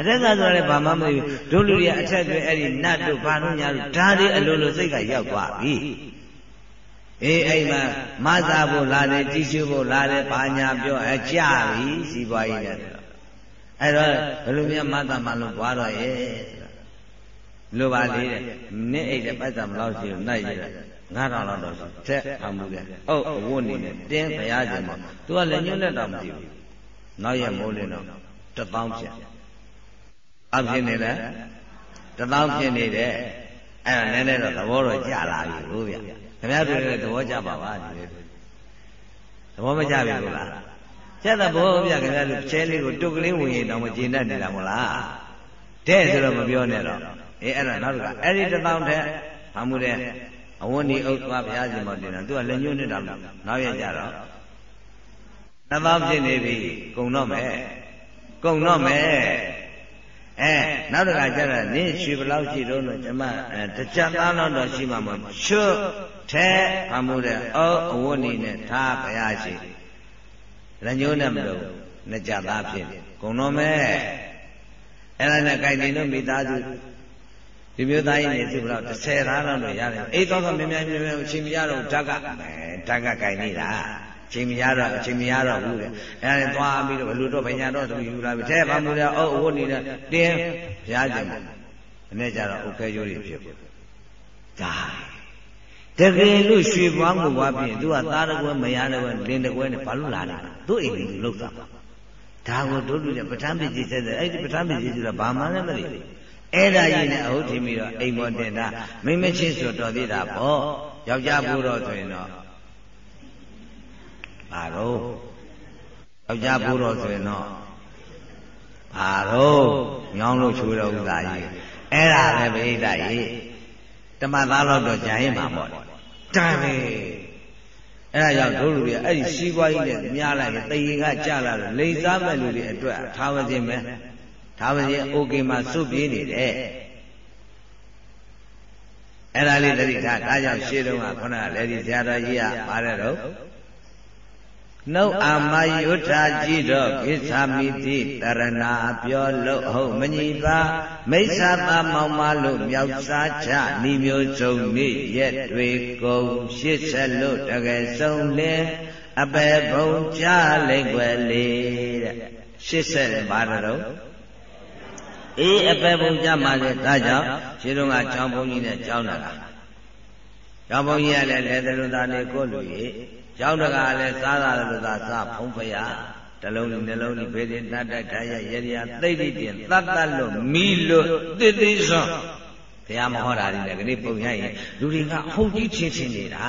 အထက်ကဆိုလည်းဘာမှမသိဘူးတို့လူတွေအထက်တွေအဲ့ဒီနတ်တို့ဘာလို့ညာလို့ဓာတ်တွေအလိုလိုစိတ်ကရောက်သွားပြီအေးအဲ့မှာမဆာဖို့လာတယ်ကြည့်ရှုဖို့လာတယ်ဘာညာပြောအကြပြီစီးပွားရေးတဲ့အဲ့တော့ဘယ်လိုများမသမလို့သွားတော့ရဲ့လိုပါလေတဲ့နင့်အိတ်တဲ့ပိုက်ဆံမလို့ရှိရင်နိုင်ရတာ 9000လောက်တော့တက်အမှုတဲ့အုတ်အဝတ်နေနဲ့တင်းဘုရားရှင်မှာ तू ကလည်းညွှန်းလက်တော့မသိဘူးနောက်ရမိုးလင်းတော့1000ပြန်အဖြစ်နေလဲ1000ဖြစ်နေတဲ့အဲ့ဒါနည်းနည်းတော့သဘောတော့ကျလာပြီဟုတ်ဗျခင်ဗျားတို့လည်းသဘောကျပါပါဒီသဘောမကျပြီလို့လားကျက်တဲ့ဘောပြခင်ဗျားတို့ချဲလေးကိုတုတ်ကလေးဝင်ရင်တောင်မကျေနပ်နေတာမဟုတ်လားတဲ့ဆိုတော့မပြောနဲ့တော့အေးအဲ့ဒါနောက်တစ်ခါအဲ့ဒီတစ်တောင်းထက်အမှုတဲ့ အဝန်းဒီဥစ္စာဘုရားရှင်မောတင်တာသူကလက်ညှိုးနေတာနောက်ရကြတော့နှစ်ပေါင်းဖြစ်နေပြီကုံတော့မယ်ကုံတော့မယ်အဲနောက်တစ်ခါကျတော့နင်းရွှေဘလောက်ရှိတော့လို့ကျမတကြသားတော့တော့ရှိမှာမဟုတ်ချွတ်ထဲအမှုတဲ့အော်အဝတ်နေနဲ့ထားဘုရားရှိလက်ညှိုးနဲ့မလို့နှစ်ကြသားဖြစ်ကုံတော့မယ်အဲ့ဒါနဲ့ကြိုက်နေလို့မိသားစု ဒီမျိုးသားကြီးနေသူ့ဘလောက်30သားလောက်တော့ရတယ်အိတ်တော့တော့မြင်မြင်မြင်မြင်အချိန်မရတော့ဓာတ်ကအဲဓာတ်ကကြိုက်နေတာချိန်မရတော့အချိန်မရတော့ဘူးတဲ့အဲဒါသွားပြီးတော့ဘလူတော့ဘညာတော့ဆိုယူလာပြီတဲ့ဘာမို့လဲအုပ်အဝတ်နေတဲ့တင်းဘုရားရှင်ဒီနေ့ကျတော့ဥက္ကဲရိုးတွေဖြစ်ဘူးဒါတကယ်လို့ရွှေပွားမှုပွားပြင်သူကသားတကွဲမရတကွဲလင်းတကွဲနဲ့ဘာလို့လာလဲသူ့အိမ်ကြီးလုတ်တာဒါကိုတို့လူတွေပဋ္ဌာန်းပစ္စည်းဆက်တဲ့အဲ့ဒီပဋ္ဌာန်းပစ္စည်းဆိုတာဘာမှလည်းမသိဘူး အဲ့ဒါကြီးနဲ့အဟုတ်ထင်ပြီးတော့အိမ်ပေါ်တင်တာမိမချင်းဆိုတော်သေးတာပေါ့ယောက်ျားဘူးတော့ဆိုရင်တော့ဘာတော့ယောက်ျားဘူးတော့ဆိုရင်တော့ဘာတော့ညောင်းလို့ချိုးတော့ဥသာကြီးအဲ့ဒါပဲဗိဒ္ဓကြီးတမသားတော့တော့ကြာရင်မှာပေါ့တန်ပဲအဲ့ဒါကြောင့်တို့လူတွေအဲ့ဒီစီးပွားကြီးနဲ့များလိုက်ရင်တရေကကြလာလို့လိန်စားမဲ့လူတွေအတွက်ထားဝခြင်းပဲ ဒါပဲရင်အိုကေမှာစွပြေးနေတယ်အဲ့ဒါလေးတတိထားဒါကြောင့်ရှေးတုန်းကခုနကလည်းဒီဆရာတော်ကြီးကပါတယ်တော့နှုတ်အာမယုထာကြည့်တော့ကိစ္ဆာမိတိတရဏပြောလို့ဟုတ်မညီပါမိစ္ဆာသာမောင်မလို့မြောက်စားချဤမျိုးစုံနေရက်တွေကုန်ရှစ်ဆက်လို့တကယ်ဆုံးလင်းအပေဘုံကြလိမ့်ွယ်လေတဲ့ရှစ်ဆက်ပါတော့ အေးအပေပုံကြမှာလေဒါကြောင့်ရှင်းတော့ကကျောင်းဘုန်းကြီးနဲ့ကျောင်းတာကျောင်းဘုန်းကြီးကလည်းလက်သလူသားလေးကိုလူကြီးကျောင်းတကာလည်းစားတာလူသားစားဖုံးဖရာတလုံးနဲ့နှလုံးနဲ့ဘေးတင်တတ်တတ်ထားရရရသိတိတင်တတ်တတ်လို့မီလို့တိတိစွန်းတရားမဟောတာတွေလည်းခဏပုံရရင်လူတွေကအဟုတ်ကြီးချင်းချင်းနေတာ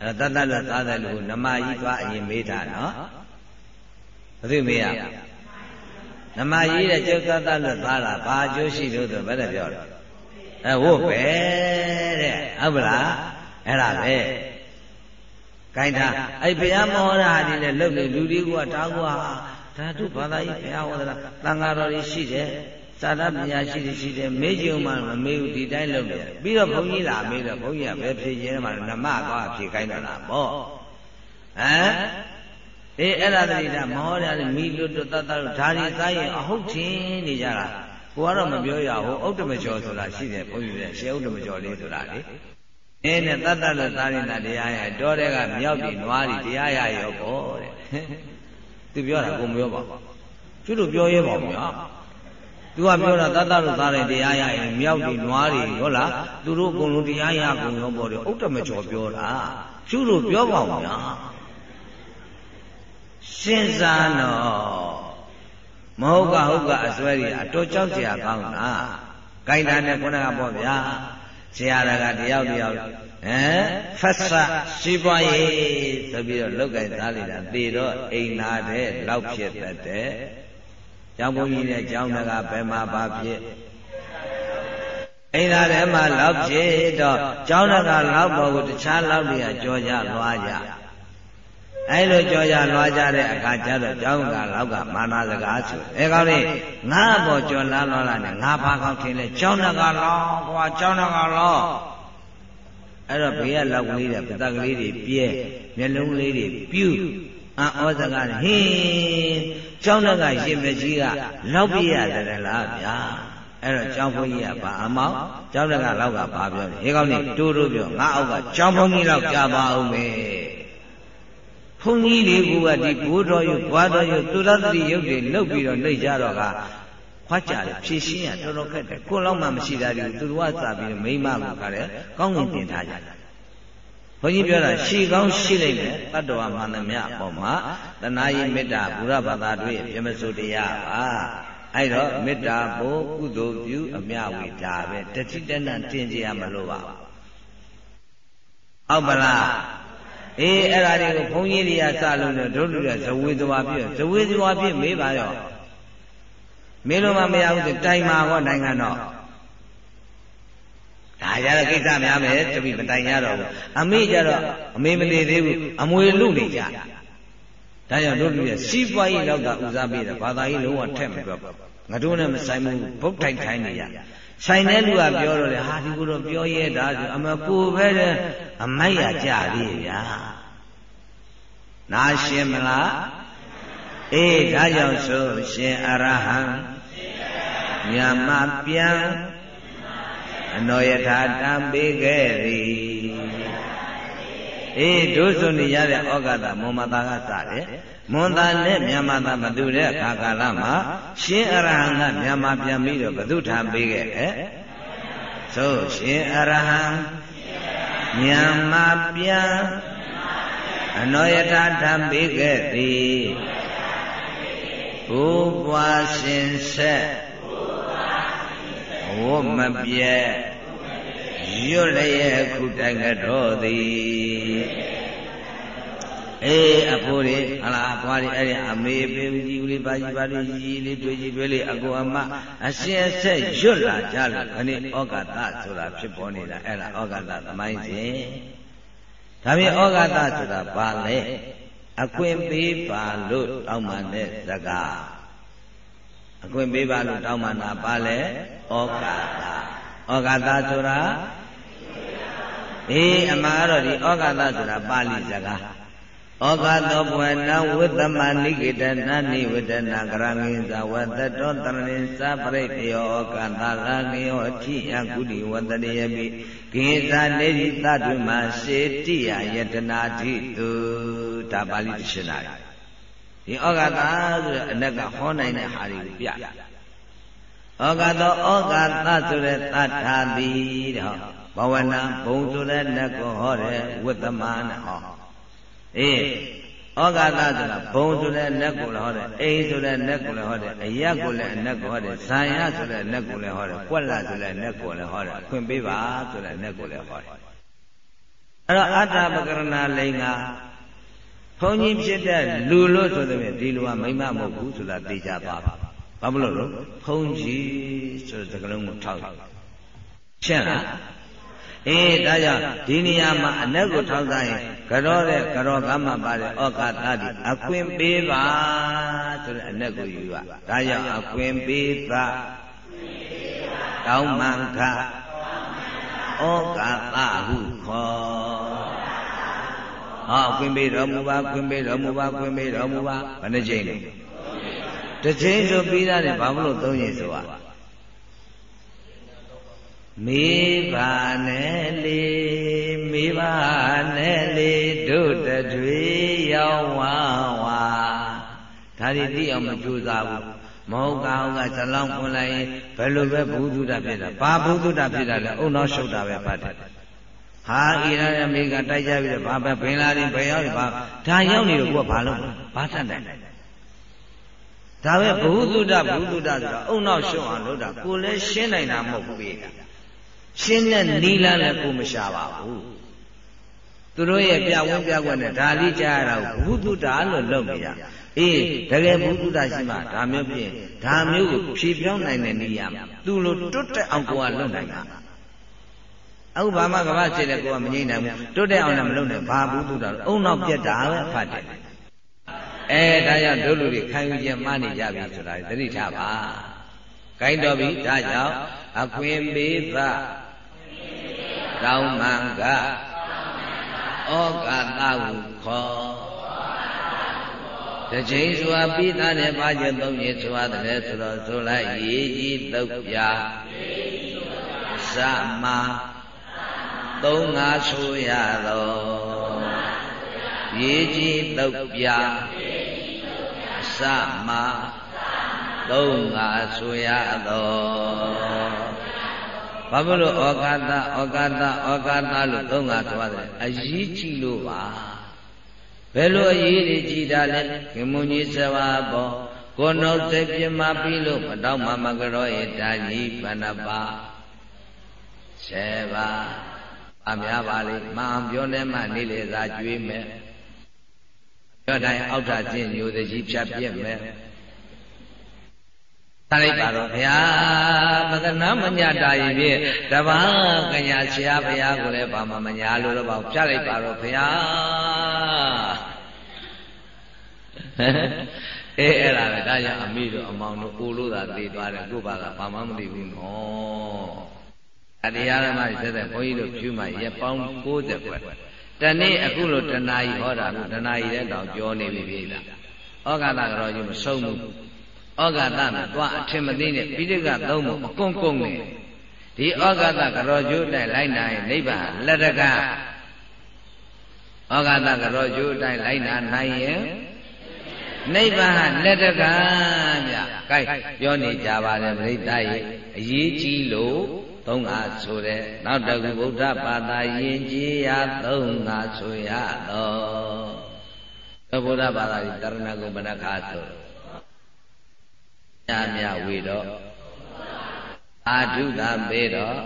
အဲတတ်တတ်လို့သားတယ်လို့နမကြီးသွားအရင်မေးတာနော်ဘယ်သူမေးရ နမကြီးတဲ့ကျုပ်သတ္တလွတ်သားတာဘာအကျိုးရှိလို့ဆိုဘယ်နဲ့ပြောတော့အဲဝုတ်ပဲတဲ့ဟုတ်ပလားအဲ့ဒါပဲခိုင်းတာအဲ့ဘုရားမောရာဒီနဲ့လှုပ်နေလူတွေကတောင်းကွာဓာတုဘာသာကြီးဘုရားဟောတာသံဃာတော်ကြီးရှိတယ်သာသပညာရှိတယ်ရှိတယ်မေးကြုံမှမမေးဘူးဒီတိုင်းလုပ်တယ်ပြီးတော့ဘုန်းကြီးလာမေးတော့ဘုန်းကြီးကပဲဖြေခြင်းမှာနမသွားဖြေခိုင်းတော့တာပေါ့ဟမ် အေးအဲ့ဒါတတိတာမောရတယ်မိလွတ်တတ်တတ်ဒါတွေစားရင်အဟုတ်ချင်းနေကြတာကိုကတော့မပြောရဘူးဥဒ္ဓမကျော်ဆိုတာရှိတယ်ဘုန်းကြီးတဲ့ရှေးဥဒ္ဓမကျော်လေးဆိုတာလေအင်းနဲ့တတ်တတ်လို့သားရင်တာတရားရတောတဲ့ကမြောက်ပြီးနွားပြီးတရားရရောပေါ့တဲ့သူပြောတာကိုမပြောပါဘူးကျွတ်လို့ပြောရဲပါဗျာသူကပြောတာတတ်တတ်လို့သားရင်တရားရရင်မြောက်ပြီးနွားပြီးဟုတ်လားသူတို့အကုန်လုံးတရားရကုန်ရောပေါ့တဲ့ဥဒ္ဓမကျော်ပြောတာကျွတ်လို့ပြောပါဗျာ စဉ်းစားတော့မဟုတ်ကဟုတ်ကအစွဲကြီးအတော်ကြောက်ကြရကောင်းတာ။ကိုင်တာနဲ့ခုနကပေါ့ဗျာ။ဆရာတော်ကတယောက်တယောက်ဟမ်ဖတ်ဆရှိပွားရေးဆိုပြီးတော့လောက်ကင်သားလိုက်တာသေတော့အိမ်နာတဲ့လောက်ဖြစ်တတ်တဲ့။ကျောင်းဘုန်းကြီးနဲ့ကျောင်းတကဘယ်မှာဘာဖြစ်အိမ်သာထဲမှာလောက်ဖြစ်တော့ကျောင်းတကလောက်ပေါ်ကိုတခြားလောက်တွေကကြောကြလွားကြ။ အဲလိုကြောကြလွားကြတဲ့အခါကျတော့ကျောင်းကလောက်ကမာနာစကားဆိုအဲကောင်းလေးငါပေါ်ကြောလာလွားလာနဲ့ငါဘာကောင်းထင်လဲကျောင်းတကလောက်ကွာကျောင်းတကလောက်အဲ့တော့ဘေးကလောက်ကလေးတဲ့ပတကလေးတွေပြဲမျက်လုံးလေးတွေပြူအာဩစကားဟင်းကျောင်းတကရှင်မကြီးကလောက်ပြရတယ်လားဗျာအဲ့တော့ကျောင်းဘုန်းကြီးကဘာအမောက်ကျောင်းတကလောက်ကဘာပြောလဲဒီကောင်းလေးတူတူပြောငါအောက်ကကျောင်းဘုန်းကြီးလောက်ကြာပါအောင်မယ် ဘုန်းကြီးတွေကဒီဘိုးတော်ရုပ်ဘွားတော်ရုပ်သူရသတိရုပ်တွေလှုပ်ပြီးတော့နှိပ်ကြတော့ကခွာကြတယ်ဖြည့်ရှင်းရတော်တော်ခက်တယ်ကိုယ်လောက်မှမရှိတာဒီသူတော်ကစာပြီးမိမကခါတယ်ကောင်းကင်တင်ထားကြတယ်ဘုန်းကြီးပြောတာရှီကောင်းရှိလိုက်မယ်တတ္တဝါမှန်သမျှအပေါ်မှာတဏှာယိမေတ္တာဘုရားဘာသာတို့ရဲ့ပြမစုတရားပါအဲ့တော့မေတ္တာဘို့ကုသိုလ်ပြုအမြဝေဒါပဲတတိတဏ္ဍတင်ကြရမလို့ပါဟုတ်ပလား အေးအဲ့ဒါတွေကိုဘုန်းကြီးတွေကစလို့တော့တို့လူတွေဇဝေဇဝါပြည့်ဇဝေဇဝါပြည့်မေးပါရောမေးလို့မမရဘူးတိုင်မှာဟောနိုင်ငံတော့ဒါကြတဲ့ကိစ္စများမယ်တပိမတိုင်ရတော့ဘူးအမေကြတော့အမေမနေသေးဘူးအမွေလူနေကြဒါကြောင့်တို့လူရဲ့စီးပွားရေးတော့ကဦးစားပေးတယ်ဘာသာရေးလုံးဝထက်မပြောငါတို့နဲ့မဆိုင်ဘူးဘုတ်ထိုင်ထိုင်နေရ ဆိုင်တဲ့လူကပြောတော့လေဟာဒီကိုတော့ပြောရဲတာဆိုအမကိုပဲတဲ့အမိုက်ရကြသေးဗျာနာရှင်းမလားအေးဒါကြောင့်ဆိုရှင်အရဟံမြတ်မပြန်အနောယထာတံပေးခဲ့သည်အေးဒုစွန်နေရတဲ့ဩဃတမွန်မသာကစတယ် မွန်သာနဲ့မြန်မာသာမတူတဲ့အခါကာလမှာရှင်အရဟံကမြန်မာပြန်ပြီးတော့ဘု து ထံပေးခဲ့တယ်ဆိုရှင်အရဟံမြန်မာပြန်အနောယထာထံပေးခဲ့သည်ဘုဘွားရှင်ဆက်ဝမပြဲရွတ်လျက်ခုတိုင်ကြတော်သည် အေးအဖိုးတွေဟလာအဖွားတွေအဲ့ဒီအမေပေဦးကြီးဦးလေးပါကြီးပါလေးကြီးလေးတွေ့ကြီးတွေ့လေးအကိုအမအရှင်အဆက်ရွတ်လာကြလို့ခဏဩဃတဆိုတာဖြစ်ပေါ်နေတာအဲ့ဒါဩဃတသမိုင်းစဉ်ဒါပြင်ဩဃတဆိုတာဘာလဲအခွင့်ပေးပါလို့တောင်းပန်တဲ့စကားအခွင့်ပေးပါလို့တောင်းပန်တာဘာလဲဩဃတဩဃတဆိုတာအေးအမှားတော့ဒီဩဃတဆိုတာပါဠိစကား ဩဃသောဘဝနဝိသမဏိကေတနာနိဝတနာကရငိသဝတတောတရဏိသပရိတယောဩဃတလာကေယောအထိအကုတိဝတရယမိကိသာနေတိသတ္တမစေတိယယတနာတိတုဒါပါဠိတရှင်နာဒီဩဃတဆိုတဲ့အနက်ကဟောနိုင်တဲ့ဟာတွေကိုပြဩဃသောဩဃတဆိုတဲ့သတ္ထာတိတော့ဘဝနာဘုံဆိုတဲ့နတ်ကိုဟောတဲ့ဝိသမနာဟော အေးဩဃတဆိုတာဘုံဆိုတဲ့နတ်ကိုလည်းဟောတယ်အိမ်ဆိုတဲ့နတ်ကိုလည်းဟောတယ်အရက်ကိုလည်းနတ်ကိုဟောတယ်ဇာယဆိုတဲ့နတ်ကိုလည်းဟောတယ်ကွက်လဆိုတဲ့နတ်ကိုလည်းဟောတယ်ခွင့်ပေးပါဆိုတဲ့နတ်ကိုလည်းဟောတယ်အဲ့တော့အတ္တပကရဏလိင်္ဂဘုန်းကြီးဖြစ်တဲ့လူလို့ဆိုတဲ့ဒီလူကမိမမဟုတ်ဘူးဆိုတာသိကြပါပါဘာမလို့လို့ဘုန်းကြီးဆိုတဲ့စကားလုံးကိုထောက်ရှင်းလား အေးဒါကြောင့်ဒီနေရာမှာအနက်ကိုထောက်သားရင်ကြောတဲ့ကြောကမှပါတဲ့ဩကာသတိအခွင့်ပေးပါဆိုတဲ့အနက်ကိုယူရဒါကြောင့်အခွင့်ပေးပါတောင်းမှန်ခဩကာသဟုခေါ်ဟောခွင့်ပေးတော်မူပါခွင့်ပေးတော်မူပါခွင့်ပေးတော်မူပါဘယ်နှကြိမ်လဲတစ်ချိန်ဆိုပြီးသားတယ်ဘာလို့သုံးရင်ဆိုတာ မေးပါနဲ့လေမေးပါနဲ့လေတို့တတွေရောက်ဝါဝါဒါဒီသိအောင်မကြိုးစားဘူးမဟုတ်ကဟုတ်ကဇလောင်းပွန်လိုက်ရင်ဘယ်လိုပဲဘုသူတ္တဖြစ်တာဘာဘုသူတ္တဖြစ်တာလဲအုံနောက်ရှုပ်တာပဲပတ်တယ်ဟာဣရယမေကတိုက်ကြပြီးတော့ဘာပဲဘင်လာရင်ဘယ်ရောက်ဘာဒါရောက်နေတော့ကိုကဘာလုပ်ဘာတတ်တယ်ဒါပဲဘုသူတ္တဘုသူတ္တဆိုတာအုံနောက်ရှုပ်အောင်လုပ်တာကိုလည်းရှင်းနိုင်တာမဟုတ်ဘူးလေ ရှင်းတဲ့နီလန်းလည်းကိုမရှာပါဘူးသူတို့ရဲ့ပြဝန်းပြကွက်နဲ့ဒါလေးကြားရတာကိုဘုသူတ္တလို့လုပ်နေရအေးတကယ်ဘုသူတ္တရှိမှဒါမျိုးဖြင့်ဒါမျိုးကိုဖြေပြောင်းနိုင်တဲ့နေရာသူလိုတွတ်တက်အောင်ကိုကလုပ်နိုင်တာအခုဘာမှကမ္ဘာစစ်တဲ့ကိုကမငြိမ့်နိုင်ဘူးတွတ်တက်အောင်လည်းမလုပ်နိုင်ဘာဘုသူတ္တအုံနောက်ပြက်တာပဲဖတ်တယ်အဲဒါကြောင့်တို့လူတွေခံယူချက်မှားနေကြပြီဆိုတာသတိထားပါဂိုင်းတော်ပြီဒါကြောင့်အခွင့်ပေးသ တောင်းမှန်ကဩကာသဟုခေါ်တချိန်စွာပြီးသားတဲ့ပါကျသုံးရစွာတဲ့ဆိုတော့ဆိုလိုက်ရေကြီးတုတ်ပြသမသုံးငါဆိုရတော့ရေကြီးတုတ်ပြသမသုံးငါဆိုရတော့ ဘာဖြစ်လို့ဩကာသဩကာသဩကာသလို့သုံးငါဆိုရတယ်အရေးကြီးလို့ပါဘယ်လိုအရေးတွေကြည်တာလဲခင်မုန်ကြီးစဘာပေါ်ကိုနှုတ်သက်ပြမပြီးလို့မတော့မမကရောဧတာကြီးဘဏ္ဍပါဆေပါဩအများပါလေမအောင်ပြောနေမှနေလေသာကျွေးမယ်ပြောတိုင်းအောက်တာကျင့်ညိုတကြီးဖြတ်ပြက်မယ် သာလိုက်ပါတော့ဘုရားမကနာမညတာရင်ဖြင့်တပန်းကညာဆရာဘုရားကိုလည်းဘာမှမညာလို့တော့ဖြတ်လိုက်ပါတော့ဘုရားအဲအဲ့ဒါပဲဒါကြောင့်အမိတို့အမောင်တို့ကိုလို့သာသိသွားတယ်ကို့ဘာကဘာမှမသိဘူးနော်အတရားဓမ္မဆက်တဲ့ဘုန်းကြီးတို့ဖြူမှရပောင်း60ခွက်တနေ့အခုလိုတဏှာကြီးဟောတာကိုတဏှာကြီးတဲ့တောင်ပြောနေပြီပြည်လားဩဃာတကြောကြီးမဆုံးဘူး ဩဃာတမှာသွားအထင်မသိနဲ့ပိဋကသုံးဖို့အကုန်ကုန်နေဒီဩဃာတကြောကျိုးတိုင်လိုက်နိုင်နိဗ္ဗာန်လက်တကဩဃာတကြောကျိုးတိုင်လိုက်နာနိုင်ရင်နိဗ္ဗာန်လက်တကဗျ။ကဲပြောနေကြပါတယ်ပြိတ္တရဲ့အရေးကြီးလို့သုံးငါဆိုတဲ့နောက်တကူဗုဒ္ဓဘာသာယဉ်ကျေးရာသုံးငါဆိုရတော့ဘုရားဘာသာကြီးတရဏဂုံပနခါဆိုညာ မြဝေတော့အာဓုတာပေတော့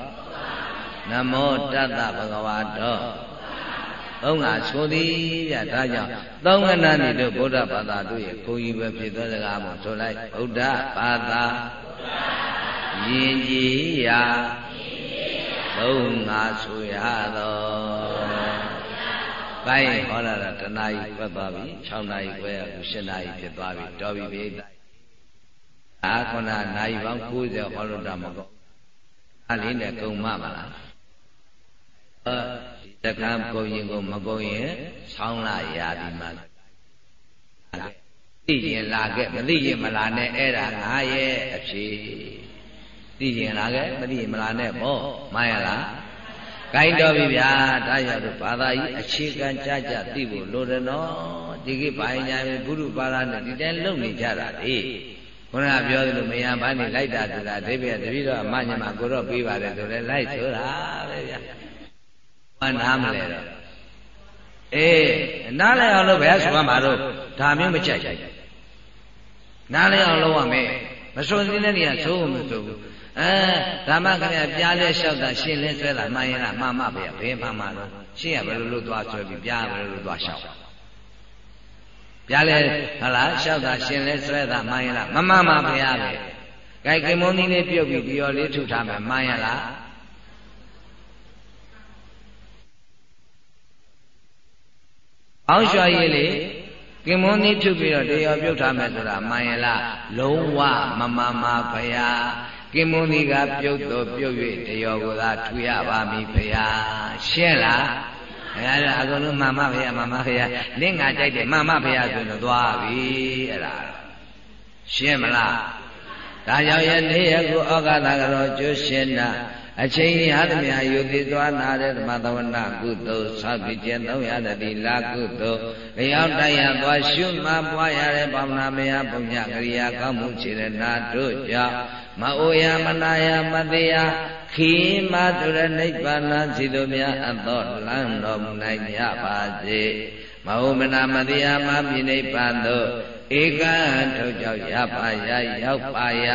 နမောတတ္တဗဂဝါတော့သုံးငါဆိုသည်ဗျဒါကြောင့်သုံးခဏနေတို့ဗုဒ္ဓဘာသာတို့ရဲ့ဘုန်းကြီးပဲဖြစ်သောစကားမို့ဆိုလိုက်ဗုဒ္ဓဘာသာယဉ်ကျေးရာသုံးငါဆိုရသောပိုင်းဟောလာတာတနာရီပြတ်သွားပြီ6နာရီခွဲအခု7နာရီဖြစ်သွားပြီတော်ပြီပြိတ္တာ အာခုနနာရီပေါင်း90ဟောလို့တာမကောအလေးနဲ့ကုံမမလားအဲဒီတက္ကံကုန်ရင်ကိုမကုန်ရင်ဆောင်းလာရာဒီမှာသိရင်လာခဲ့မသိရင်မလာနဲ့အဲ့ဒါငါရဲ့အဖြေသိရင်လာခဲ့မသိရင်မလာနဲ့ပေါ့မှန်ရလားဂိုင်းတော်ပြီဗျာဒါရတော့ဘာသာကြီးအခြေခံကြကြသိဖို့လိုတယ်နော်ဒီကိဘာညာပဲဘုရုပါရနဲ့ဒီတိုင်းလုံနေကြတာလေ ခုနကပြောသလိုမယံဘာနေလိုက်တာဆိုတာဒိဗေတပည့်တော်အမညမကိုတော့ပြီးပါတယ်ဆိုလဲလိုက်ဆိုတာပဲဗျာမနာမလဲတော့အေးနားလဲအောင်လို့ဘယ်ဆိုမှမှာတော့ဒါမျိုးမကြိုက်နားလဲအောင်လုပ်ရမယ်မစွန်စင်းတဲ့နေရာသိုးမသိုးအဲဓမ္မခင်ဗျာပြားလဲလျှောက်တာရှင်းလဲဆွဲတာမှန်ရင်လားမှန်မှပဲဘယ်မှမှတော့ရှင်းရဘယ်လိုလုပ်သွားဆွဲပြီးပြားဘယ်လိုလုပ်သွားလျှောက် ပြားလဲဟလားလျှောက်တာရှင်းလဲဆွဲတာမှန်ရင်လားမမှန်မှဘုရားပဲကြိုက်ကိမုန်းနည်းလေးပြုတ်ပြီးပြောလေးထုထားမယ်မှန်ရလားအောင်ရွှာရည်လေကင်မွန်းသည်ထုတ်ပြီးတော့တရားပြုတ်ထားမယ်ဆိုတာမှန်ရလားလုံးဝမမမဖယားကင်မွန်းသည်ကပြုတ်တော့ပြုတ်၍တရားကိုသာထူရပါမည်ဖယားရှင်းလား အဲ့ဒါအကုန်လုံးမမဖယားမမဖယားလင်းငါကြိုက်တယ်မမဖယားဆိုရင်သွားပြီအဲ့ဒါရှင်းမလားဒါကြောင့်ယနေ့ယခုဩဃာတကရောကျွရှင်နာအချိန်ရသမျှယုတိသွားနာတဲ့ဓမ္မသဝနာကုသိုလ်ဆောက်ပြီးကျင့်သုံးရတဲ့ဒီလာကုသိုလ်လျောက်တရားသွားရှုမှပွားရတဲ့ဘာဝနာမယပုညကရိယာကောင်းမှုခြေရနာတို့ကြောင့်မအိုယမနာယမတရား ခီမတုရနိဗ္ဗာန်စီတို့များအသောလမ်းတော်မူနိုင်ကြပါစေမဟုမနာမတရားမပြိနိဗ္ဗာန်သို့ဧကထုတ်ကြောက်ရပါရရောက်ပါရ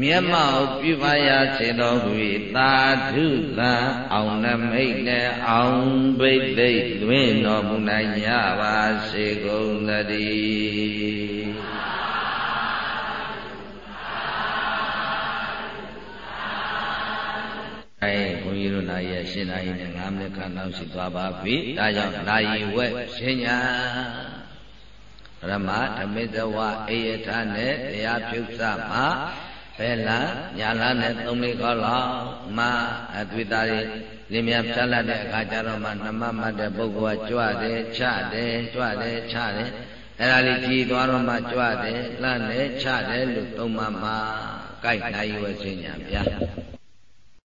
မျက်မှောက်ပြုပါရစေတော်မူ၏သာဓုသံအောင်နမိတ်နဲ့အောင်ဘိတ်သိက်တွင်တော်မူနိုင်ကြပါစေကုန်သတည်း အဲဘုန်းကြီးတို့နာရီရှင်းနာရီနဲ့9မိနစ်ခန့်လောက်ရှိသွားပါပြီ။ဒါကြောင့်နာရီဝက်ရှင်းညာရမဓမိတဝအေယထနဲ့တရားပြုစမှာဘယ်လားညာလားနဲ့သုံးလေးခေါ်လောက်မအသွေးသားတွေလင်းမြန်ဖြတ်လက်တဲ့အခါကျတော့မှနမမတ်တဲ့ပုဂ္ဂိုလ်ကကြွတယ်ချတယ်ကြွတယ်ချတယ်အဲ့ဒါလေးကြည်သွားတော့မှကြွတယ်လှမ်းတယ်ချတယ်လို့သုံးမှမှာကြိုက်နိုင်ရွယ်ခြင်းညာဗျာ